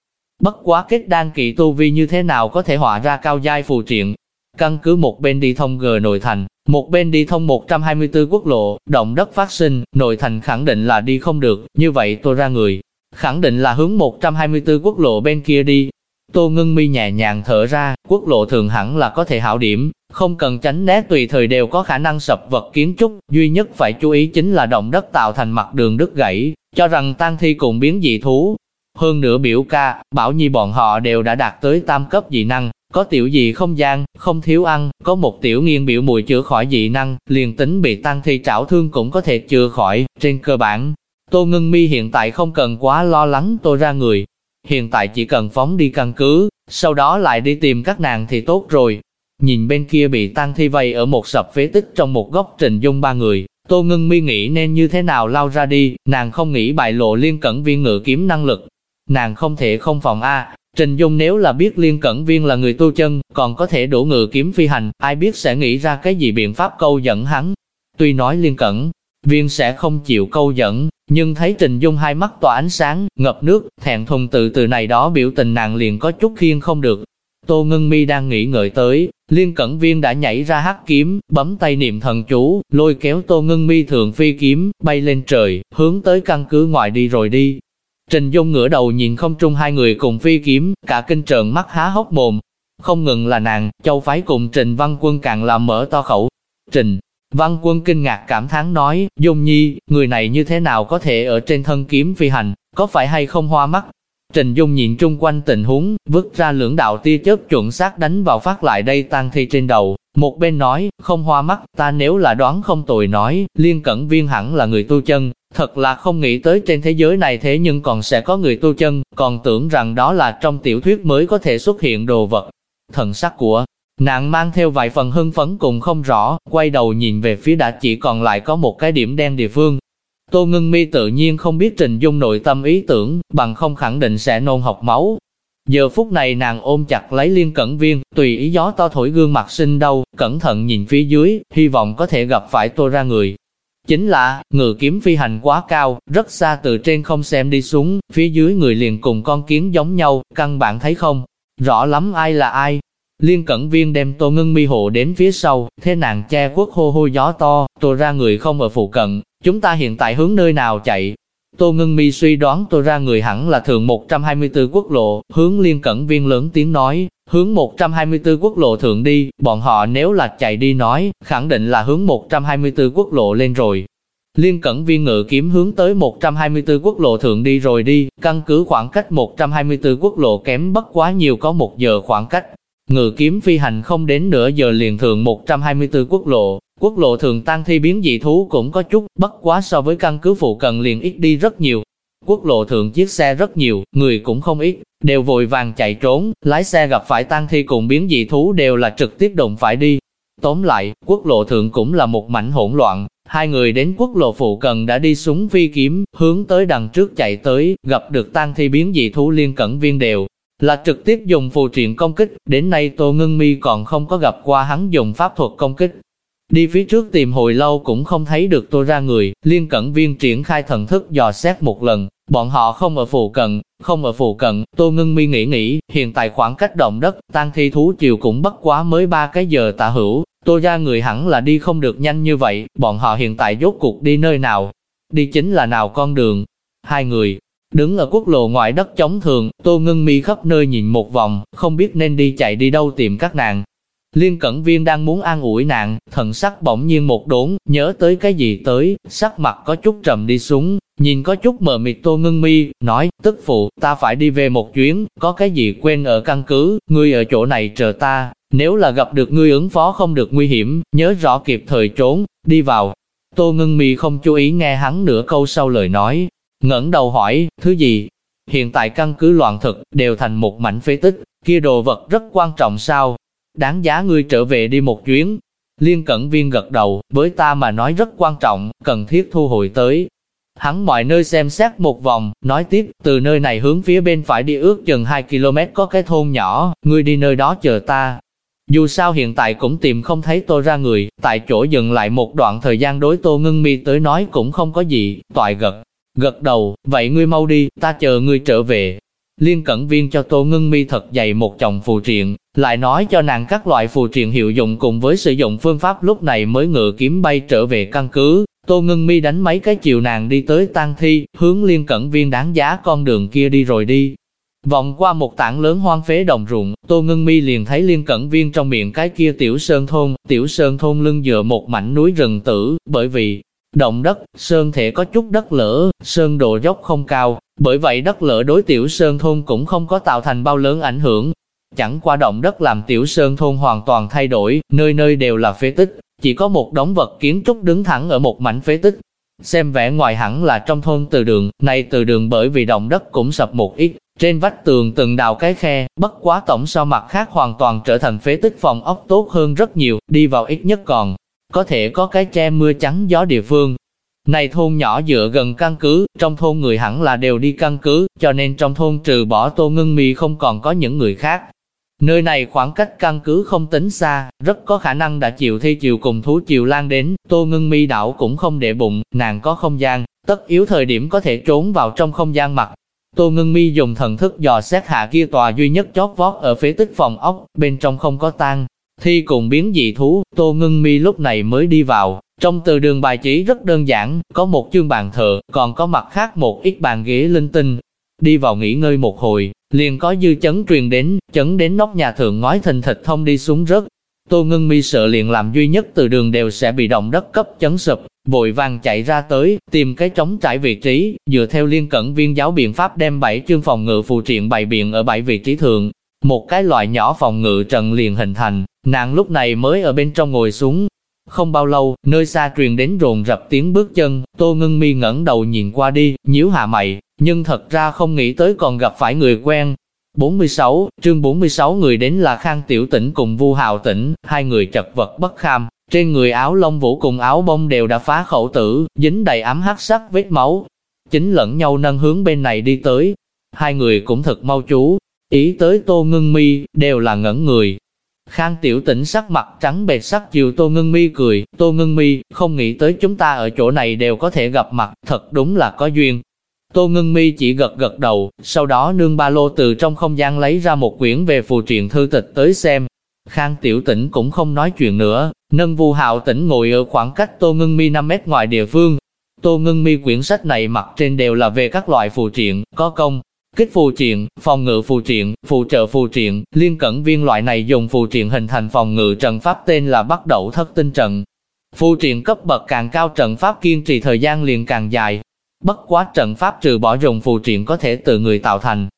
S1: Bất quá kết đan kỳ tu vi như thế nào có thể họa ra cao giai phù triện. Căn cứ một bên đi thông G nội thành, một bên đi thông 124 quốc lộ, động đất phát sinh, nội thành khẳng định là đi không được, như vậy tôi ra người, khẳng định là hướng 124 quốc lộ bên kia đi. Tô Ngân Mi nhẹ nhàng thở ra, quốc lộ thường hẳn là có thể hảo điểm, không cần tránh né tùy thời đều có khả năng sập vật kiến trúc, duy nhất phải chú ý chính là động đất tạo thành mặt đường đứt gãy, cho rằng tang thi cùng biến dị thú. Hơn nữa biểu ca, bảo nhi bọn họ đều đã đạt tới tam cấp dị năng, có tiểu dị không gian, không thiếu ăn, có một tiểu nghiên biểu mùi chữa khỏi dị năng, liền tính bị tăng thi trảo thương cũng có thể chữa khỏi, trên cơ bản, Tô Ngân Mi hiện tại không cần quá lo lắng tôi ra người. Hiện tại chỉ cần phóng đi căn cứ, sau đó lại đi tìm các nàng thì tốt rồi. Nhìn bên kia bị tăng thi vây ở một sập phế tích trong một góc trình dung ba người, Tô Ngân Mi nghĩ nên như thế nào lao ra đi, nàng không nghĩ bại lộ liên cẩn viên ngự kiếm năng lực. Nàng không thể không phòng A, Trình Dung nếu là biết liên cẩn viên là người tu chân, còn có thể đổ ngự kiếm phi hành, ai biết sẽ nghĩ ra cái gì biện pháp câu dẫn hắn. Tuy nói liên cẩn, viên sẽ không chịu câu dẫn, nhưng thấy Trình Dung hai mắt tỏa ánh sáng, ngập nước, thẹn thùng từ từ này đó biểu tình nàng liền có chút khiên không được. Tô Ngân Mi đang nghĩ ngợi tới, Liên Cẩn Viên đã nhảy ra hắc kiếm, bấm tay niệm thần chú, lôi kéo Tô Ngân Mi thường phi kiếm, bay lên trời, hướng tới căn cứ ngoài đi rồi đi. Trình Dung ngửa đầu nhìn không trung hai người cùng phi kiếm, cả kinh trợn mắt há hốc mồm. Không ngừng là nàng, châu phái cùng Trình Văn Quân càng làm mở to khẩu. Trình Văn Quân kinh ngạc cảm thán nói, Dung Nhi, người này như thế nào có thể ở trên thân kiếm phi hành, có phải hay không hoa mắt? Trình Dung nhìn trung quanh tình huống, vứt ra lưỡng đạo tia chớp chuẩn xác đánh vào phát lại đây tan thi trên đầu. Một bên nói, không hoa mắt, ta nếu là đoán không tồi nói, liên cẩn viên hẳn là người tu chân. Thật là không nghĩ tới trên thế giới này thế nhưng còn sẽ có người tu chân, còn tưởng rằng đó là trong tiểu thuyết mới có thể xuất hiện đồ vật. Thần sắc của nàng mang theo vài phần hưng phấn cùng không rõ, quay đầu nhìn về phía đã chỉ còn lại có một cái điểm đen địa phương, Tô Ngân Mi tự nhiên không biết Trình Dung nội tâm ý tưởng, bằng không khẳng định sẽ nôn học máu. Giờ phút này nàng ôm chặt lấy liên cẩn viên, tùy ý gió to thổi gương mặt sinh đâu, cẩn thận nhìn phía dưới, hy vọng có thể gặp phải tô ra người. Chính là, ngự kiếm phi hành quá cao, rất xa từ trên không xem đi xuống, phía dưới người liền cùng con kiến giống nhau, căn bản thấy không, rõ lắm ai là ai. Liên cẩn viên đem tô ngưng mi hộ đến phía sau, thế nàng che quốc hô hô gió to, tô ra người không ở phụ cận, Chúng ta hiện tại hướng nơi nào chạy? Tô ngưng Mi suy đoán tôi ra người hẳn là thường 124 quốc lộ, hướng liên cẩn viên lớn tiếng nói, hướng 124 quốc lộ thượng đi, bọn họ nếu là chạy đi nói, khẳng định là hướng 124 quốc lộ lên rồi. Liên cẩn viên ngự kiếm hướng tới 124 quốc lộ thượng đi rồi đi, căn cứ khoảng cách 124 quốc lộ kém bất quá nhiều có một giờ khoảng cách. Ngự kiếm phi hành không đến nửa giờ liền thường 124 quốc lộ, Quốc lộ thường tăng thi biến dị thú cũng có chút, bất quá so với căn cứ phụ cận liền ít đi rất nhiều. Quốc lộ thường chiếc xe rất nhiều, người cũng không ít, đều vội vàng chạy trốn, lái xe gặp phải tăng thi cùng biến dị thú đều là trực tiếp đụng phải đi. Tóm lại, quốc lộ thượng cũng là một mảnh hỗn loạn, hai người đến quốc lộ phụ cận đã đi súng phi kiếm, hướng tới đằng trước chạy tới, gặp được tăng thi biến dị thú liên cẩn viên đều, là trực tiếp dùng phù triện công kích, đến nay Tô Ngân Mi còn không có gặp qua hắn dùng pháp thuật công kích, Đi phía trước tìm hồi lâu cũng không thấy được tô ra người, liên cẩn viên triển khai thần thức dò xét một lần, bọn họ không ở phù cận, không ở phù cận, tô ngưng mi nghĩ nghĩ, hiện tại khoảng cách động đất, tan thi thú chiều cũng bất quá mới ba cái giờ tạ hữu, tô ra người hẳn là đi không được nhanh như vậy, bọn họ hiện tại rốt cuộc đi nơi nào, đi chính là nào con đường, hai người, Đứng ở quốc lộ ngoại đất chống thường, Tô Ngân Mi khắp nơi nhìn một vòng, không biết nên đi chạy đi đâu tìm các nàng. Liên Cẩn Viên đang muốn an ủi nạn, thần sắc bỗng nhiên một đốn, nhớ tới cái gì tới, sắc mặt có chút trầm đi xuống, nhìn có chút mờ mịt Tô Ngân Mi, nói, tức phụ, ta phải đi về một chuyến, có cái gì quên ở căn cứ, ngươi ở chỗ này chờ ta, nếu là gặp được ngươi ứng phó không được nguy hiểm, nhớ rõ kịp thời trốn, đi vào. Tô Ngân Mi không chú ý nghe hắn nửa câu sau lời nói, ngẩng đầu hỏi, thứ gì? Hiện tại căn cứ loạn thực, đều thành một mảnh phế tích, kia đồ vật rất quan trọng sao? đáng giá ngươi trở về đi một chuyến. Liên cẩn viên gật đầu, với ta mà nói rất quan trọng, cần thiết thu hồi tới. Hắn mọi nơi xem xét một vòng, nói tiếp, từ nơi này hướng phía bên phải đi ước chừng 2 km có cái thôn nhỏ, ngươi đi nơi đó chờ ta. Dù sao hiện tại cũng tìm không thấy tôi ra người, tại chỗ dừng lại một đoạn thời gian đối tô ngưng mi tới nói cũng không có gì, toại gật. Gật đầu, vậy ngươi mau đi, ta chờ ngươi trở về. Liên cẩn viên cho tô ngưng mi thật dày một chồng phù triện, lại nói cho nàng các loại phù triện hiệu dụng cùng với sử dụng phương pháp lúc này mới ngựa kiếm bay trở về căn cứ. Tô Ngân Mi đánh mấy cái chiều nàng đi tới tang thi, hướng liên cẩn viên đáng giá con đường kia đi rồi đi. Vòng qua một tảng lớn hoang phế đồng ruộng, Tô Ngân Mi liền thấy liên cẩn viên trong miệng cái kia tiểu sơn thôn, tiểu sơn thôn lưng dựa một mảnh núi rừng tử, bởi vì động đất, sơn thể có chút đất lở, sơn độ dốc không cao, bởi vậy đất lở đối tiểu sơn thôn cũng không có tạo thành bao lớn ảnh hưởng, Chẳng qua động đất làm tiểu sơn thôn hoàn toàn thay đổi, nơi nơi đều là phế tích, chỉ có một đống vật kiến trúc đứng thẳng ở một mảnh phế tích. Xem vẻ ngoài hẳn là trong thôn từ đường, nay từ đường bởi vì động đất cũng sập một ít, trên vách tường từng đào cái khe, bất quá tổng so mặt khác hoàn toàn trở thành phế tích phòng ốc tốt hơn rất nhiều, đi vào ít nhất còn, có thể có cái che mưa trắng gió địa phương. Này thôn nhỏ dựa gần căn cứ, trong thôn người hẳn là đều đi căn cứ, cho nên trong thôn trừ bỏ tô ngưng mi không còn có những người khác. Nơi này khoảng cách căn cứ không tính xa, rất có khả năng đã chịu thi chiều cùng thú chiều lan đến, Tô Ngân Mi đảo cũng không để bụng, nàng có không gian, tất yếu thời điểm có thể trốn vào trong không gian mặt. Tô Ngân Mi dùng thần thức dò xét hạ kia tòa duy nhất chót vót ở phía tích phòng ốc, bên trong không có tang thi cùng biến dị thú, Tô Ngân Mi lúc này mới đi vào. Trong từ đường bài trí rất đơn giản, có một chương bàn thờ, còn có mặt khác một ít bàn ghế linh tinh. Đi vào nghỉ ngơi một hồi, liền có dư chấn truyền đến, chấn đến nóc nhà thượng ngói thình thịt thông đi xuống rớt. Tô Ngân Mi sợ liền làm duy nhất từ đường đều sẽ bị động đất cấp chấn sụp, vội vàng chạy ra tới, tìm cái trống trải vị trí, dựa theo liên cẩn viên giáo biện pháp đem bảy chương phòng ngự phù triện bày biện ở bảy vị trí thượng. Một cái loại nhỏ phòng ngự trận liền hình thành, nàng lúc này mới ở bên trong ngồi xuống. Không bao lâu, nơi xa truyền đến rồn rập tiếng bước chân, Tô Ngân Mi ngẩng đầu nhìn qua đi, nhíu hạ mày, nhưng thật ra không nghĩ tới còn gặp phải người quen. 46, chương 46 người đến là Khang Tiểu Tĩnh cùng Vu Hào Tĩnh, hai người chật vật bất kham, trên người áo lông vũ cùng áo bông đều đã phá khẩu tử, dính đầy ám hắc sắc vết máu. Chính lẫn nhau nâng hướng bên này đi tới. Hai người cũng thật mau chú, ý tới Tô Ngân Mi, đều là ngẩn người. Khang Tiểu Tĩnh sắc mặt trắng bệt sắc chiều Tô Ngân Mi cười, Tô Ngân Mi, không nghĩ tới chúng ta ở chỗ này đều có thể gặp mặt, thật đúng là có duyên. Tô Ngân Mi chỉ gật gật đầu, sau đó nương ba lô từ trong không gian lấy ra một quyển về phù triện thư tịch tới xem. Khang Tiểu Tĩnh cũng không nói chuyện nữa, nâng Vu Hạo Tĩnh ngồi ở khoảng cách Tô Ngân Mi 5 mét ngoài địa phương. Tô Ngân Mi quyển sách này mặt trên đều là về các loại phù triện, có công, kích phù triện, phòng ngự phù triện, phụ trợ phù triện, liên cẩn viên loại này dùng phù triện hình thành phòng ngự trận pháp tên là bắt đầu thất tinh trận. Phù triện cấp bậc càng cao trận pháp kiên trì thời gian liền càng dài, Bất quá trận pháp trừ bỏ dùng phù triện có thể từ người tạo thành.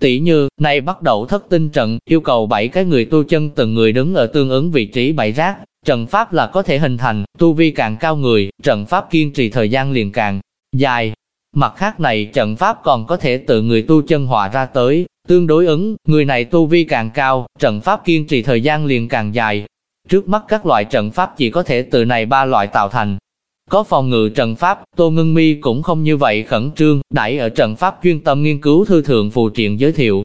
S1: Tỷ như, này bắt đầu thất tinh trận, yêu cầu bảy cái người tu chân từng người đứng ở tương ứng vị trí bảy rác. Trận pháp là có thể hình thành, tu vi càng cao người, trận pháp kiên trì thời gian liền càng dài. Mặt khác này, trận pháp còn có thể tự người tu chân hòa ra tới, tương đối ứng, người này tu vi càng cao, trận pháp kiên trì thời gian liền càng dài. Trước mắt các loại trận pháp chỉ có thể từ này ba loại tạo thành, có phòng ngự trận pháp, Tô Ngân Mi cũng không như vậy khẩn trương, đẩy ở trận pháp chuyên tâm nghiên cứu thư thượng phù triện giới thiệu.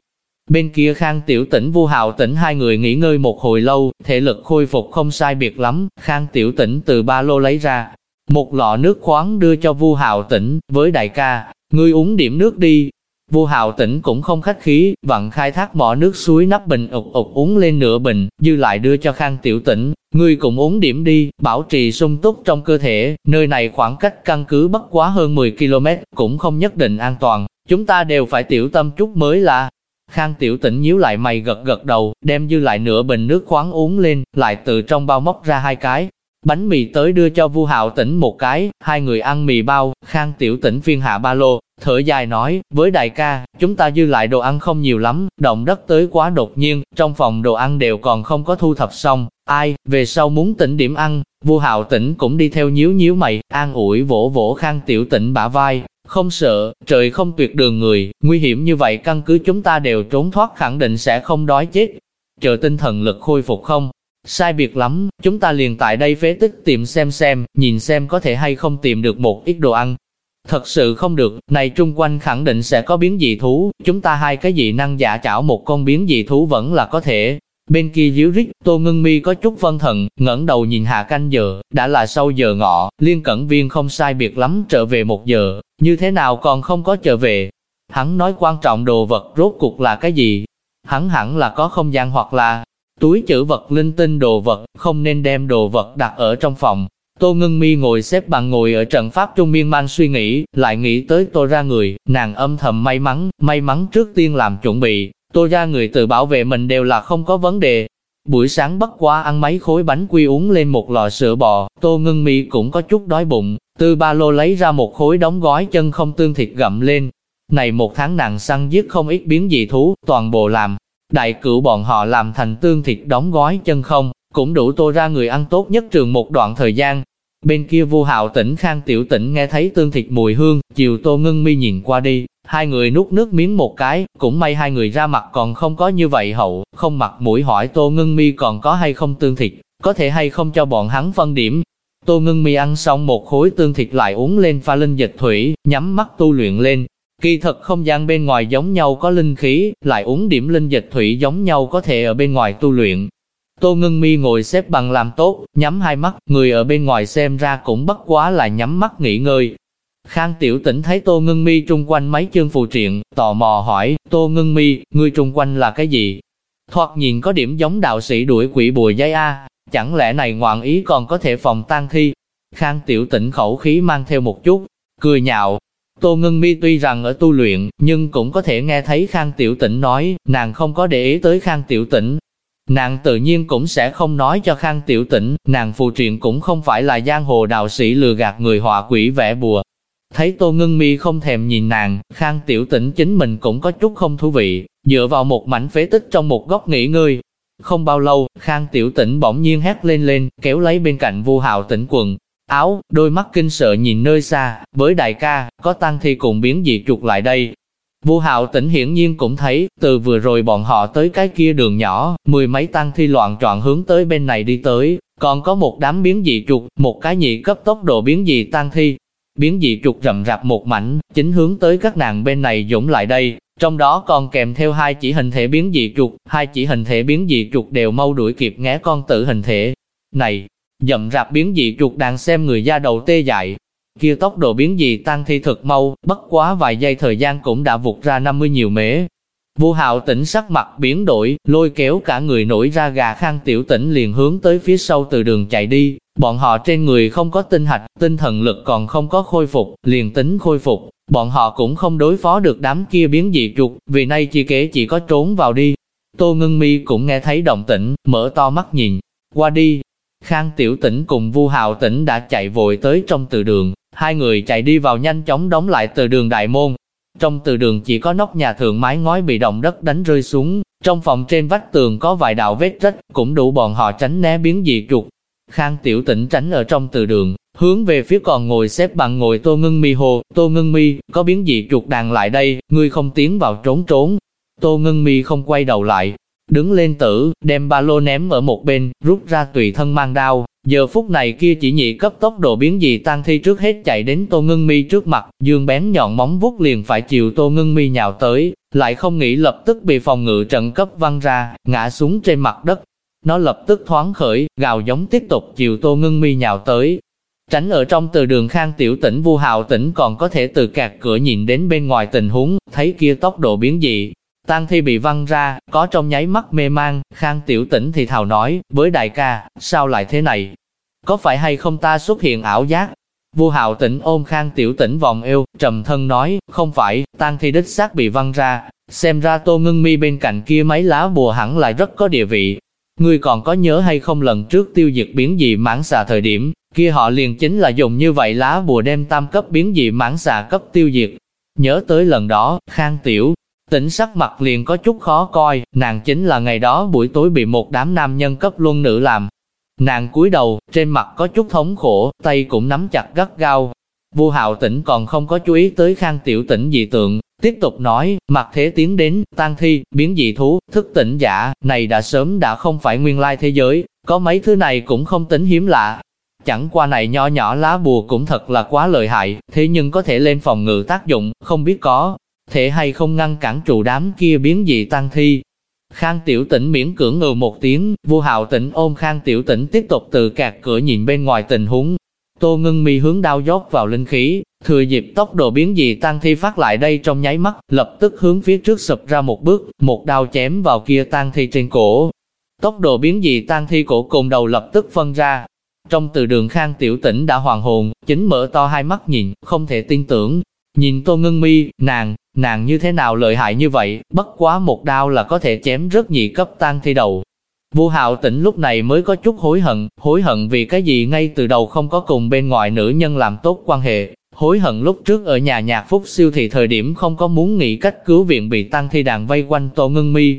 S1: Bên kia Khang Tiểu Tĩnh Vu Hạo Tĩnh hai người nghỉ ngơi một hồi lâu, thể lực khôi phục không sai biệt lắm, Khang Tiểu Tĩnh từ ba lô lấy ra một lọ nước khoáng đưa cho Vu Hạo Tĩnh, với đại ca, ngươi uống điểm nước đi, Vu Hạo Tĩnh cũng không khách khí, vặn khai thác mỏ nước suối nắp bình ục ục uống lên nửa bình, dư lại đưa cho Khang Tiểu Tĩnh, ngươi cũng uống điểm đi, bảo trì sung túc trong cơ thể, nơi này khoảng cách căn cứ bất quá hơn 10 km, cũng không nhất định an toàn, chúng ta đều phải tiểu tâm chút mới là. Khang Tiểu Tĩnh nhíu lại mày gật gật đầu, đem dư lại nửa bình nước khoáng uống lên, lại từ trong bao móc ra hai cái, bánh mì tới đưa cho Vu Hạo Tĩnh một cái, hai người ăn mì bao, Khang Tiểu Tĩnh phiên hạ ba lô, thở dài nói, với đại ca, chúng ta dư lại đồ ăn không nhiều lắm, động đất tới quá đột nhiên, trong phòng đồ ăn đều còn không có thu thập xong, ai, về sau muốn tỉnh điểm ăn, Vu Hạo Tĩnh cũng đi theo nhíu nhíu mày, an ủi vỗ vỗ Khang Tiểu Tĩnh bả vai, không sợ, trời không tuyệt đường người, nguy hiểm như vậy căn cứ chúng ta đều trốn thoát khẳng định sẽ không đói chết. Chờ tinh thần lực khôi phục không, Sai biệt lắm, chúng ta liền tại đây phế tích tìm xem xem, nhìn xem có thể hay không tìm được một ít đồ ăn. Thật sự không được, này trung quanh khẳng định sẽ có biến dị thú, chúng ta hai cái dị năng giả chảo một con biến dị thú vẫn là có thể. Bên kia díu rít, Tô ngưng Mi có chút phân thần, ngẩng đầu nhìn hạ canh giờ, đã là sau giờ ngọ, liên cẩn viên không sai biệt lắm trở về một giờ, như thế nào còn không có trở về. Hắn nói quan trọng đồ vật rốt cuộc là cái gì? Hắn hẳn là có không gian hoặc là Túi chữ vật linh tinh đồ vật, không nên đem đồ vật đặt ở trong phòng. Tô Ngân Mi ngồi xếp bằng ngồi ở trận pháp trung miên man suy nghĩ, lại nghĩ tới tô ra người, nàng âm thầm may mắn, may mắn trước tiên làm chuẩn bị, tô ra người tự bảo vệ mình đều là không có vấn đề. Buổi sáng bất qua ăn mấy khối bánh quy uống lên một lọ sữa bò, tô ngân mi cũng có chút đói bụng, từ ba lô lấy ra một khối đóng gói chân không tương thịt gặm lên. Này một tháng nàng săn giết không ít biến dị thú, toàn bộ làm, Đại cửu bọn họ làm thành tương thịt đóng gói chân không, cũng đủ tô ra người ăn tốt nhất trường một đoạn thời gian. Bên kia vô hạo tỉnh khang tiểu tỉnh nghe thấy tương thịt mùi hương, chiều tô ngưng mi nhìn qua đi, hai người nuốt nước miếng một cái, cũng may hai người ra mặt còn không có như vậy hậu, không mặt mũi hỏi tô ngưng mi còn có hay không tương thịt, có thể hay không cho bọn hắn phân điểm. Tô ngưng mi ăn xong một khối tương thịt lại uống lên pha linh dịch thủy, nhắm mắt tu luyện lên, Kỳ thật không gian bên ngoài giống nhau có linh khí, lại uống điểm linh dịch thủy giống nhau có thể ở bên ngoài tu luyện. Tô Ngân Mi ngồi xếp bằng làm tốt, nhắm hai mắt, người ở bên ngoài xem ra cũng bất quá là nhắm mắt nghỉ ngơi. Khang Tiểu Tĩnh thấy Tô Ngân Mi trung quanh mấy chương phù triện, tò mò hỏi, Tô Ngân Mi, người trung quanh là cái gì? Thoạt nhìn có điểm giống đạo sĩ đuổi quỷ bùa dây A, chẳng lẽ này ngoạn ý còn có thể phòng tan thi? Khang Tiểu Tĩnh khẩu khí mang theo một chút, cười nhạo. Tô Ngân Mi tuy rằng ở tu luyện, nhưng cũng có thể nghe thấy Khang Tiểu Tĩnh nói, nàng không có để ý tới Khang Tiểu Tĩnh, Nàng tự nhiên cũng sẽ không nói cho Khang Tiểu Tĩnh, nàng phù triện cũng không phải là giang hồ đạo sĩ lừa gạt người họa quỷ vẽ bùa. Thấy Tô Ngân Mi không thèm nhìn nàng, Khang Tiểu Tĩnh chính mình cũng có chút không thú vị, dựa vào một mảnh phế tích trong một góc nghỉ ngơi. Không bao lâu, Khang Tiểu Tĩnh bỗng nhiên hét lên lên, kéo lấy bên cạnh Vu Hạo Tĩnh quần, áo, đôi mắt kinh sợ nhìn nơi xa, với đại ca, có tăng thi cùng biến dị trục lại đây, Vũ Hạo tỉnh hiển nhiên cũng thấy, từ vừa rồi bọn họ tới cái kia đường nhỏ, mười mấy tăng thi loạn trọn hướng tới bên này đi tới, còn có một đám biến dị trục, một cái nhị cấp tốc độ biến dị tăng thi. Biến dị trục rậm rạp một mảnh, chính hướng tới các nàng bên này dũng lại đây, trong đó còn kèm theo hai chỉ hình thể biến dị trục, hai chỉ hình thể biến dị trục đều mau đuổi kịp ngé con tử hình thể. Này, dậm rạp biến dị chuột đang xem người da đầu tê dại, kia tốc độ biến dị tăng thi thực mau, bất quá vài giây thời gian cũng đã vụt ra 50 nhiều mễ. Vu hạo tỉnh sắc mặt biến đổi, lôi kéo cả người nổi ra gà khang tiểu tỉnh liền hướng tới phía sau từ đường chạy đi, bọn họ trên người không có tinh hạch, tinh thần lực còn không có khôi phục, liền tính khôi phục, bọn họ cũng không đối phó được đám kia biến dị chuột vì nay chỉ kế chỉ có trốn vào đi. Tô Ngân Mi cũng nghe thấy động tĩnh, mở to mắt nhìn, qua đi. Khang Tiểu Tĩnh cùng Vu Hạo Tĩnh đã chạy vội tới trong từ đường, Hai người chạy đi vào nhanh chóng đóng lại từ đường đại môn. Trong từ đường chỉ có nóc nhà thượng mái ngói bị động đất đánh rơi xuống, trong phòng trên vách tường có vài đạo vết rách, cũng đủ bọn họ tránh né biến dị trục. Khang tiểu Tĩnh tránh ở trong từ đường, hướng về phía còn ngồi xếp bằng ngồi tô ngưng mi hồ, tô ngưng mi, có biến dị trục đàn lại đây, ngươi không tiến vào trốn trốn. Tô ngưng mi không quay đầu lại, đứng lên tử, đem ba lô ném ở một bên, rút ra tùy thân mang đao, Giờ phút này kia chỉ nhị cấp tốc độ biến dị tăng thi trước hết chạy đến Tô Ngân Mi trước mặt, dương bén nhọn móng vuốt liền phải chiều Tô Ngân Mi nhào tới, lại không nghĩ lập tức bị phòng ngự trận cấp văng ra, ngã xuống trên mặt đất. Nó lập tức thoáng khởi, gào giống tiếp tục chiều Tô Ngân Mi nhào tới. Tránh ở trong từ đường khang tiểu tỉnh vu hào tỉnh còn có thể từ cạc cửa nhìn đến bên ngoài tình huống, thấy kia tốc độ biến dị, Tang thi bị văng ra, có trong nháy mắt mê mang, Khang Tiểu Tĩnh thì thào nói, với đại ca, sao lại thế này? Có phải hay không ta xuất hiện ảo giác? Vua Hạo Tĩnh ôm Khang Tiểu Tĩnh vòng eo, trầm thân nói, không phải, Tang thi đích xác bị văng ra, xem ra Tô Ngưng Mi bên cạnh kia mấy lá bùa hẳn lại rất có địa vị. Ngươi còn có nhớ hay không lần trước tiêu diệt biến dị mãn xà thời điểm, kia họ liền chính là dùng như vậy lá bùa đem tam cấp biến dị mãn xà cấp tiêu diệt. Nhớ tới lần đó, Khang Tiểu Tỉnh sắc mặt liền có chút khó coi, nàng chính là ngày đó buổi tối bị một đám nam nhân cấp luân nữ làm. Nàng cúi đầu, trên mặt có chút thống khổ, tay cũng nắm chặt gắt gao. Vu hạo tỉnh còn không có chú ý tới khang tiểu tỉnh dị tượng, tiếp tục nói, mặt thế tiến đến, tan thi, biến dị thú, thức tỉnh giả, này đã sớm đã không phải nguyên lai thế giới, có mấy thứ này cũng không tính hiếm lạ. Chẳng qua này nho nhỏ lá bùa cũng thật là quá lợi hại, thế nhưng có thể lên phòng ngự tác dụng, không biết có thể hay không ngăn cản trụ đám kia biến dị tăng thi. Khang tiểu tỉnh miễn cưỡng ngừ một tiếng, vua hạo tỉnh ôm khang tiểu tỉnh tiếp tục từ cạc cửa nhìn bên ngoài tình huống. Tô ngưng mi hướng đao dốc vào linh khí, thừa dịp tốc độ biến dị tăng thi phát lại đây trong nháy mắt, lập tức hướng phía trước sụp ra một bước, một đao chém vào kia tăng thi trên cổ. Tốc độ biến dị tăng thi cổ cùng đầu lập tức phân ra. Trong từ đường khang tiểu tỉnh đã hoàn hồn, chính mở to hai mắt nhìn, không thể tin tưởng. Nhìn tô ngưng mi, nàng, Nàng như thế nào lợi hại như vậy, bất quá một đao là có thể chém rất nhị cấp tan thi đầu. Vu Hạo Tĩnh lúc này mới có chút hối hận, hối hận vì cái gì ngay từ đầu không có cùng bên ngoài nữ nhân làm tốt quan hệ, hối hận lúc trước ở nhà nhạc phúc siêu thì thời điểm không có muốn nghĩ cách cứu viện bị tăng thi đàn vây quanh Tô Ngân Mi.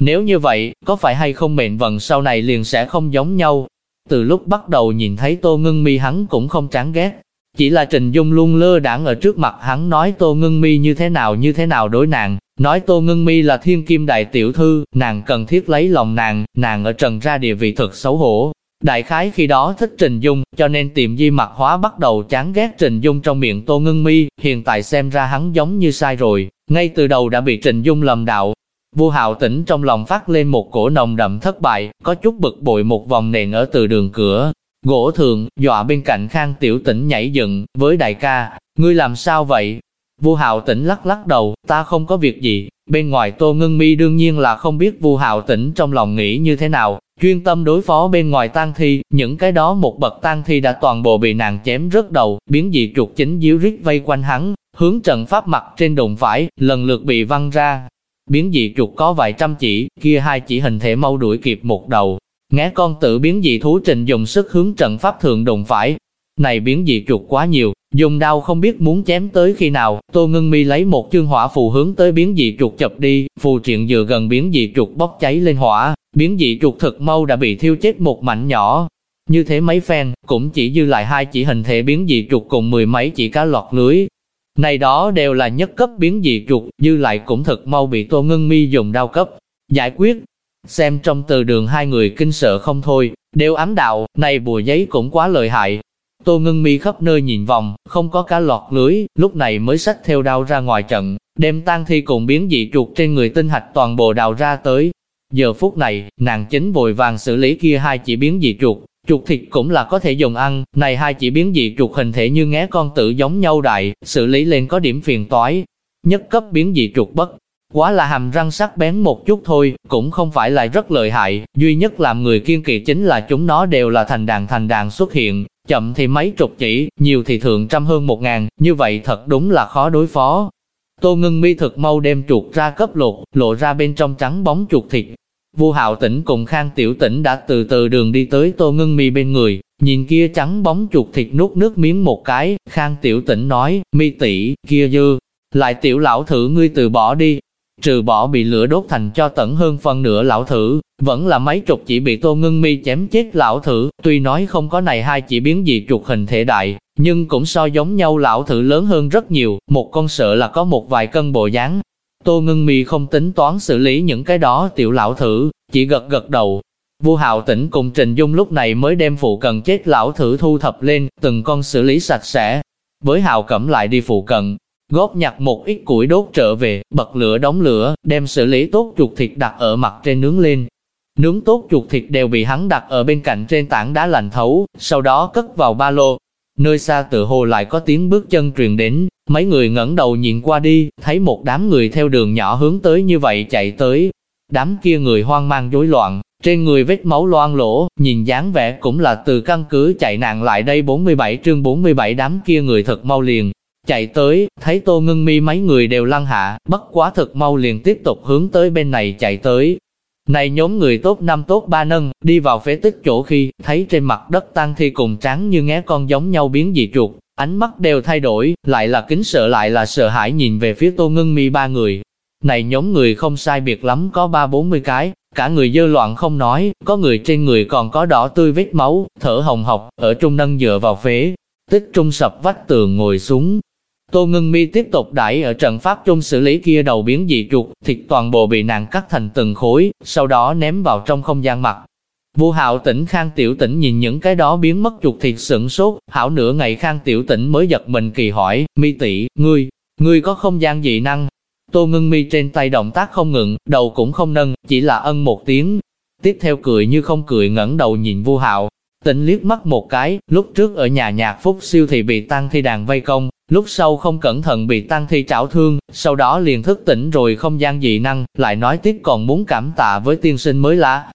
S1: Nếu như vậy, có phải hay không mệnh vận sau này liền sẽ không giống nhau? Từ lúc bắt đầu nhìn thấy Tô Ngân Mi hắn cũng không chán ghét, chỉ là Trình Dung luôn lơ đãng ở trước mặt hắn nói Tô Ngân Mi như thế nào như thế nào đối nàng, nói Tô Ngân Mi là thiên kim đại tiểu thư, nàng cần thiết lấy lòng nàng, nàng ở trần ra địa vị thật xấu hổ. Đại khái khi đó thích Trình Dung, cho nên tiệm di mặt hóa bắt đầu chán ghét Trình Dung trong miệng Tô Ngân Mi, hiện tại xem ra hắn giống như sai rồi, ngay từ đầu đã bị Trình Dung lầm đạo. Vua Hạo tỉnh trong lòng phát lên một cổ nồng đậm thất bại, có chút bực bội một vòng nền ở từ đường cửa, gỗ thường dọa bên cạnh khang tiểu tỉnh nhảy dựng, với đại ca, ngươi làm sao vậy? Vu Hạo Tĩnh lắc lắc đầu, ta không có việc gì, bên ngoài Tô Ngân Mi đương nhiên là không biết Vu Hạo Tĩnh trong lòng nghĩ như thế nào, chuyên tâm đối phó bên ngoài tang thi, những cái đó một bậc tang thi đã toàn bộ bị nàng chém rớt đầu, biến dị chuột chính díu rít vây quanh hắn, hướng trận pháp mặt trên đụng phải, lần lượt bị văng ra. Biến dị chuột có vài trăm chỉ, kia hai chỉ hình thể mau đuổi kịp một đầu ngã con tự biến dị thú trình dùng sức hướng trận pháp thượng đụng phải. Này biến dị chuột quá nhiều, dùng đao không biết muốn chém tới khi nào, Tô Ngân Mi lấy một chương hỏa phù hướng tới biến dị chuột chập đi, phù triện dựa gần biến dị chuột bốc cháy lên hỏa, biến dị chuột thực mau đã bị thiêu chết một mảnh nhỏ. Như thế mấy phen, cũng chỉ dư lại hai chỉ hình thể biến dị chuột cùng mười mấy chỉ cá lọt lưới, này đó đều là nhất cấp biến dị chuột, dư lại cũng thật mau bị Tô Ngân Mi dùng đao cấp, giải quyết. Xem trong từ đường hai người kinh sợ không thôi, đều ám đạo, này bùa giấy cũng quá lợi hại. Tô Ngân Mi khắp nơi nhìn vòng, không có cá lọt lưới, lúc này mới xách theo đao ra ngoài trận, đem tang thi cùng biến dị chuột trên người tinh hạch toàn bộ đào ra tới. Giờ phút này, nàng chính vội vàng xử lý kia hai chỉ biến dị chuột, Chuột thịt cũng là có thể dùng ăn, này hai chỉ biến dị chuột hình thể như ngé con tự giống nhau đại, xử lý lên có điểm phiền toái. Nhất cấp biến dị chuột bất, quá là hàm răng sắc bén một chút thôi, cũng không phải là rất lợi hại, duy nhất làm người kiên kỳ chính là chúng nó đều là thành đàn thành đàn xuất hiện, chậm thì mấy chục chỉ, nhiều thì thượng trăm hơn một ngàn, như vậy thật đúng là khó đối phó. Tô ngưng mi thực mau đem chuột ra cấp lột, lộ ra bên trong trắng bóng chuột thịt, Vu Hạo Tĩnh cùng Khang Tiểu Tĩnh đã từ từ đường đi tới Tô Ngân Mi bên người, nhìn kia trắng bóng chuột thịt nuốt nước miếng một cái, Khang Tiểu Tĩnh nói, Mi tỷ, kia dư, lại tiểu lão thử ngươi từ bỏ đi. Trừ bỏ bị lửa đốt thành cho tận hơn phần nửa lão thử, vẫn là mấy chục chỉ bị Tô Ngân Mi chém chết lão thử, tuy nói không có này hai chỉ biến dị chuột hình thể đại, nhưng cũng so giống nhau lão thử lớn hơn rất nhiều, một con sợ là có một vài cân bộ dáng, Tô Ngân Mi không tính toán xử lý những cái đó tiểu lão thử, chỉ gật gật đầu. vua Hạo Tĩnh cùng Trình Dung lúc này mới đem phụ cận chết lão thử thu thập lên, từng con xử lý sạch sẽ. Với Hạo Cẩm lại đi phụ cận, góp nhặt một ít củi đốt trở về, bật lửa đóng lửa, đem xử lý tốt chuột thịt đặt ở mặt trên nướng lên. Nướng tốt chuột thịt đều bị hắn đặt ở bên cạnh trên tảng đá lạnh thấu, sau đó cất vào ba lô. Nơi xa tự hồ lại có tiếng bước chân truyền đến, Mấy người ngẩng đầu nhìn qua đi, thấy một đám người theo đường nhỏ hướng tới như vậy chạy tới. Đám kia người hoang mang rối loạn, trên người vết máu loang lỗ, nhìn dáng vẻ cũng là từ căn cứ chạy nạn lại đây 47 chương 47 đám kia người thật mau liền. Chạy tới, thấy tô ngưng mi mấy người đều lăn hạ, bất quá thật mau liền tiếp tục hướng tới bên này chạy tới. Này nhóm người tốt năm tốt ba nâng, đi vào phế tích chỗ khi, thấy trên mặt đất tan thi cùng trắng như ngé con giống nhau biến dị chuột, Ánh mắt đều thay đổi, lại là kính sợ lại là sợ hãi nhìn về phía Tô ngưng Mi ba người. Này nhóm người không sai biệt lắm có ba bốn mươi cái, cả người dơ loạn không nói, có người trên người còn có đỏ tươi vết máu, thở hồng hộc, ở trung nâng dựa vào phế, tích trung sập vách tường ngồi xuống. Tô Ngân Mi tiếp tục đẩy ở trận pháp trung xử lý kia đầu biến dị chuột, thịt toàn bộ bị nàng cắt thành từng khối, sau đó ném vào trong không gian mặt, Vu hạo tĩnh khang tiểu tĩnh nhìn những cái đó biến mất chuột thịt sững sốt, hảo nửa ngày khang tiểu tĩnh mới giật mình kỳ hỏi, mi tỷ, ngươi, ngươi có không gian dị năng? Tô ngưng mi trên tay động tác không ngừng, đầu cũng không nâng, chỉ là ân một tiếng. Tiếp theo cười như không cười ngẩng đầu nhìn vu hạo, tĩnh liếc mắt một cái, lúc trước ở nhà nhạc phúc siêu thì bị tăng thi đàn vây công, lúc sau không cẩn thận bị tăng thi trảo thương, sau đó liền thức tỉnh rồi không gian dị năng, lại nói tiếp còn muốn cảm tạ với tiên sinh mới lạ,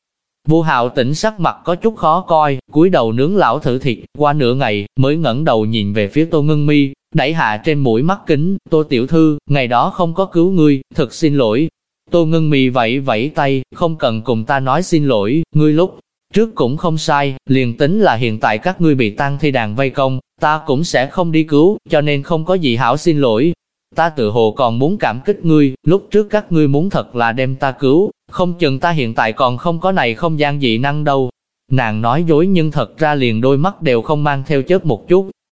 S1: Vu Hạo tỉnh sắc mặt có chút khó coi, cúi đầu nướng lão thử thịt, qua nửa ngày, mới ngẩng đầu nhìn về phía Tô Ngân Mi, đẩy hạ trên mũi mắt kính, Tô Tiểu Thư, ngày đó không có cứu ngươi, thật xin lỗi. Tô Ngân Mi vẫy vẫy tay, không cần cùng ta nói xin lỗi, ngươi lúc trước cũng không sai, liền tính là hiện tại các ngươi bị tăng thi đàn vây công, ta cũng sẽ không đi cứu, cho nên không có gì hảo xin lỗi. Ta tự hồ còn muốn cảm kích ngươi, lúc trước các ngươi muốn thật là đem ta cứu, không chừng ta hiện tại còn không có này không gian dị năng đâu. Nàng nói dối nhưng thật ra liền đôi mắt đều không mang theo chớp một chút,